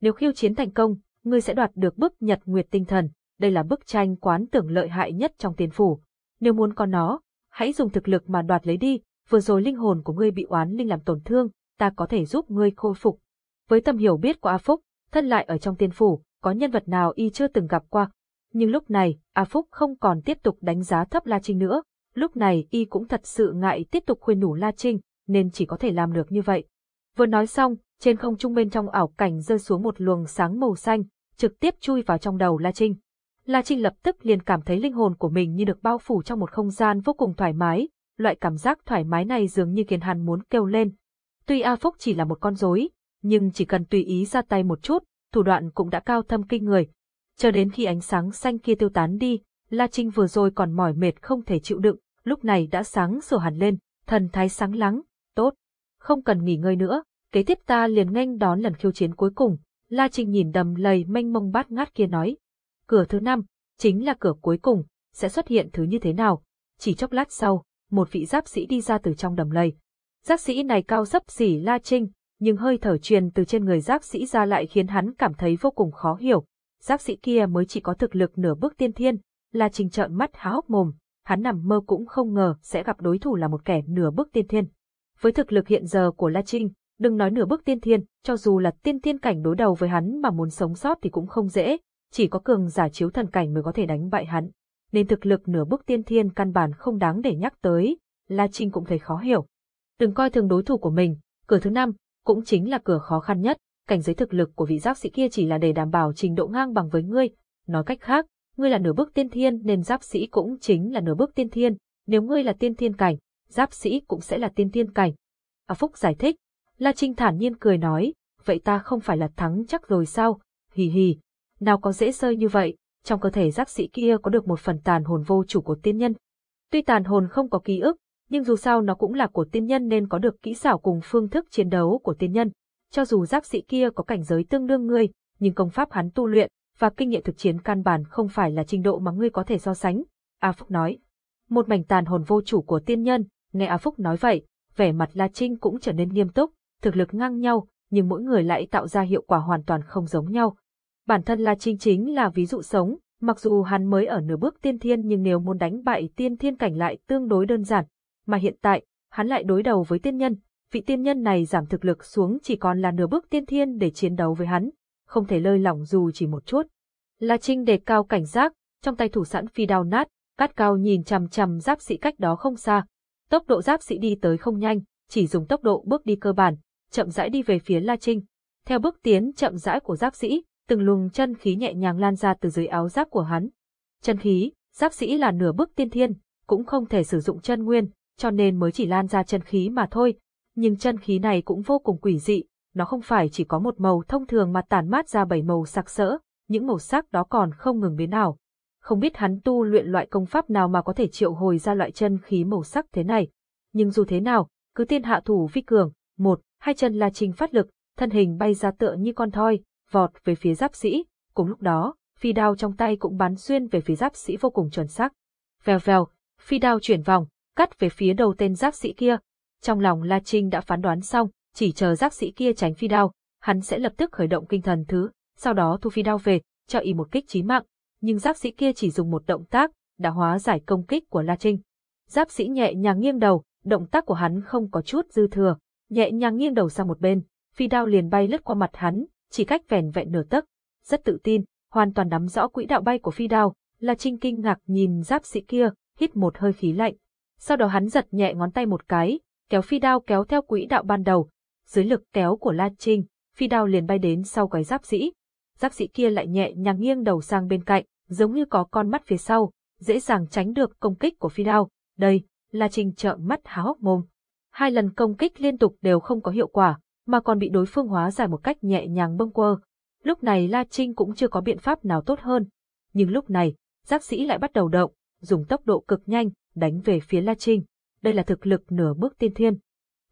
Nếu khiêu chiến thành công, ngươi sẽ đoạt được bức nhật nguyệt tinh thần. Đây là bức tranh quán tưởng lợi hại nhất trong tiền phủ. Nếu muốn có nó, hãy dùng thực lực mà đoạt lấy đi. Vừa rồi linh hồn của ngươi bị oán linh làm tổn thương, ta có thể giúp ngươi khôi phục. Với tầm hiểu biết của A Phúc, thân lại ở trong tiên phủ, có nhân vật nào y chưa từng gặp qua. Nhưng lúc này, A Phúc không còn tiếp tục đánh giá thấp La Trinh nữa, lúc này y cũng thật sự ngại tiếp tục khuyên nhủ La Trinh, nên chỉ có thể làm được như vậy. Vừa nói xong, trên không trung bên trong ảo cảnh rơi xuống một luồng sáng màu xanh, trực tiếp chui vào trong đầu La Trinh. La Trinh lập tức liền cảm thấy linh hồn của mình như được bao phủ trong một không gian vô cùng thoải mái, loại cảm giác thoải mái này dường như khiến hắn muốn kêu lên. Tuy A Phúc chỉ là một con rối, nhưng chỉ cần tùy ý ra tay một chút, thủ đoạn cũng đã cao thâm kinh người. Chờ đến khi ánh sáng xanh kia tiêu tán đi, La Trinh vừa rồi còn mỏi mệt không thể chịu đựng, lúc này đã sáng sửa hẳn lên, thần thái sáng lắng, tốt, không cần nghỉ ngơi nữa, kế tiếp ta liền nghênh đón lần khiêu chiến cuối cùng. La Trinh nhìn đầm lầy mênh mông bát ngát kia nói. Cửa thứ năm, chính là cửa cuối cùng, sẽ xuất hiện thứ như thế nào? Chỉ chốc lát sau, một vị giáp sĩ đi ra từ trong đầm lầy. Giáp sĩ này cao sấp xỉ La Trinh, nhưng hơi thở truyền từ trên người giáp sĩ ra lại khiến hắn cảm thấy vô cùng khó hiểu. Giáp sĩ kia mới chỉ có thực lực nửa bước tiên thiên, La Trinh trợn mắt há hốc mồm, hắn nằm mơ cũng không ngờ sẽ gặp đối thủ là một kẻ nửa bước tiên thiên. Với thực lực hiện giờ của La Trinh, đừng nói nửa bước tiên thiên, cho dù là tiên thiên cảnh đối đầu với hắn mà muốn sống sót thì cũng không dễ, chỉ có cường giả chiếu thần cảnh mới có thể đánh bại hắn. Nên thực lực nửa bước tiên thiên căn bản không đáng để nhắc tới, La Trinh cũng thấy khó hiểu. Đừng coi thường đối thủ của mình, cửa thứ năm cũng chính là cửa khó khăn nhất, cảnh giới thực lực của vị giác sĩ kia chỉ là để đảm bảo trình độ ngang bằng với ngươi. Nói cách khác, ngươi là nửa bước tiên thiên nên giáp sĩ cũng chính là nửa bước tiên thiên, nếu ngươi là tiên thiên cảnh, giáp sĩ cũng sẽ là tiên thiên cảnh. A Phúc giải thích, La Trinh thản nhiên cười nói, vậy ta không phải là thắng chắc rồi sao, hì hì, nào có dễ rơi như vậy, trong cơ thể giáp sĩ kia có được một phần tàn hồn vô chủ của tiên nhân. Tuy tàn hồn không có ký ức, nhưng dù sao nó cũng là của tiên nhân nên có được kỹ xảo cùng phương thức chiến đấu của tiên nhân. Cho dù giáp sĩ kia có cảnh giới tương đương ngươi, nhưng công pháp hắn tu luyện và kinh nghiệm thực chiến căn bản không phải là trình độ mà ngươi có thể so sánh. A Phúc nói. Một mảnh tàn hồn vô chủ của tiên nhân, nghe A Phúc nói vậy, vẻ mặt La Trinh cũng trở nên nghiêm túc, thực lực ngang nhau, nhưng mỗi người lại tạo ra hiệu quả hoàn toàn không giống nhau. Bản thân La Trinh chính là ví dụ sống, mặc dù hắn mới ở nửa bước tiên thiên nhưng nếu muốn đánh bại tiên thiên cảnh lại tương đối đơn giản, mà hiện tại, hắn lại đối đầu với tiên nhân, vị tiên nhân này giảm thực lực xuống chỉ còn là nửa bước tiên thiên để chiến đấu với hắn, không thể lơi lỏng dù chỉ một chút. La Trinh đề cao cảnh giác, trong tay thủ sẵn phi đao nát, cát cao nhìn chằm chằm giáp sĩ cách đó không xa. Tốc độ giáp sĩ đi tới không nhanh, chỉ dùng tốc độ bước đi cơ bản, chậm rãi đi về phía La Trinh. Theo bước tiến chậm rãi của giáp sĩ, từng luồng chân khí nhẹ nhàng lan ra từ dưới áo giáp của hắn. Chân khí, giáp sĩ là nửa bước tiên thiên, cũng không thể sử dụng chân nguyên, cho nên mới chỉ lan ra chân khí mà thôi. Nhưng chân khí này cũng vô cùng quỷ dị, nó không phải chỉ có một màu thông thường mà tản mát ra bảy màu sặc sỡ, những màu sắc đó còn không ngừng biến ảo. Không biết hắn tu luyện loại công pháp nào mà có thể triệu hồi ra loại chân khí màu sắc thế này. Nhưng dù thế nào, cứ tiên hạ thủ vi cường, một, hai chân La Trình phát lực, thân hình bay ra tựa như con thoi, vọt về phía giáp sĩ, cùng lúc đó, phi đao trong tay cũng bắn xuyên về phía giáp sĩ vô cùng chuẩn xác. Vèo vèo, phi đao chuyển vòng, cắt về phía đầu tên giáp sĩ kia. Trong lòng La Trinh đã phán đoán xong, chỉ chờ giáp sĩ kia tránh phi đao, hắn sẽ lập tức khởi động kinh thần thứ, sau đó thu phi đao về, cho y một kích chí mạng. Nhưng giáp sĩ kia chỉ dùng một động tác, đã hóa giải công kích của La Trinh. Giáp sĩ nhẹ nhàng nghiêng đầu, động tác của hắn không có chút dư thừa, nhẹ nhàng nghiêng đầu sang một bên, phi đao liền bay lướt qua mặt hắn, chỉ cách vẻn vẹn nửa tấc. Rất tự tin, hoàn toàn nắm rõ quỹ đạo bay của phi đao, La Trinh kinh ngạc nhìn giáp sĩ kia, hít một hơi khí lạnh. Sau đó hắn giật nhẹ ngón tay một cái, kéo phi đao kéo theo quỹ đạo ban đầu. Dưới lực kéo của La Trinh, phi đao liền bay đến sau cái giáp sĩ. Giáp sĩ kia lại nhẹ nhàng nghiêng đầu sang bên cạnh, giống như có con mắt phía sau, dễ dàng tránh được công kích của phi đao. Đây, La Trinh trợn mắt há hốc mồm. Hai lần công kích liên tục đều không có hiệu quả, mà còn bị đối phương hóa giải một cách nhẹ nhàng bâng quơ. Lúc này La Trinh cũng chưa có biện pháp nào tốt hơn. Nhưng lúc này, giáp sĩ lại bắt đầu động, dùng tốc độ cực nhanh, đánh về phía La Trinh. Đây là thực lực nửa bước tiên thiên.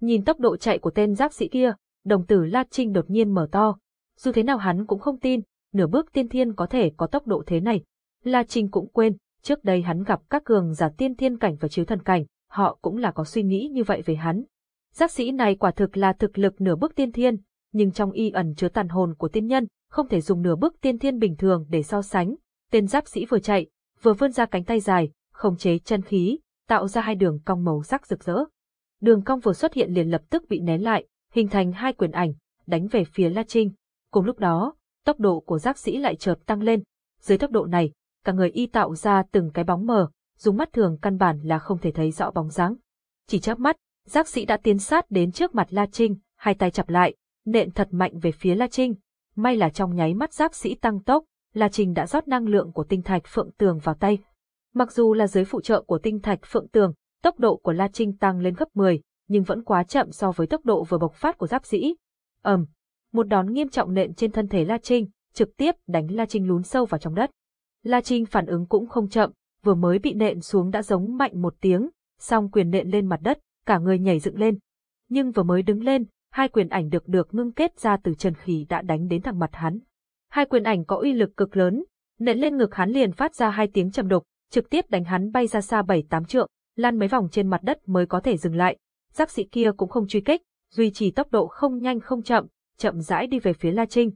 Nhìn tốc độ chạy của tên giáp sĩ kia, đồng tử La Trinh đột nhiên mở to. Dù thế nào hắn cũng không tin, nửa bước tiên thiên có thể có tốc độ thế này. La Trinh cũng quên, trước đây hắn gặp các cường giả tiên thiên cảnh và chiếu thần cảnh, họ cũng là có suy nghĩ như vậy về hắn. Giác sĩ này quả thực là thực lực nửa bước tiên thiên, nhưng trong y ẩn chứa tàn hồn của tiên nhân, không thể dùng nửa bước tiên thiên bình thường để so sánh. Tên giáp sĩ vừa chạy, vừa vươn ra cánh tay dài, khống chế chân khí, tạo ra hai đường cong màu sắc rực rỡ. Đường cong vừa xuất hiện liền lập tức bị nén lại, hình thành hai quyền ảnh, đánh về phía La Trinh. Cùng lúc đó, tốc độ của giáp sĩ lại chợt tăng lên. Dưới tốc độ này, cả người y tạo ra từng cái bóng mờ, dùng mắt thường căn bản là không thể thấy rõ bóng dáng. Chỉ chớp mắt, giáp sĩ đã tiến sát đến trước mặt La Trinh, hai tay chặp lại, nện thật mạnh về phía La Trinh. May là trong nháy mắt giáp sĩ tăng tốc, La Trinh đã rót năng lượng của tinh thạch phượng tường vào tay. Mặc dù là dưới phụ trợ của tinh thạch phượng tường, tốc độ của La Trinh tăng lên gấp 10, nhưng vẫn quá chậm so với tốc độ vừa bộc phát của giáp sĩ. Ầm, Một đòn nghiêm trọng nện trên thân thể La Trinh, trực tiếp đánh La Trinh lún sâu vào trong đất. La Trinh phản ứng cũng không chậm, vừa mới bị nện xuống đã giống mạnh một tiếng, song quyền nện lên mặt đất, cả người nhảy dựng lên. Nhưng vừa mới đứng lên, hai quyền ảnh được được ngưng kết ra từ chân khí đã đánh đến thẳng mặt hắn. Hai quyền ảnh có uy lực cực lớn, nện lên ngực hắn liền phát ra hai tiếng trầm đục, trực tiếp đánh hắn bay ra xa bảy tám trượng, lan mấy vòng trên mặt đất mới có thể dừng lại. Giác sĩ kia cũng không truy kích, duy trì tốc độ không nhanh không chậm, chậm rãi đi về phía La Trinh.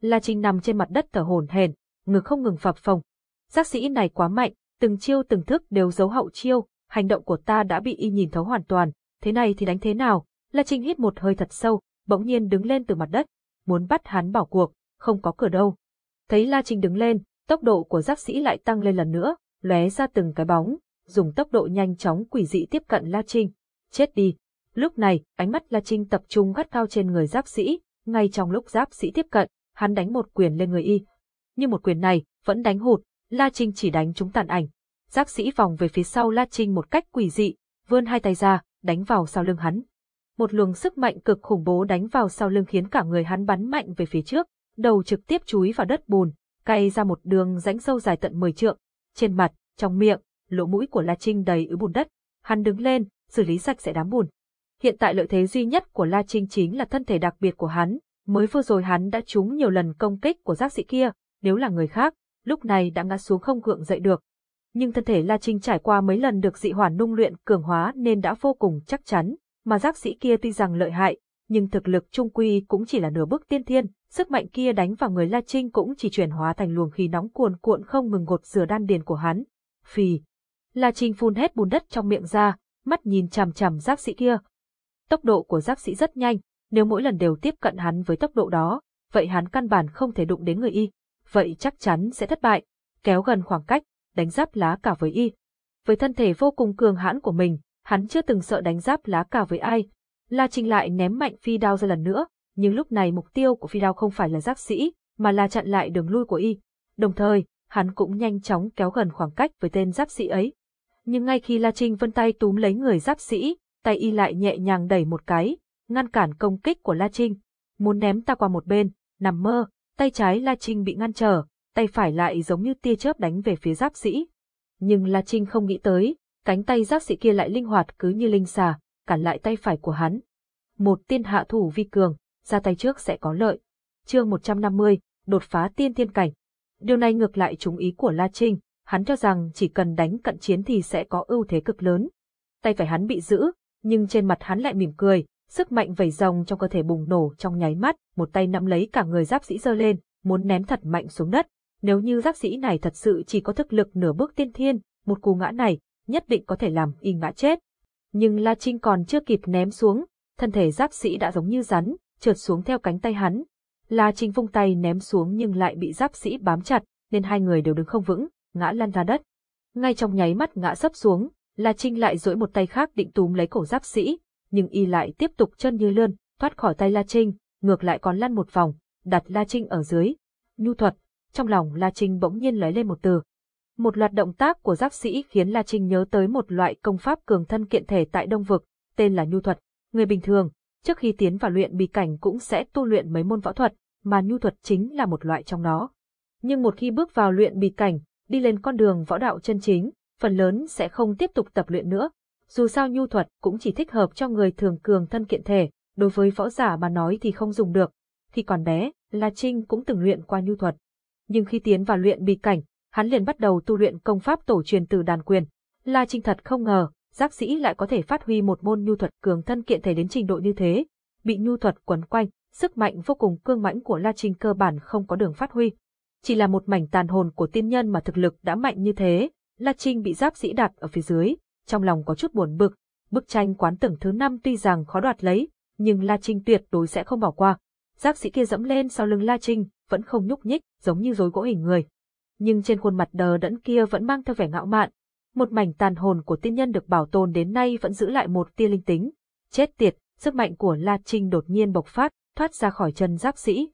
La Trinh nằm trên mặt đất thở hổn hển, ngực không ngừng phập phồng. Giác sĩ này quá mạnh, từng chiêu từng thức đều giấu hậu chiêu, hành động của ta đã bị y nhìn thấu hoàn toàn, thế này thì đánh thế nào? La Trinh hít một hơi thật sâu, bỗng nhiên đứng lên từ mặt đất, muốn bắt hắn bỏ cuộc, không có cửa đâu. Thấy La Trinh đứng lên, tốc độ của giác sĩ lại tăng lên lần nữa, lóe ra từng cái bóng, dùng tốc độ nhanh chóng quỷ dị tiếp cận La Trinh. Chết đi. Lúc này, ánh mắt La Trinh tập trung gắt cao trên người giáp sĩ, ngay trong lúc giáp sĩ tiếp cận, hắn đánh một quyền lên người y. Nhưng một quyền này, vẫn đánh hụt, La Trinh chỉ đánh trúng tàn ảnh. Giáp sĩ vòng về phía sau La Trinh một cách quỷ dị, vươn hai tay ra, đánh vào sau lưng hắn. Một luồng sức mạnh cực khủng bố đánh vào sau lưng khiến cả người hắn bắn mạnh về phía trước, đầu trực tiếp chúi vào đất bùn, cay ra một đường rãnh sâu dài tận 10 trượng. Trên mặt, trong miệng, lỗ mũi của La Trinh đầy ứ bùn đất. Hắn đứng lên, xử lý sạch sẽ đám bùn. Hiện tại lợi thế duy nhất của La Trinh chính là thân thể đặc biệt của hắn, mới vừa rồi hắn đã trúng nhiều lần công kích của giác sĩ kia, nếu là người khác, lúc này đã ngã xuống không gượng dậy được. Nhưng thân thể La Trinh trải qua mấy lần được dị hỏa nung luyện cường hóa nên đã vô cùng chắc chắn, mà giác sĩ kia tuy rằng lợi hại, nhưng thực lực trung quy cũng chỉ là nửa bước tiên thiên, sức mạnh kia đánh vào người La Trinh cũng chỉ chuyển hóa thành luồng khí nóng cuồn cuộn không ngừng gột rửa đan điền của hắn. Phì. La Trinh phun hết bùn đất trong miệng ra, mắt nhìn chằm chằm giác sĩ kia. Tốc độ của giác sĩ rất nhanh, nếu mỗi lần đều tiếp cận hắn với tốc độ đó, vậy hắn căn bản không thể đụng đến người y, vậy chắc chắn sẽ thất bại, kéo gần khoảng cách, đánh giáp lá cả với y. Với thân thể vô cùng cường hãn của mình, hắn chưa từng sợ đánh giáp lá cả với ai. La Trinh lại ném mạnh phi đao ra lần nữa, nhưng lúc này mục tiêu của phi đao không phải là giác sĩ, mà là chặn lại đường lui của y. Đồng thời, hắn cũng nhanh chóng kéo gần khoảng cách với tên giáp sĩ ấy. Nhưng ngay khi La Trinh vân tay túm lấy người giáp sĩ, tay y lại nhẹ nhàng đẩy một cái, ngăn cản công kích của La Trinh. Muốn ném ta qua một bên, nằm mơ, tay trái La Trinh bị ngăn trở, tay phải lại giống như tia chớp đánh về phía giáp sĩ. Nhưng La Trinh không nghĩ tới, cánh tay giáp sĩ kia lại linh hoạt cứ như linh xà, cản lại tay phải của hắn. Một tiên hạ thủ vi cường, ra tay trước sẽ có lợi. Chương 150, đột phá tiên tiên cảnh. Điều này ngược lại trúng ý của La Trinh, hắn cho rằng chỉ cần đánh cận chiến thì sẽ có ưu thế cực lớn. Tay phải hắn bị giữ, nhưng trên mặt hắn lại mỉm cười, sức mạnh vẩy rồng trong cơ thể bùng nổ trong nháy mắt, một tay nắm lấy cả người giáp sĩ giơ lên, muốn ném thật mạnh xuống đất. Nếu như giáp sĩ này thật sự chỉ có thực lực nửa bước tiên thiên, một cú ngã này, nhất định có thể làm y ngã chết. Nhưng La Trinh còn chưa kịp ném xuống, thân thể giáp sĩ đã giống như rắn, trượt xuống theo cánh tay hắn. La Trinh vung tay ném xuống nhưng lại bị giáp sĩ bám chặt, nên hai người đều đứng không vững, ngã lăn ra đất. Ngay trong nháy mắt ngã sấp xuống, La Trinh lại duỗi một tay khác định túm lấy cổ giáp sĩ, nhưng y lại tiếp tục chân như lươn, thoát khỏi tay La Trinh, ngược lại còn lăn một vòng, đặt La Trinh ở dưới. Nhu thuật, trong lòng La Trinh bỗng nhiên lấy lên một từ. Một loạt động tác của giáp sĩ khiến La Trinh nhớ tới một loại công pháp cường thân kiện thể tại Đông Vực, tên là nhu thuật. Người bình thường, trước khi tiến vào luyện bì cảnh cũng sẽ tu luyện mấy môn võ thuật, mà nhu thuật chính là một loại trong đó. Nhưng một khi bước vào luyện bì cảnh, đi lên con đường võ đạo chân chính, phần lớn sẽ không tiếp tục tập luyện nữa. Dù sao nhu thuật cũng chỉ thích hợp cho người thường cường thân kiện thể, đối với võ giả mà nói thì không dùng được. Khi còn bé, La Trinh cũng từng luyện qua nhu thuật. Nhưng khi tiến vào luyện bì cảnh, hắn liền bắt đầu tu luyện công pháp tổ truyền từ đàn quyền. La Trinh thật không ngờ, giác sĩ lại có thể phát huy một môn nhu thuật cường thân kiện thể đến trình độ như thế. Bị nhu thuật quấn quanh, sức mạnh vô cùng cương mãnh của La Trinh cơ bản không có đường phát huy. Chỉ là một mảnh tàn hồn của tiên nhân mà thực lực đã mạnh như thế, La Trinh bị giáp sĩ đặt ở phía dưới, trong lòng có chút buồn bực. Bức tranh quán tưởng thứ năm tuy rằng khó đoạt lấy, nhưng La Trinh tuyệt đối sẽ không bỏ qua. Giáp sĩ kia dẫm lên sau lưng La Trinh, vẫn không nhúc nhích, giống như rối gỗ hình người. Nhưng trên khuôn mặt đờ đẫn kia vẫn mang theo vẻ ngạo mạn. Một mảnh tàn hồn của tiên nhân được bảo tồn đến nay vẫn giữ lại một tia linh tính. Chết tiệt, sức mạnh của La Trinh đột nhiên bộc phát, thoát ra khỏi chân giáp sĩ.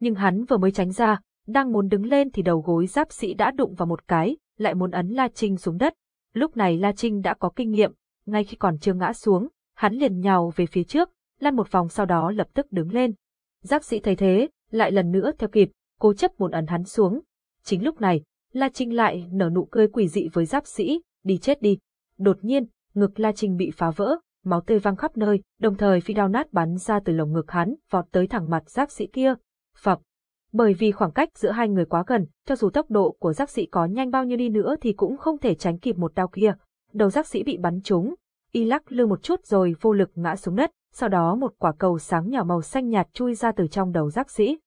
Nhưng hắn vừa mới tránh ra, đang muốn đứng lên thì đầu gối giáp sĩ đã đụng vào một cái, lại muốn ấn La Trinh xuống đất. Lúc này La Trinh đã có kinh nghiệm, ngay khi còn chưa ngã xuống, hắn liền nhào về phía trước, lăn một vòng sau đó lập tức đứng lên. Giáp sĩ thấy thế, lại lần nữa theo kịp, cố chấp muốn ấn hắn xuống. Chính lúc này, La Trinh lại nở nụ cười quỷ dị với giáp sĩ, đi chết đi. Đột nhiên, ngực La Trinh bị phá vỡ, máu tươi văng khắp nơi, đồng thời phi đao nát bắn ra từ lồng ngực hắn, vọt tới thẳng mặt giáp sĩ kia. Phập. Bởi vì khoảng cách giữa hai người quá gần, cho dù tốc độ của giáp sĩ có nhanh bao nhiêu đi nữa thì cũng không thể tránh kịp một đao kia. Đầu giáp sĩ bị bắn trúng, y lắc lư một chút rồi vô lực ngã xuống đất, sau đó một quả cầu sáng nhỏ màu xanh nhạt chui ra từ trong đầu giáp sĩ.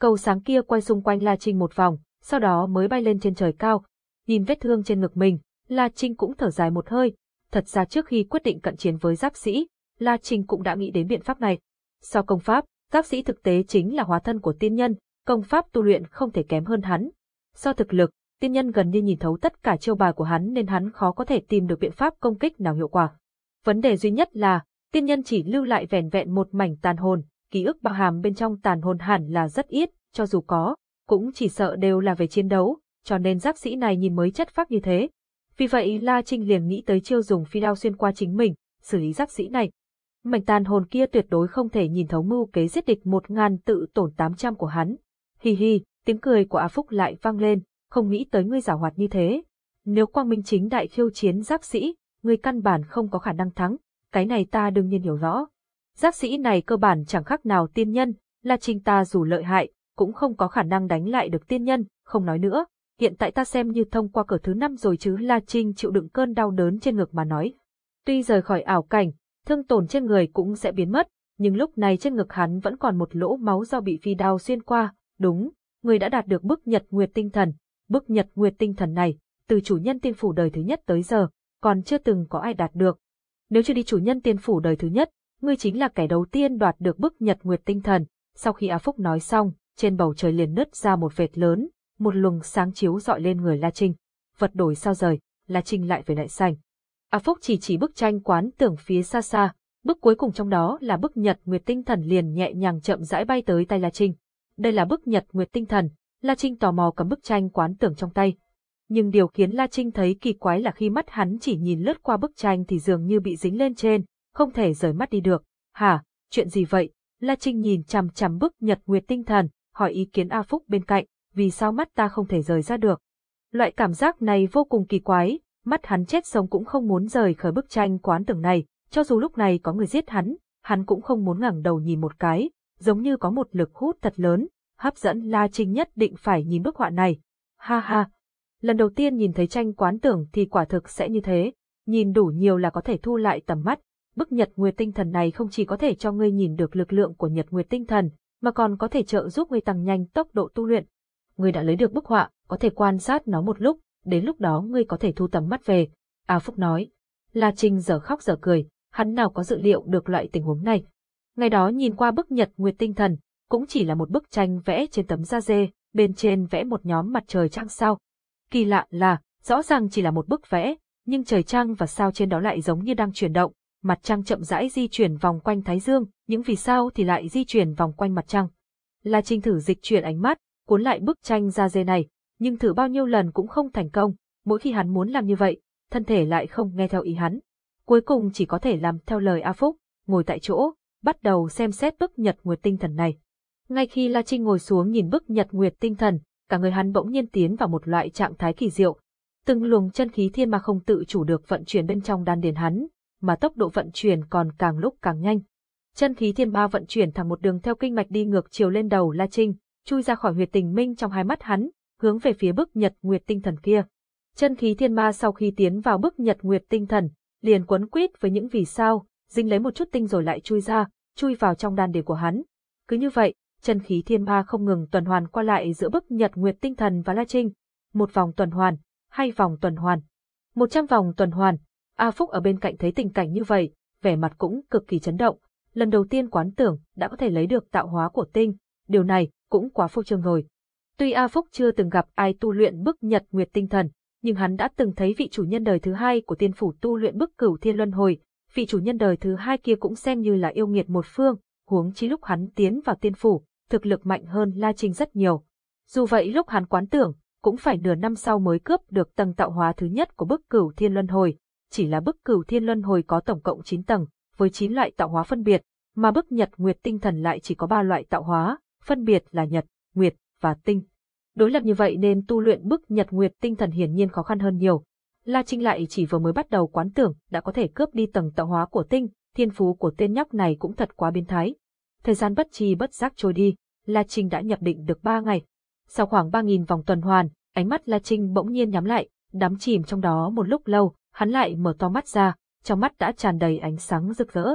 Cầu sáng kia quay xung quanh La Trinh một vòng, sau đó mới bay lên trên trời cao. Nhìn vết thương trên ngực mình, La Trinh cũng thở dài một hơi. Thật ra trước khi quyết định cận chiến với giáp sĩ, La Trinh cũng đã nghĩ đến biện pháp này. Sau công pháp, giáp sĩ thực tế chính là hóa thân của tiên nhân, công pháp tu luyện không thể kém hơn hắn. Do thực lực, tiên nhân gần như nhìn thấu tất cả chiêu bài của hắn nên hắn khó có thể tìm được biện pháp công kích nào hiệu quả. Vấn đề duy nhất là, tiên nhân chỉ lưu lại vẻn vẹn một mảnh tàn hồn, ký ức bao hàm bên trong tàn hồn hẳn là rất ít, cho dù có, cũng chỉ sợ đều là về chiến đấu, cho nên giáp sĩ này nhìn mới chất phác như thế. Vì vậy La Trinh liền nghĩ tới chiêu dùng phi đao xuyên qua chính mình, xử lý giáp sĩ này. Mảnh tàn hồn kia tuyệt đối không thể nhìn thấu mưu kế giết địch một ngàn tự tổn tám trăm của hắn. Hi hi, tiếng cười của A Phúc lại vang lên, không nghĩ tới ngươi giả hoạt như thế. Nếu quang minh chính đại khiêu chiến giáp sĩ, ngươi căn bản không có khả năng thắng, cái này ta đương nhiên hiểu rõ. Giáp sĩ này cơ bản chẳng khác nào tiên nhân, là Trinh ta dù lợi hại, cũng không có khả năng đánh lại được tiên nhân, không nói nữa. Hiện tại ta xem như thông qua cửa thứ năm rồi chứ La Trinh chịu đựng cơn đau đớn trên ngực mà nói. Tuy rời khỏi ảo cảnh, thương tổn trên người cũng sẽ biến mất, nhưng lúc này trên ngực hắn vẫn còn một lỗ máu do bị phi đao xuyên qua. Đúng, người đã đạt được bức nhật nguyệt tinh thần. Bức nhật nguyệt tinh thần này, từ chủ nhân tiên phủ đời thứ nhất tới giờ, còn chưa từng có ai đạt được. Nếu chưa đi chủ nhân tiên phủ đời thứ nhất, ngươi chính là kẻ đầu tiên đoạt được bức nhật nguyệt tinh thần. Sau khi A Phúc nói xong, trên bầu trời liền nứt ra một vệt lớn, một luồng sáng chiếu dọi lên người La Trinh. Vật đổi sao rời, La Trinh lại về lại sành. A Phúc chỉ chỉ bức tranh quán tưởng phía xa xa, bức cuối cùng trong đó là bức nhật nguyệt tinh thần liền nhẹ nhàng chậm rãi bay tới tay La Trinh. Đây là bức nhật nguyệt tinh thần, La Trinh tò mò cầm bức tranh quán tưởng trong tay. Nhưng điều khiến La Trinh thấy kỳ quái là khi mắt hắn chỉ nhìn lướt qua bức tranh thì dường như bị dính lên trên, không thể rời mắt đi được. Hả, chuyện gì vậy? La Trinh nhìn chằm chằm bức nhật nguyệt tinh thần, hỏi ý kiến A Phúc bên cạnh, vì sao mắt ta không thể rời ra được. Loại cảm giác này vô cùng kỳ quái, mắt hắn chết sống cũng không muốn rời khỏi bức tranh quán tưởng này, cho dù lúc này có người giết hắn, hắn cũng không muốn ngẩng đầu nhìn một cái, giống như có một lực hút thật lớn, hấp dẫn La Trinh nhất định phải nhìn bức họa này. Ha ha, lần đầu tiên nhìn thấy tranh quán tưởng thì quả thực sẽ như thế, nhìn đủ nhiều là có thể thu lại tầm mắt. Bức nhật nguyệt tinh thần này không chỉ có thể cho ngươi nhìn được lực lượng của nhật nguyệt tinh thần, mà còn có thể trợ giúp ngươi tăng nhanh tốc độ tu luyện. Ngươi đã lấy được bức họa, có thể quan sát nó một lúc, đến lúc đó ngươi có thể thu tầm mắt về. A Phúc nói. La Trinh giờ khóc giờ cười, hắn nào có dự liệu được loại tình huống này. Ngày đó nhìn qua bức nhật nguyệt tinh thần, cũng chỉ là một bức tranh vẽ trên tấm da dê, bên trên vẽ một nhóm mặt trời trăng sao. Kỳ lạ là, rõ ràng chỉ là một bức vẽ, nhưng trời trăng và sao trên đó lại giống như đang chuyển động, mặt trăng chậm rãi di chuyển vòng quanh Thái Dương, những vì sao thì lại di chuyển vòng quanh mặt trăng. La Trinh thử dịch chuyển ánh mắt, cuốn lại bức tranh da dê này, nhưng thử bao nhiêu lần cũng không thành công, mỗi khi hắn muốn làm như vậy, thân thể lại không nghe theo ý hắn. Cuối cùng chỉ có thể làm theo lời A Phúc, ngồi tại chỗ, bắt đầu xem xét bức nhật nguyệt tinh thần này. Ngay khi La Trinh ngồi xuống nhìn bức nhật nguyệt tinh thần, cả người hắn bỗng nhiên tiến vào một loại trạng thái kỳ diệu. Từng luồng chân khí thiên ma không tự chủ được vận chuyển bên trong đan điền hắn, mà tốc độ vận chuyển còn càng lúc càng nhanh. Chân khí thiên ma vận chuyển thẳng một đường theo kinh mạch đi ngược chiều lên đầu La Trinh, chui ra khỏi huyệt tình minh trong hai mắt hắn, hướng về phía bức nhật nguyệt tinh thần kia. Chân khí thiên ma sau khi tiến vào bức nhật nguyệt tinh thần, liền quấn quýt với những vì sao, dính lấy một chút tinh rồi lại chui ra, chui vào trong đan đề của hắn. Cứ như vậy, chân khí thiên ma không ngừng tuần hoàn qua lại giữa bức nhật nguyệt tinh thần và La Trinh. Một vòng tuần hoàn, hai vòng tuần hoàn, một trăm vòng tuần hoàn. A Phúc ở bên cạnh thấy tình cảnh như vậy, vẻ mặt cũng cực kỳ chấn động. Lần đầu tiên quán tưởng đã có thể lấy được tạo hóa của tinh, điều này cũng quá phô trương rồi. Tuy A Phúc chưa từng gặp ai tu luyện bức nhật nguyệt tinh thần, nhưng hắn đã từng thấy vị chủ nhân đời thứ hai của tiên phủ tu luyện bức cửu thiên luân hồi, vị chủ nhân đời thứ hai kia cũng xem như là yêu nghiệt một phương, huống chi lúc hắn tiến vào tiên phủ, thực lực mạnh hơn La Trinh rất nhiều. Dù vậy lúc hắn quán tưởng, cũng phải nửa năm sau mới cướp được tầng tạo hóa thứ nhất của bức cửu thiên luân hồi, chỉ là bức cửu thiên luân hồi có tổng cộng 9 tầng, với 9 loại tạo hóa phân biệt, mà bức nhật nguyệt tinh thần lại chỉ có ba loại tạo hóa, phân biệt là nhật, nguyệt và tinh. Đối lập như vậy nên tu luyện bức nhật nguyệt tinh thần hiển nhiên khó khăn hơn nhiều. La Trinh lại chỉ vừa mới bắt đầu quán tưởng đã có thể cướp đi tầng tạo hóa của tinh, thiên phú của tên nhóc này cũng thật quá biến thái. Thời gian bất chi bất giác trôi đi, La Trinh đã nhập định được ba ngày. Sau khoảng ba nghìn vòng tuần hoàn, ánh mắt La Trinh bỗng nhiên nhắm lại, đắm chìm trong đó một lúc lâu, hắn lại mở to mắt ra, trong mắt đã tràn đầy ánh sáng rực rỡ.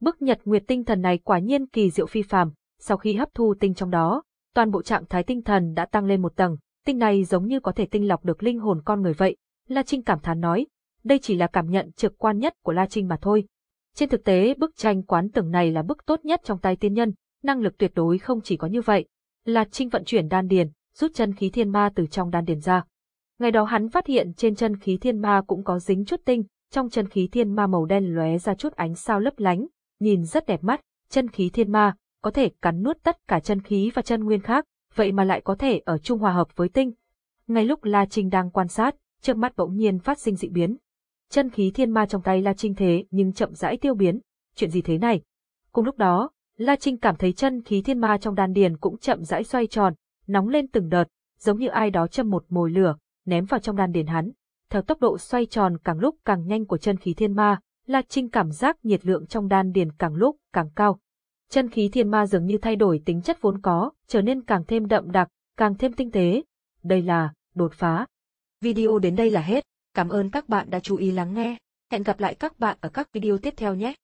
Bức nhật nguyệt tinh thần này quả nhiên kỳ diệu phi phàm, sau khi hấp thu tinh trong đó, toàn bộ trạng thái tinh thần đã tăng lên một tầng, tinh này giống như có thể tinh lọc được linh hồn con người vậy. La Trinh cảm thán nói, đây chỉ là cảm nhận trực quan nhất của La Trinh mà thôi. Trên thực tế bức tranh quán tưởng này là bức tốt nhất trong tay tiên nhân, năng lực tuyệt đối không chỉ có như vậy. La Trinh vận chuyển đan điền, rút chân khí thiên ma từ trong đan điền ra. Ngày đó hắn phát hiện trên chân khí thiên ma cũng có dính chút tinh, trong chân khí thiên ma màu đen lóe ra chút ánh sao lấp lánh, nhìn rất đẹp mắt, chân khí thiên ma, có thể cắn nuốt tất cả chân khí và chân nguyên khác, vậy mà lại có thể ở chung hòa hợp với tinh. Ngay lúc La Trinh đang quan sát, trước mắt bỗng nhiên phát sinh dị biến. Chân khí thiên ma trong tay La Trinh thế nhưng chậm rãi tiêu biến, chuyện gì thế này? Cùng lúc đó, La Trinh cảm thấy chân khí thiên ma trong đan điền cũng chậm rãi xoay tròn, nóng lên từng đợt, giống như ai đó châm một mồi lửa, ném vào trong đan điền hắn. Theo tốc độ xoay tròn càng lúc càng nhanh của chân khí thiên ma, La Trinh cảm giác nhiệt lượng trong đan điền càng lúc càng cao. Chân khí thiên ma dường như thay đổi tính chất vốn có, trở nên càng thêm đậm đặc, càng thêm tinh tế. Đây là đột phá. Video đến đây là hết. Cảm ơn các bạn đã chú ý lắng nghe. Hẹn gặp lại các bạn ở các video tiếp theo nhé.